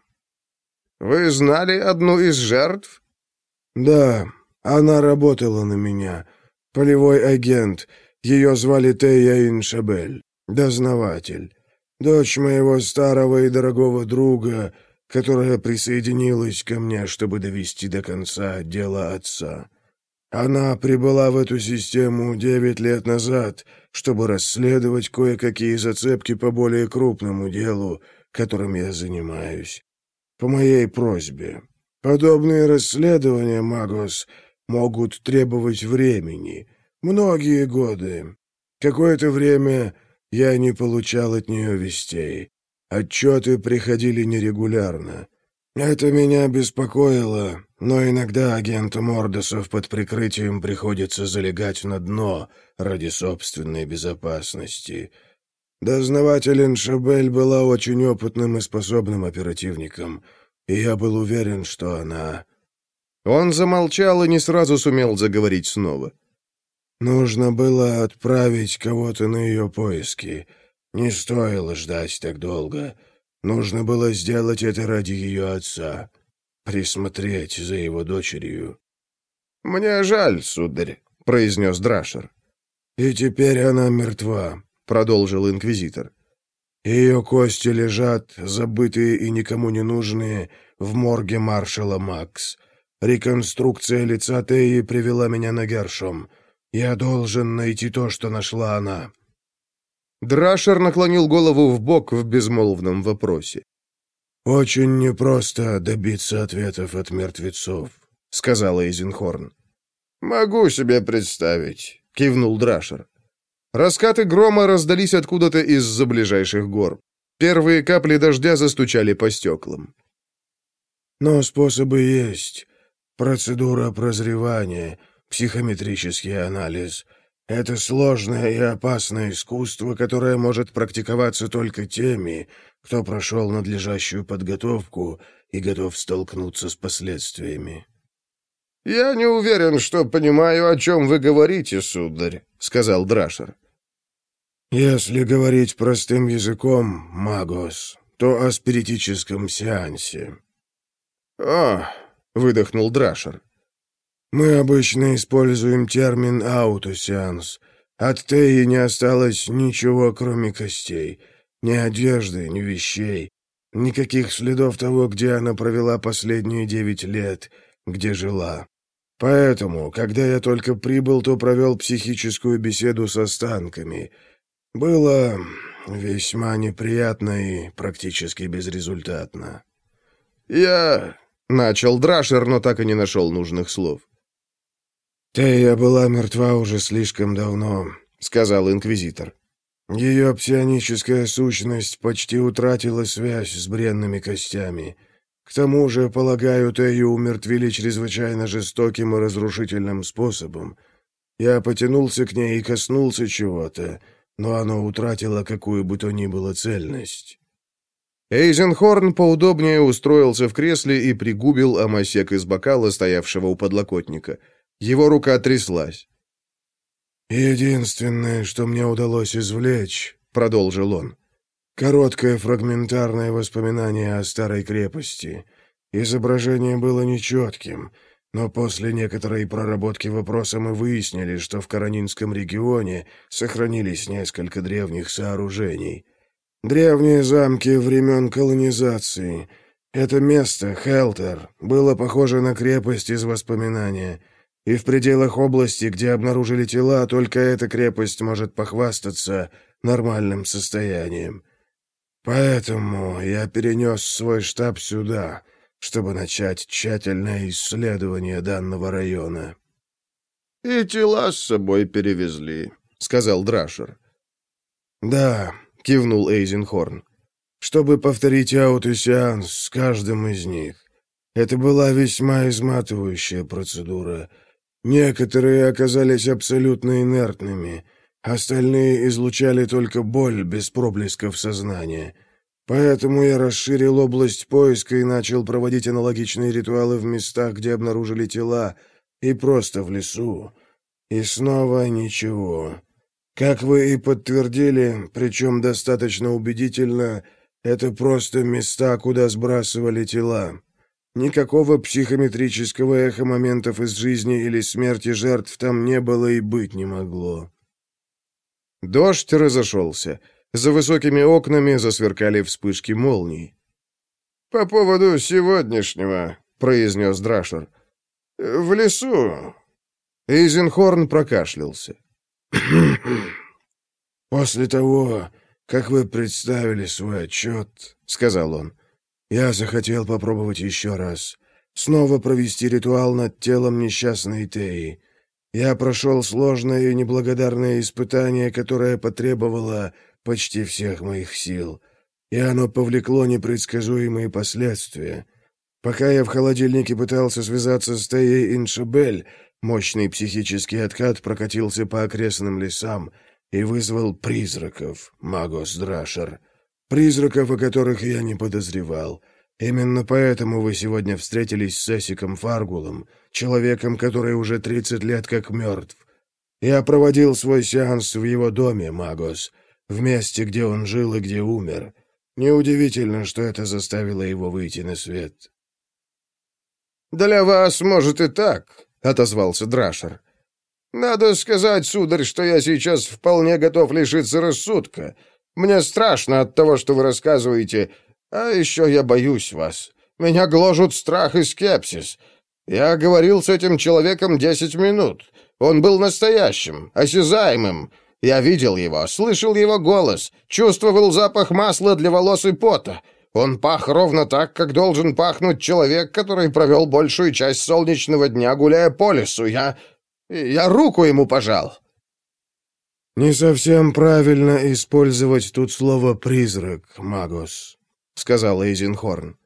«Вы знали одну из жертв?» «Да, она работала на меня. Полевой агент. Ее звали Тея Иншабель. Дознаватель дочь моего старого и дорогого друга, которая присоединилась ко мне, чтобы довести до конца дело отца. Она прибыла в эту систему девять лет назад, чтобы расследовать кое-какие зацепки по более крупному делу, которым я занимаюсь. По моей просьбе. Подобные расследования, Магос, могут требовать времени, многие годы. Какое-то время я не получал от нее вестей. Отчеты приходили нерегулярно. Это меня беспокоило, но иногда агентам Ордосов под прикрытием приходится залегать на дно ради собственной безопасности. Дознаватель Иншабель была очень опытным и способным оперативником, и я был уверен, что она... Он замолчал и не сразу сумел заговорить снова. Нужно было отправить кого-то на ее поиски. Не стоило ждать так долго. Нужно было сделать это ради ее отца. Присмотреть за его дочерью. «Мне жаль, сударь», — произнес Драшер. «И теперь она мертва», — продолжил инквизитор. «Ее кости лежат, забытые и никому не нужные, в морге маршала Макс. Реконструкция лица Теи привела меня на Гершом». Я должен найти то, что нашла она». Драшер наклонил голову в бок в безмолвном вопросе. «Очень непросто добиться ответов от мертвецов», — сказала Эйзенхорн. «Могу себе представить». — кивнул Драшер. Раскаты грома раздались откуда-то из-за ближайших гор. Первые капли дождя застучали по стеклам. «Но способы есть. Процедура прозревания, психометрический анализ. Это сложное и опасное искусство, которое может практиковаться только теми, кто прошел надлежащую подготовку и готов столкнуться с последствиями. «Я не уверен, что понимаю, о чем вы говорите, сударь», — сказал Драшер. «Если говорить простым языком, Магос, то о спиритическом сеансе». «О», — выдохнул Драшер. «Мы обычно используем термин «аутосеанс». От Теи не осталось ничего, кроме костей. Ни одежды, ни вещей. Никаких следов того, где она провела последние девять лет, где жила. Поэтому, когда я только прибыл, то провел психическую беседу с останками. Было весьма неприятно и практически безрезультатно. «Я...» — начал Драшер, но так и не нашел нужных слов. «Тея была мертва уже слишком давно», — сказал инквизитор. «Ее псионическая сущность почти утратила связь с бренными костями». К тому же, полагаю, Тею умертвили чрезвычайно жестоким и разрушительным способом. Я потянулся к ней и коснулся чего-то, но оно утратило какую бы то ни было цельность. Эйзенхорн поудобнее устроился в кресле и пригубил амосек из бокала, стоявшего у подлокотника. Его рука тряслась. «Единственное, что мне удалось извлечь», — продолжил он, Короткое фрагментарное воспоминание о старой крепости. Изображение было нечетким, но после некоторой проработки вопроса мы выяснили, что в Каранинском регионе сохранились несколько древних сооружений. Древние замки времен колонизации. Это место, Хелтер, было похоже на крепость из воспоминания. И в пределах области, где обнаружили тела, только эта крепость может похвастаться нормальным состоянием. Поэтому я перенес свой штаб сюда, чтобы начать тщательное исследование данного района». «И тела с собой перевезли», — сказал Драшер. «Да», — кивнул Эйзенхорн, — «чтобы повторить аутосеанс с каждым из них. Это была весьма изматывающая процедура. Некоторые оказались абсолютно инертными — Остальные излучали только боль без проблесков сознания. Поэтому я расширил область поиска и начал проводить аналогичные ритуалы в местах, где обнаружили тела, и просто в лесу. И снова ничего. Как вы и подтвердили, причем достаточно убедительно, это просто места, куда сбрасывали тела. Никакого психометрического эхо моментов из жизни или смерти жертв там не было и быть не могло. Дождь разошелся. За высокими окнами засверкали вспышки молний. «По поводу сегодняшнего», — произнес Драшер. «В лесу». Эйзенхорн прокашлялся. «После того, как вы представили свой отчет», — сказал он, — «я захотел попробовать еще раз. Снова провести ритуал над телом несчастной Теи. Я прошел сложное и неблагодарное испытание, которое потребовало почти всех моих сил, и оно повлекло непредсказуемые последствия. Пока я в холодильнике пытался связаться с Теей Иншабель, мощный психический откат прокатился по окрестным лесам и вызвал призраков, Магос Драшер. Призраков, о которых я не подозревал. Именно поэтому вы сегодня встретились с Эсиком Фаргулом, человеком, который уже 30 лет как мертв. Я проводил свой сеанс в его доме, Магос, в месте, где он жил и где умер. Неудивительно, что это заставило его выйти на свет. «Для вас, может, и так», — отозвался Драшер. «Надо сказать, сударь, что я сейчас вполне готов лишиться рассудка. Мне страшно от того, что вы рассказываете, а еще я боюсь вас. Меня гложут страх и скепсис. Я говорил с этим человеком десять минут. Он был настоящим, осязаемым. Я видел его, слышал его голос, чувствовал запах масла для волос и пота. Он пах ровно так, как должен пахнуть человек, который провел большую часть солнечного дня, гуляя по лесу. Я... я руку ему пожал. «Не совсем правильно использовать тут слово «призрак», Магос», — сказал Эйзенхорн.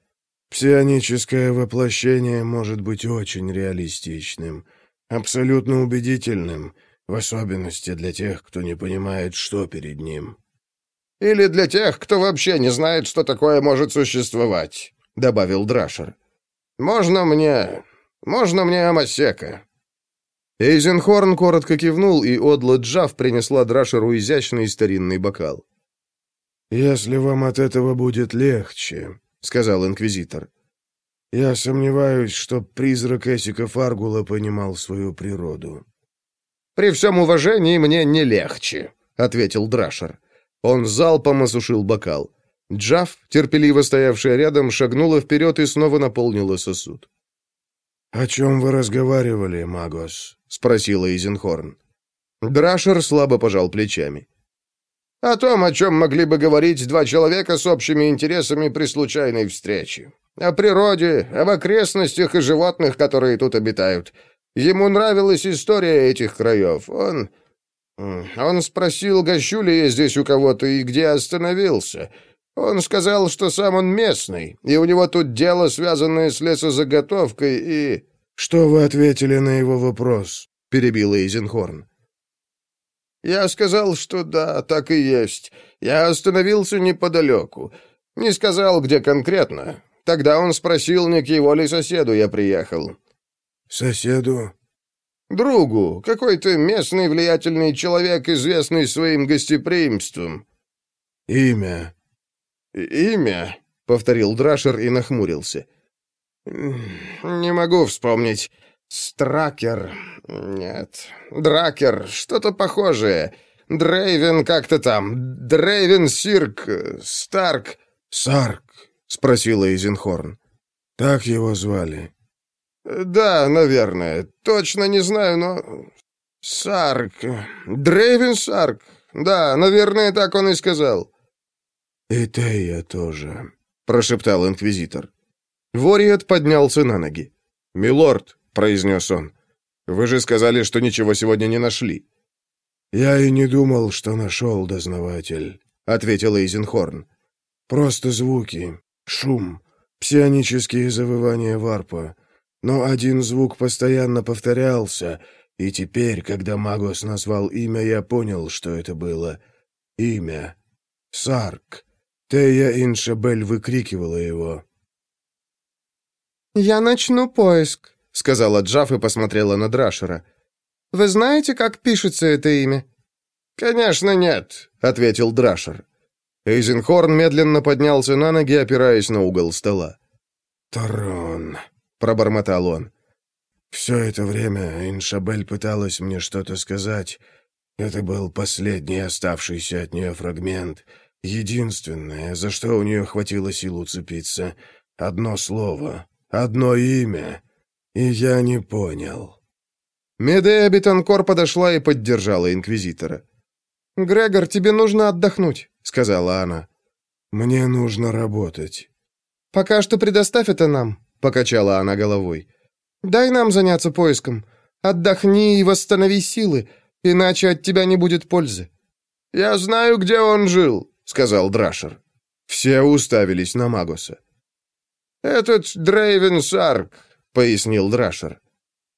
«Псионическое воплощение может быть очень реалистичным, абсолютно убедительным, в особенности для тех, кто не понимает, что перед ним». «Или для тех, кто вообще не знает, что такое может существовать», — добавил Драшер. «Можно мне... можно мне Амасека?» Эйзенхорн коротко кивнул, и Одла Джав принесла Драшеру изящный старинный бокал. «Если вам от этого будет легче», — сказал инквизитор. «Я сомневаюсь, что призрак Эсика Фаргула понимал свою природу». «При всем уважении мне не легче», — ответил Драшер. Он залпом осушил бокал. Джав, терпеливо стоявшая рядом, шагнула вперед и снова наполнила сосуд. «О чем вы разговаривали, Магос?» — спросила Изенхорн. Драшер слабо пожал плечами. «О том, о чем могли бы говорить два человека с общими интересами при случайной встрече. О природе, об окрестностях и животных, которые тут обитают. Ему нравилась история этих краев. Он... Он спросил, гощу ли я здесь у кого-то и где остановился. Он сказал, что сам он местный, и у него тут дело, связанное с лесозаготовкой, и...» «Что вы ответили на его вопрос?» — перебил Эйзенхорн. «Я сказал, что да, так и есть. Я остановился неподалеку. Не сказал, где конкретно. Тогда он спросил, не к его ли соседу я приехал». «Соседу?» «Другу. Какой-то местный влиятельный человек, известный своим гостеприимством». «Имя?» «Имя?» — повторил Драшер и нахмурился. «Не могу вспомнить. Стракер. Нет. Дракер. Что-то похожее. Дрейвен как-то там. Дрейвен Сирк. Старк». «Сарк?» — спросила Эйзенхорн. «Так его звали?» «Да, наверное. Точно не знаю, но...» «Сарк. Дрейвен Сарк. Да, наверное, так он и сказал». «И Тея тоже», — прошептал инквизитор. Вориет поднялся на ноги. «Милорд», — произнес он, — «вы же сказали, что ничего сегодня не нашли». «Я и не думал, что нашел, дознаватель», — ответил Эйзенхорн. «Просто звуки, шум, псионические завывания варпа. Но один звук постоянно повторялся, и теперь, когда Магос назвал имя, я понял, что это было. Имя. Сарк. Тея Иншабель выкрикивала его. «Я начну поиск», — сказала Джаф и посмотрела на Драшера. «Вы знаете, как пишется это имя?» «Конечно нет», — ответил Драшер. Эйзенхорн медленно поднялся на ноги, опираясь на угол стола. «Тарон», — пробормотал он. «Все это время Иншабель пыталась мне что-то сказать. Это был последний оставшийся от нее фрагмент». Единственное, за что у нее хватило сил уцепиться, одно слово, одно имя, и я не понял. Медея Бетанкор подошла и поддержала инквизитора. «Грегор, тебе нужно отдохнуть», — сказала она. «Мне нужно работать». «Пока что предоставь это нам», — покачала она головой. «Дай нам заняться поиском. Отдохни и восстанови силы, иначе от тебя не будет пользы». «Я знаю, где он жил», — сказал Драшер. Все уставились на Магоса. «Этот Дрейвен Сарк», — пояснил Драшер.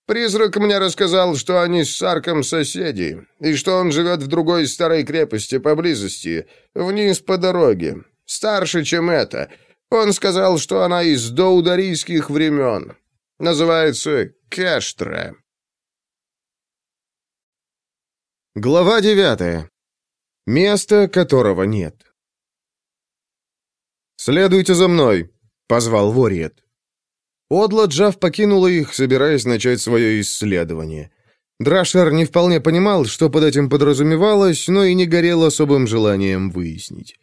«Призрак мне рассказал, что они с Сарком соседи, и что он живет в другой старой крепости поблизости, вниз по дороге, старше, чем это. Он сказал, что она из доударийских времен. Называется Кештра». Глава девятая. Место, которого нет. «Следуйте за мной», — позвал Вориет. Одла Джав покинула их, собираясь начать свое исследование. Драшер не вполне понимал, что под этим подразумевалось, но и не горел особым желанием выяснить.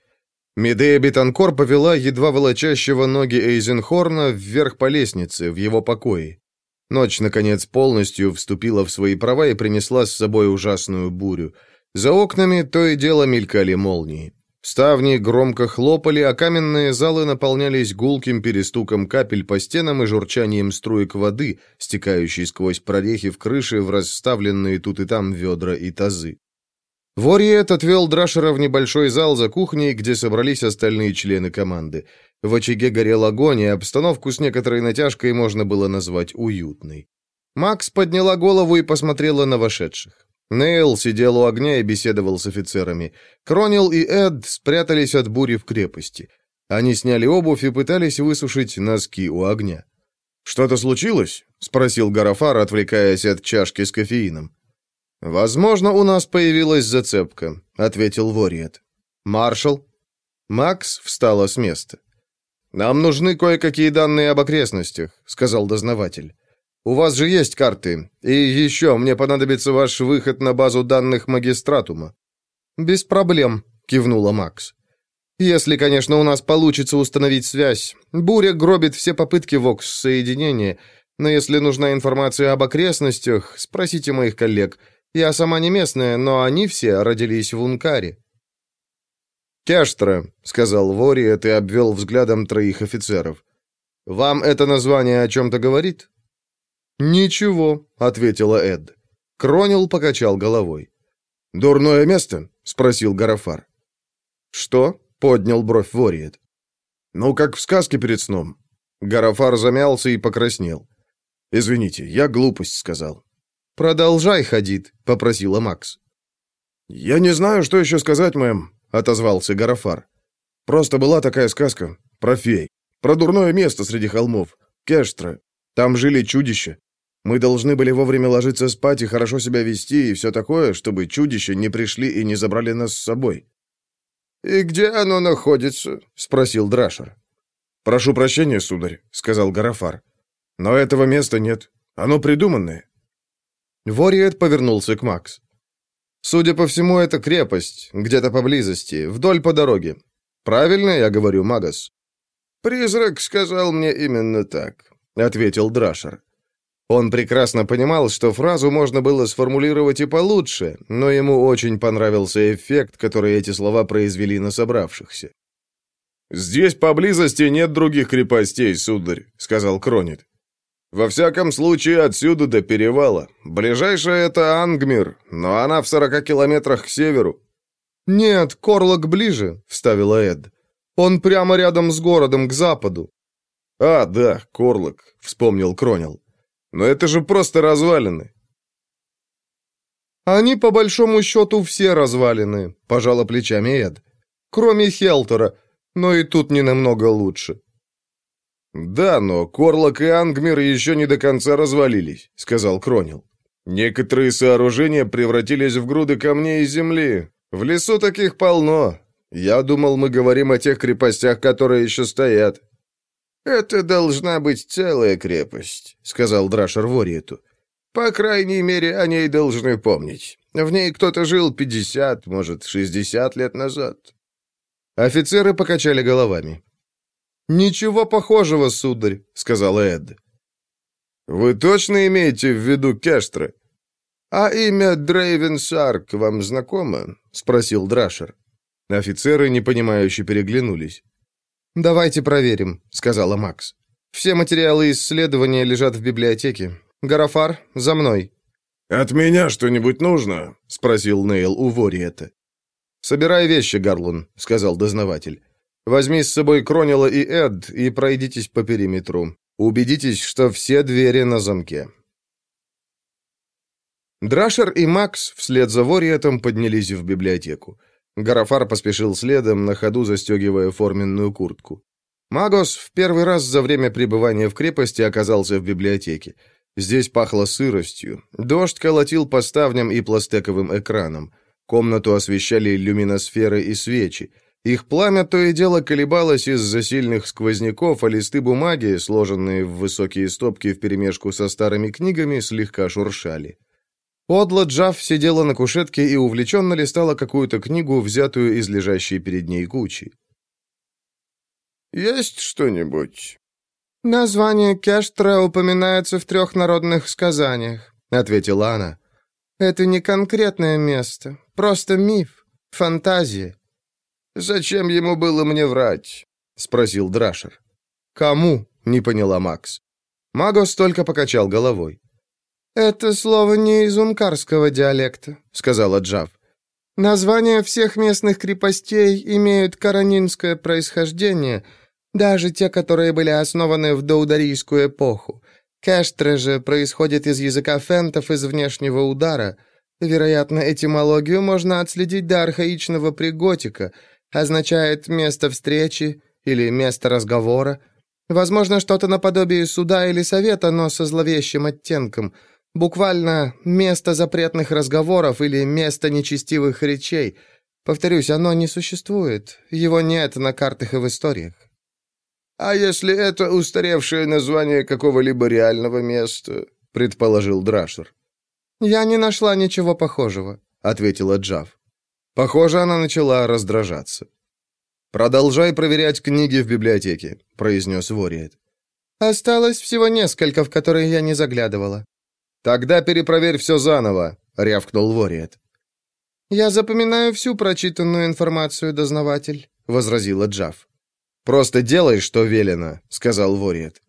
Медея Бетанкор повела едва волочащего ноги Эйзенхорна вверх по лестнице, в его покое. Ночь, наконец, полностью вступила в свои права и принесла с собой ужасную бурю — за окнами то и дело мелькали молнии. Ставни громко хлопали, а каменные залы наполнялись гулким перестуком капель по стенам и журчанием струек воды, стекающей сквозь прорехи в крыше в расставленные тут и там ведра и тазы. Вориет отвел Драшера в небольшой зал за кухней, где собрались остальные члены команды. В очаге горел огонь, и обстановку с некоторой натяжкой можно было назвать уютной. Макс подняла голову и посмотрела на вошедших. Нейл сидел у огня и беседовал с офицерами. Кронил и Эд спрятались от бури в крепости. Они сняли обувь и пытались высушить носки у огня. «Что-то случилось?» — спросил Гарафар, отвлекаясь от чашки с кофеином. «Возможно, у нас появилась зацепка», — ответил Вориет. «Маршал?» Макс встала с места. «Нам нужны кое-какие данные об окрестностях», — сказал дознаватель. «У вас же есть карты. И еще мне понадобится ваш выход на базу данных магистратума». «Без проблем», — кивнула Макс. «Если, конечно, у нас получится установить связь. Буря гробит все попытки ВОКС-соединения, но если нужна информация об окрестностях, спросите моих коллег». Я сама не местная, но они все родились в Ункаре». «Кештра», — сказал Вориет и обвел взглядом троих офицеров. «Вам это название о чем-то говорит?» «Ничего», — ответила Эд. Кронил покачал головой. «Дурное место?» — спросил Гарафар. «Что?» — поднял бровь Вориет. «Ну, как в сказке перед сном». Гарафар замялся и покраснел. «Извините, я глупость сказал. «Продолжай, Хадид», — попросила Макс. «Я не знаю, что еще сказать, мэм», — отозвался Гарафар. «Просто была такая сказка про фей, про дурное место среди холмов, Кештра. Там жили чудища. Мы должны были вовремя ложиться спать и хорошо себя вести и все такое, чтобы чудища не пришли и не забрали нас с собой». «И где оно находится?» — спросил Драшер. «Прошу прощения, сударь», — сказал Гарафар. «Но этого места нет. Оно придуманное. Вориет повернулся к Макс. «Судя по всему, это крепость, где-то поблизости, вдоль по дороге. Правильно я говорю, Магас?» «Призрак сказал мне именно так», — ответил Драшер. Он прекрасно понимал, что фразу можно было сформулировать и получше, но ему очень понравился эффект, который эти слова произвели на собравшихся. «Здесь поблизости нет других крепостей, сударь», — сказал Кронит. Во всяком случае, отсюда до перевала. Ближайшая это Ангмир, но она в сорока километрах к северу. Нет, Корлок ближе, вставила Эд. Он прямо рядом с городом, к западу. А, да, Корлок, вспомнил Кронил. Но это же просто развалины. Они, по большому счету, все развалины, пожала плечами Эд. Кроме Хелтера, но и тут не намного лучше. «Да, но Корлок и Ангмир еще не до конца развалились», — сказал Кронил. «Некоторые сооружения превратились в груды камней и земли. В лесу таких полно. Я думал, мы говорим о тех крепостях, которые еще стоят». «Это должна быть целая крепость», — сказал Драшер Вориету. «По крайней мере, о ней должны помнить. В ней кто-то жил пятьдесят, может, шестьдесят лет назад». Офицеры покачали головами. «Ничего похожего, сударь», — сказал Эд. «Вы точно имеете в виду Кештра?» «А имя Дрейвен Сарк вам знакомо?» — спросил Драшер. Офицеры, непонимающе, переглянулись. «Давайте проверим», — сказала Макс. «Все материалы исследования лежат в библиотеке. Гарафар, за мной». «От меня что-нибудь нужно?» — спросил Нейл у Вориэта. «Собирай вещи, Гарлун», — сказал дознаватель. Возьми с собой Кронила и Эд и пройдитесь по периметру. Убедитесь, что все двери на замке». Драшер и Макс вслед за Вориетом поднялись в библиотеку. Гарафар поспешил следом, на ходу застегивая форменную куртку. Магос в первый раз за время пребывания в крепости оказался в библиотеке. Здесь пахло сыростью. Дождь колотил по ставням и пластековым экранам. Комнату освещали люминосферы и свечи. Их пламя то и дело колебалось из-за сильных сквозняков, а листы бумаги, сложенные в высокие стопки вперемешку со старыми книгами, слегка шуршали. Подла Джав сидела на кушетке и увлеченно листала какую-то книгу, взятую из лежащей перед ней кучи. «Есть что-нибудь?» «Название Кештра упоминается в трех народных сказаниях», — ответила она. «Это не конкретное место, просто миф, фантазия». «Зачем ему было мне врать?» — спросил Драшер. «Кому?» — не поняла Макс. Магос только покачал головой. «Это слово не из ункарского диалекта», — сказала Джав. Названия всех местных крепостей имеют каранинское происхождение, даже те, которые были основаны в доударийскую эпоху. Кэштре же происходит из языка фентов из внешнего удара. Вероятно, этимологию можно отследить до архаичного приготика. Означает «место встречи» или «место разговора». Возможно, что-то наподобие суда или совета, но со зловещим оттенком. Буквально «место запретных разговоров» или «место нечестивых речей». Повторюсь, оно не существует. Его нет на картах и в историях. «А если это устаревшее название какого-либо реального места?» — предположил Драшер. «Я не нашла ничего похожего», — ответила Джав. Похоже, она начала раздражаться. «Продолжай проверять книги в библиотеке», — произнес Вориет. «Осталось всего несколько, в которые я не заглядывала». «Тогда перепроверь все заново», — рявкнул Вориет. «Я запоминаю всю прочитанную информацию, дознаватель», — возразила Джав. «Просто делай, что велено», — сказал Вориет.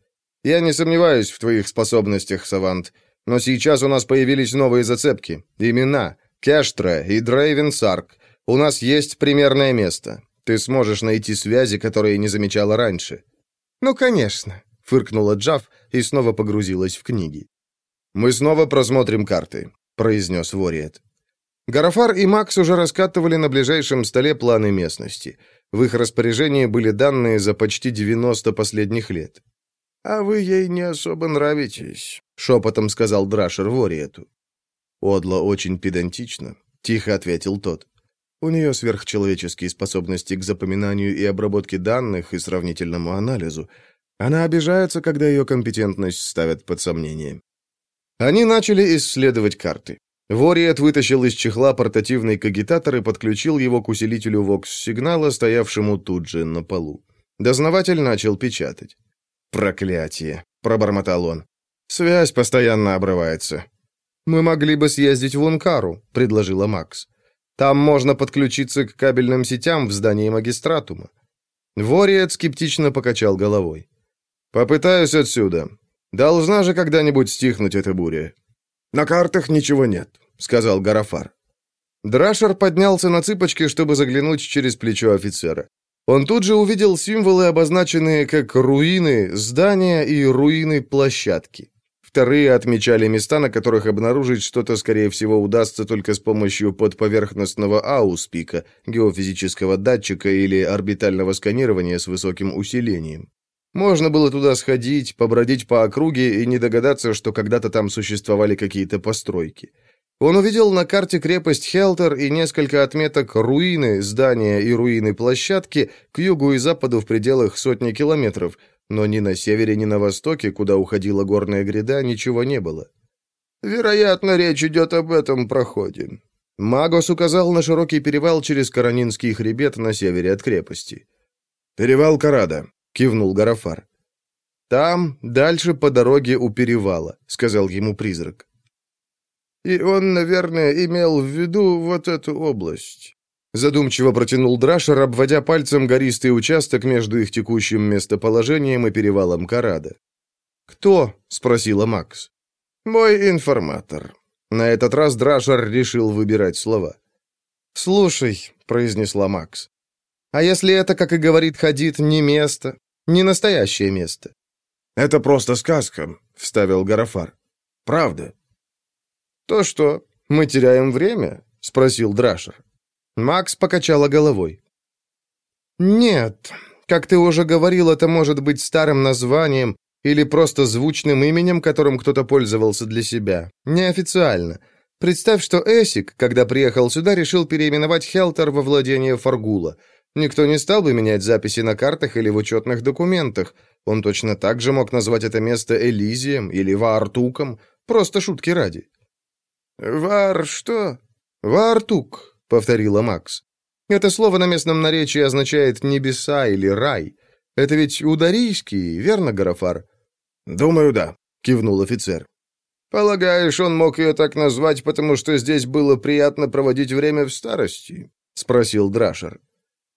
«Я не сомневаюсь в твоих способностях, Савант, но сейчас у нас появились новые зацепки. Имена. Кештра и Дрейвен Сарк. У нас есть примерное место. Ты сможешь найти связи, которые не замечала раньше». «Ну, конечно», — фыркнула Джав и снова погрузилась в книги. «Мы снова просмотрим карты», — произнес Вориет. Гарафар и Макс уже раскатывали на ближайшем столе планы местности — в их распоряжении были данные за почти 90 последних лет. «А вы ей не особо нравитесь», — шепотом сказал Драшер Вориету. «Одла очень педантично», — тихо ответил тот. «У нее сверхчеловеческие способности к запоминанию и обработке данных и сравнительному анализу. Она обижается, когда ее компетентность ставят под сомнение». Они начали исследовать карты. Вориет вытащил из чехла портативный кагитатор и подключил его к усилителю вокс-сигнала, стоявшему тут же на полу. Дознаватель начал печатать. «Проклятие!» — пробормотал он. «Связь постоянно обрывается». «Мы могли бы съездить в Ункару», — предложила Макс. «Там можно подключиться к кабельным сетям в здании магистратума». Вориет скептично покачал головой. «Попытаюсь отсюда. Должна же когда-нибудь стихнуть эта буря». «На картах ничего нет», — сказал Гарафар. Драшер поднялся на цыпочки, чтобы заглянуть через плечо офицера. Он тут же увидел символы, обозначенные как руины здания и руины площадки. Вторые отмечали места, на которых обнаружить что-то, скорее всего, удастся только с помощью подповерхностного ауспика, геофизического датчика или орбитального сканирования с высоким усилением. Можно было туда сходить, побродить по округе и не догадаться, что когда-то там существовали какие-то постройки. Он увидел на карте крепость Хелтер и несколько отметок руины, здания и руины площадки к югу и западу в пределах сотни километров, но ни на севере, ни на востоке, куда уходила горная гряда, ничего не было. «Вероятно, речь идет об этом проходе». Магос указал на широкий перевал через Каранинский хребет на севере от крепости. «Перевал Карада кивнул Гарафар. Там, дальше по дороге у перевала, сказал ему призрак. И он, наверное, имел в виду вот эту область. Задумчиво протянул Драшер, обводя пальцем гористый участок между их текущим местоположением и перевалом Карада. «Кто?» — спросила Макс. «Мой информатор». На этот раз Драшер решил выбирать слова. «Слушай», — произнесла Макс, — «а если это, как и говорит Хадид, не место, не настоящее место. «Это просто сказка», — вставил Гарафар. «Правда». «То что, мы теряем время?» — спросил Драшер. Макс покачала головой. «Нет, как ты уже говорил, это может быть старым названием или просто звучным именем, которым кто-то пользовался для себя. Неофициально. Представь, что Эсик, когда приехал сюда, решил переименовать Хелтер во владение Фаргула. Никто не стал бы менять записи на картах или в учетных документах. Он точно так же мог назвать это место Элизием или Ваартуком, просто шутки ради. «Вар что?» «Ваартук», — повторила Макс. «Это слово на местном наречии означает «небеса» или «рай». Это ведь ударийский, верно, Гарафар?» «Думаю, да», — кивнул офицер. «Полагаешь, он мог ее так назвать, потому что здесь было приятно проводить время в старости?» — спросил Драшер.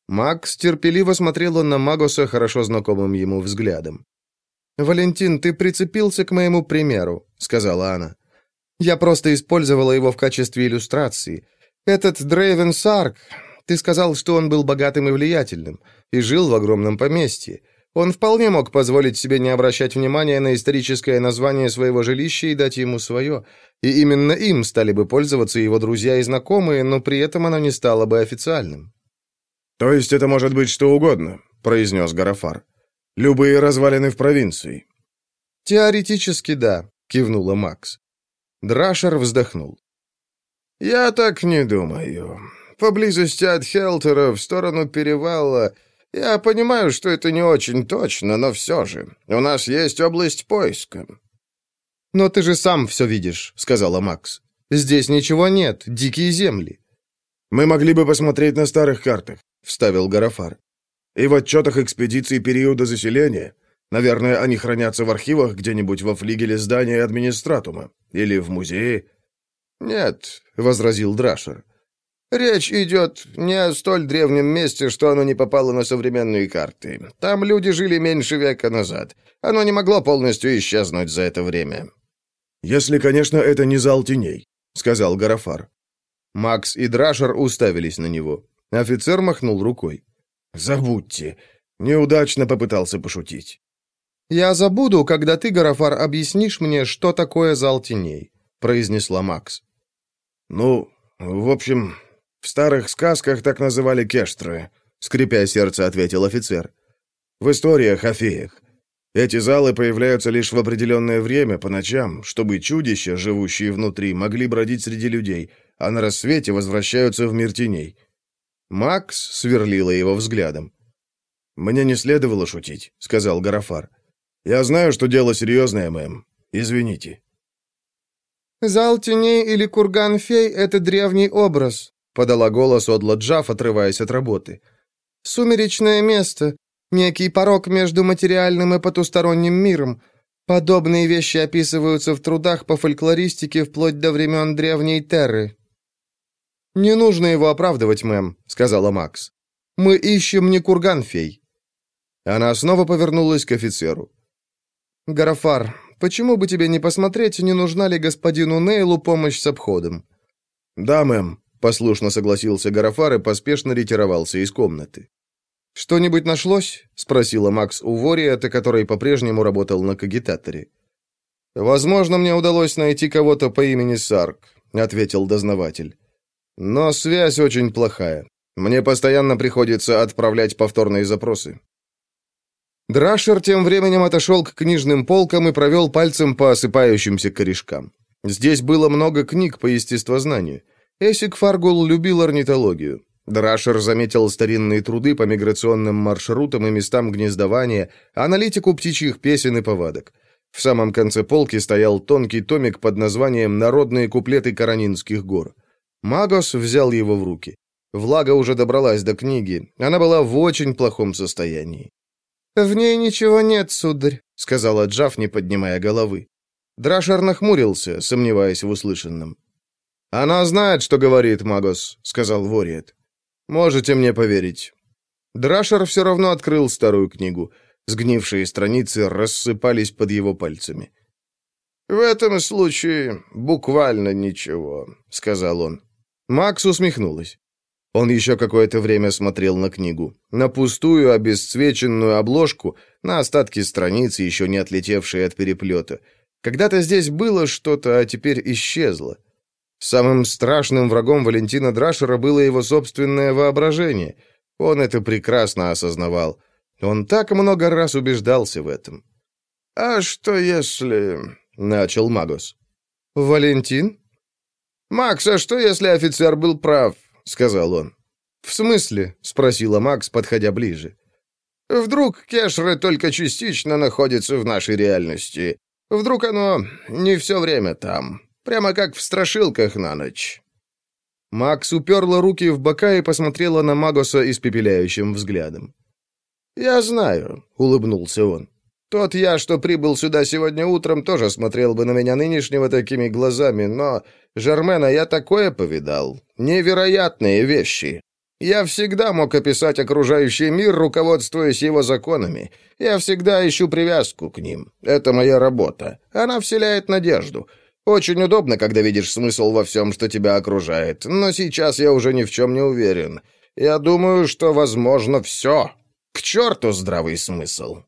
Макс терпеливо смотрел на Магоса хорошо знакомым ему взглядом. «Валентин, ты прицепился к моему примеру», — сказала она. «Я просто использовала его в качестве иллюстрации. «Этот Дрейвен Сарк, ты сказал, что он был богатым и влиятельным, и жил в огромном поместье. Он вполне мог позволить себе не обращать внимания на историческое название своего жилища и дать ему свое. И именно им стали бы пользоваться его друзья и знакомые, но при этом оно не стало бы официальным. «То есть это может быть что угодно», — произнес Гарафар. «Любые развалины в провинции». «Теоретически да», — кивнула Макс. Драшер вздохнул. «Я так не думаю. Поблизости от Хелтера, в сторону перевала, я понимаю, что это не очень точно, но все же. У нас есть область поиска». «Но ты же сам все видишь», — сказала Макс. «Здесь ничего нет, дикие земли». «Мы могли бы посмотреть на старых картах», — вставил Гарафар. «И в отчетах экспедиции периода заселения. Наверное, они хранятся в архивах где-нибудь во флигеле здания администратума. Или в музее». «Нет», — возразил Драшер. Речь идет не о столь древнем месте, что оно не попало на современные карты. Там люди жили меньше века назад. Оно не могло полностью исчезнуть за это время. «Если, конечно, это не зал теней», — сказал Гарафар. Макс и Драшер уставились на него. Офицер махнул рукой. «Забудьте. Неудачно попытался пошутить». «Я забуду, когда ты, Гарафар, объяснишь мне, что такое зал теней», — произнесла Макс. «Ну, в общем, «В старых сказках так называли кештры», — скрипя сердце, ответил офицер. «В историях о феях. Эти залы появляются лишь в определенное время, по ночам, чтобы чудища, живущие внутри, могли бродить среди людей, а на рассвете возвращаются в мир теней». Макс сверлила его взглядом. «Мне не следовало шутить», — сказал Гарафар. «Я знаю, что дело серьезное, мэм. Извините». «Зал теней или курган фей — это древний образ подала голос Одла Джаф, отрываясь от работы. «Сумеречное место. Некий порог между материальным и потусторонним миром. Подобные вещи описываются в трудах по фольклористике вплоть до времен древней Терры». «Не нужно его оправдывать, мэм», — сказала Макс. «Мы ищем не курган-фей». Она снова повернулась к офицеру. «Гарафар, почему бы тебе не посмотреть, не нужна ли господину Нейлу помощь с обходом?» «Да, мэм», Послушно согласился Гарафар и поспешно ретировался из комнаты. «Что-нибудь нашлось?» — спросила Макс у Вориата, который по-прежнему работал на кагитаторе. «Возможно, мне удалось найти кого-то по имени Сарк», — ответил дознаватель. «Но связь очень плохая. Мне постоянно приходится отправлять повторные запросы». Драшер тем временем отошел к книжным полкам и провел пальцем по осыпающимся корешкам. Здесь было много книг по естествознанию. Эсик Фаргул любил орнитологию. Драшер заметил старинные труды по миграционным маршрутам и местам гнездования, аналитику птичьих песен и повадок. В самом конце полки стоял тонкий томик под названием «Народные куплеты Каранинских гор». Магос взял его в руки. Влага уже добралась до книги. Она была в очень плохом состоянии. «В ней ничего нет, сударь», — сказала Джафф, не поднимая головы. Драшер нахмурился, сомневаясь в услышанном. «Она знает, что говорит, Магос», — сказал Вориет. «Можете мне поверить». Драшер все равно открыл старую книгу. Сгнившие страницы рассыпались под его пальцами. «В этом случае буквально ничего», — сказал он. Макс усмехнулась. Он еще какое-то время смотрел на книгу. На пустую, обесцвеченную обложку, на остатки страниц, еще не отлетевшие от переплета. Когда-то здесь было что-то, а теперь исчезло. Самым страшным врагом Валентина Драшера было его собственное воображение. Он это прекрасно осознавал. Он так много раз убеждался в этом. «А что если...» — начал Магос. «Валентин?» «Макс, а что если офицер был прав?» — сказал он. «В смысле?» — спросила Макс, подходя ближе. «Вдруг Кешры только частично находится в нашей реальности. Вдруг оно не все время там. Прямо как в страшилках на ночь». Макс уперла руки в бока и посмотрела на Магоса испепеляющим взглядом. «Я знаю», — улыбнулся он. «Тот я, что прибыл сюда сегодня утром, тоже смотрел бы на меня нынешнего такими глазами, но, Жермена, я такое повидал. Невероятные вещи. Я всегда мог описать окружающий мир, руководствуясь его законами. Я всегда ищу привязку к ним. Это моя работа. Она вселяет надежду. Очень удобно, когда видишь смысл во всем, что тебя окружает, но сейчас я уже ни в чем не уверен. Я думаю, что возможно все. К черту здравый смысл.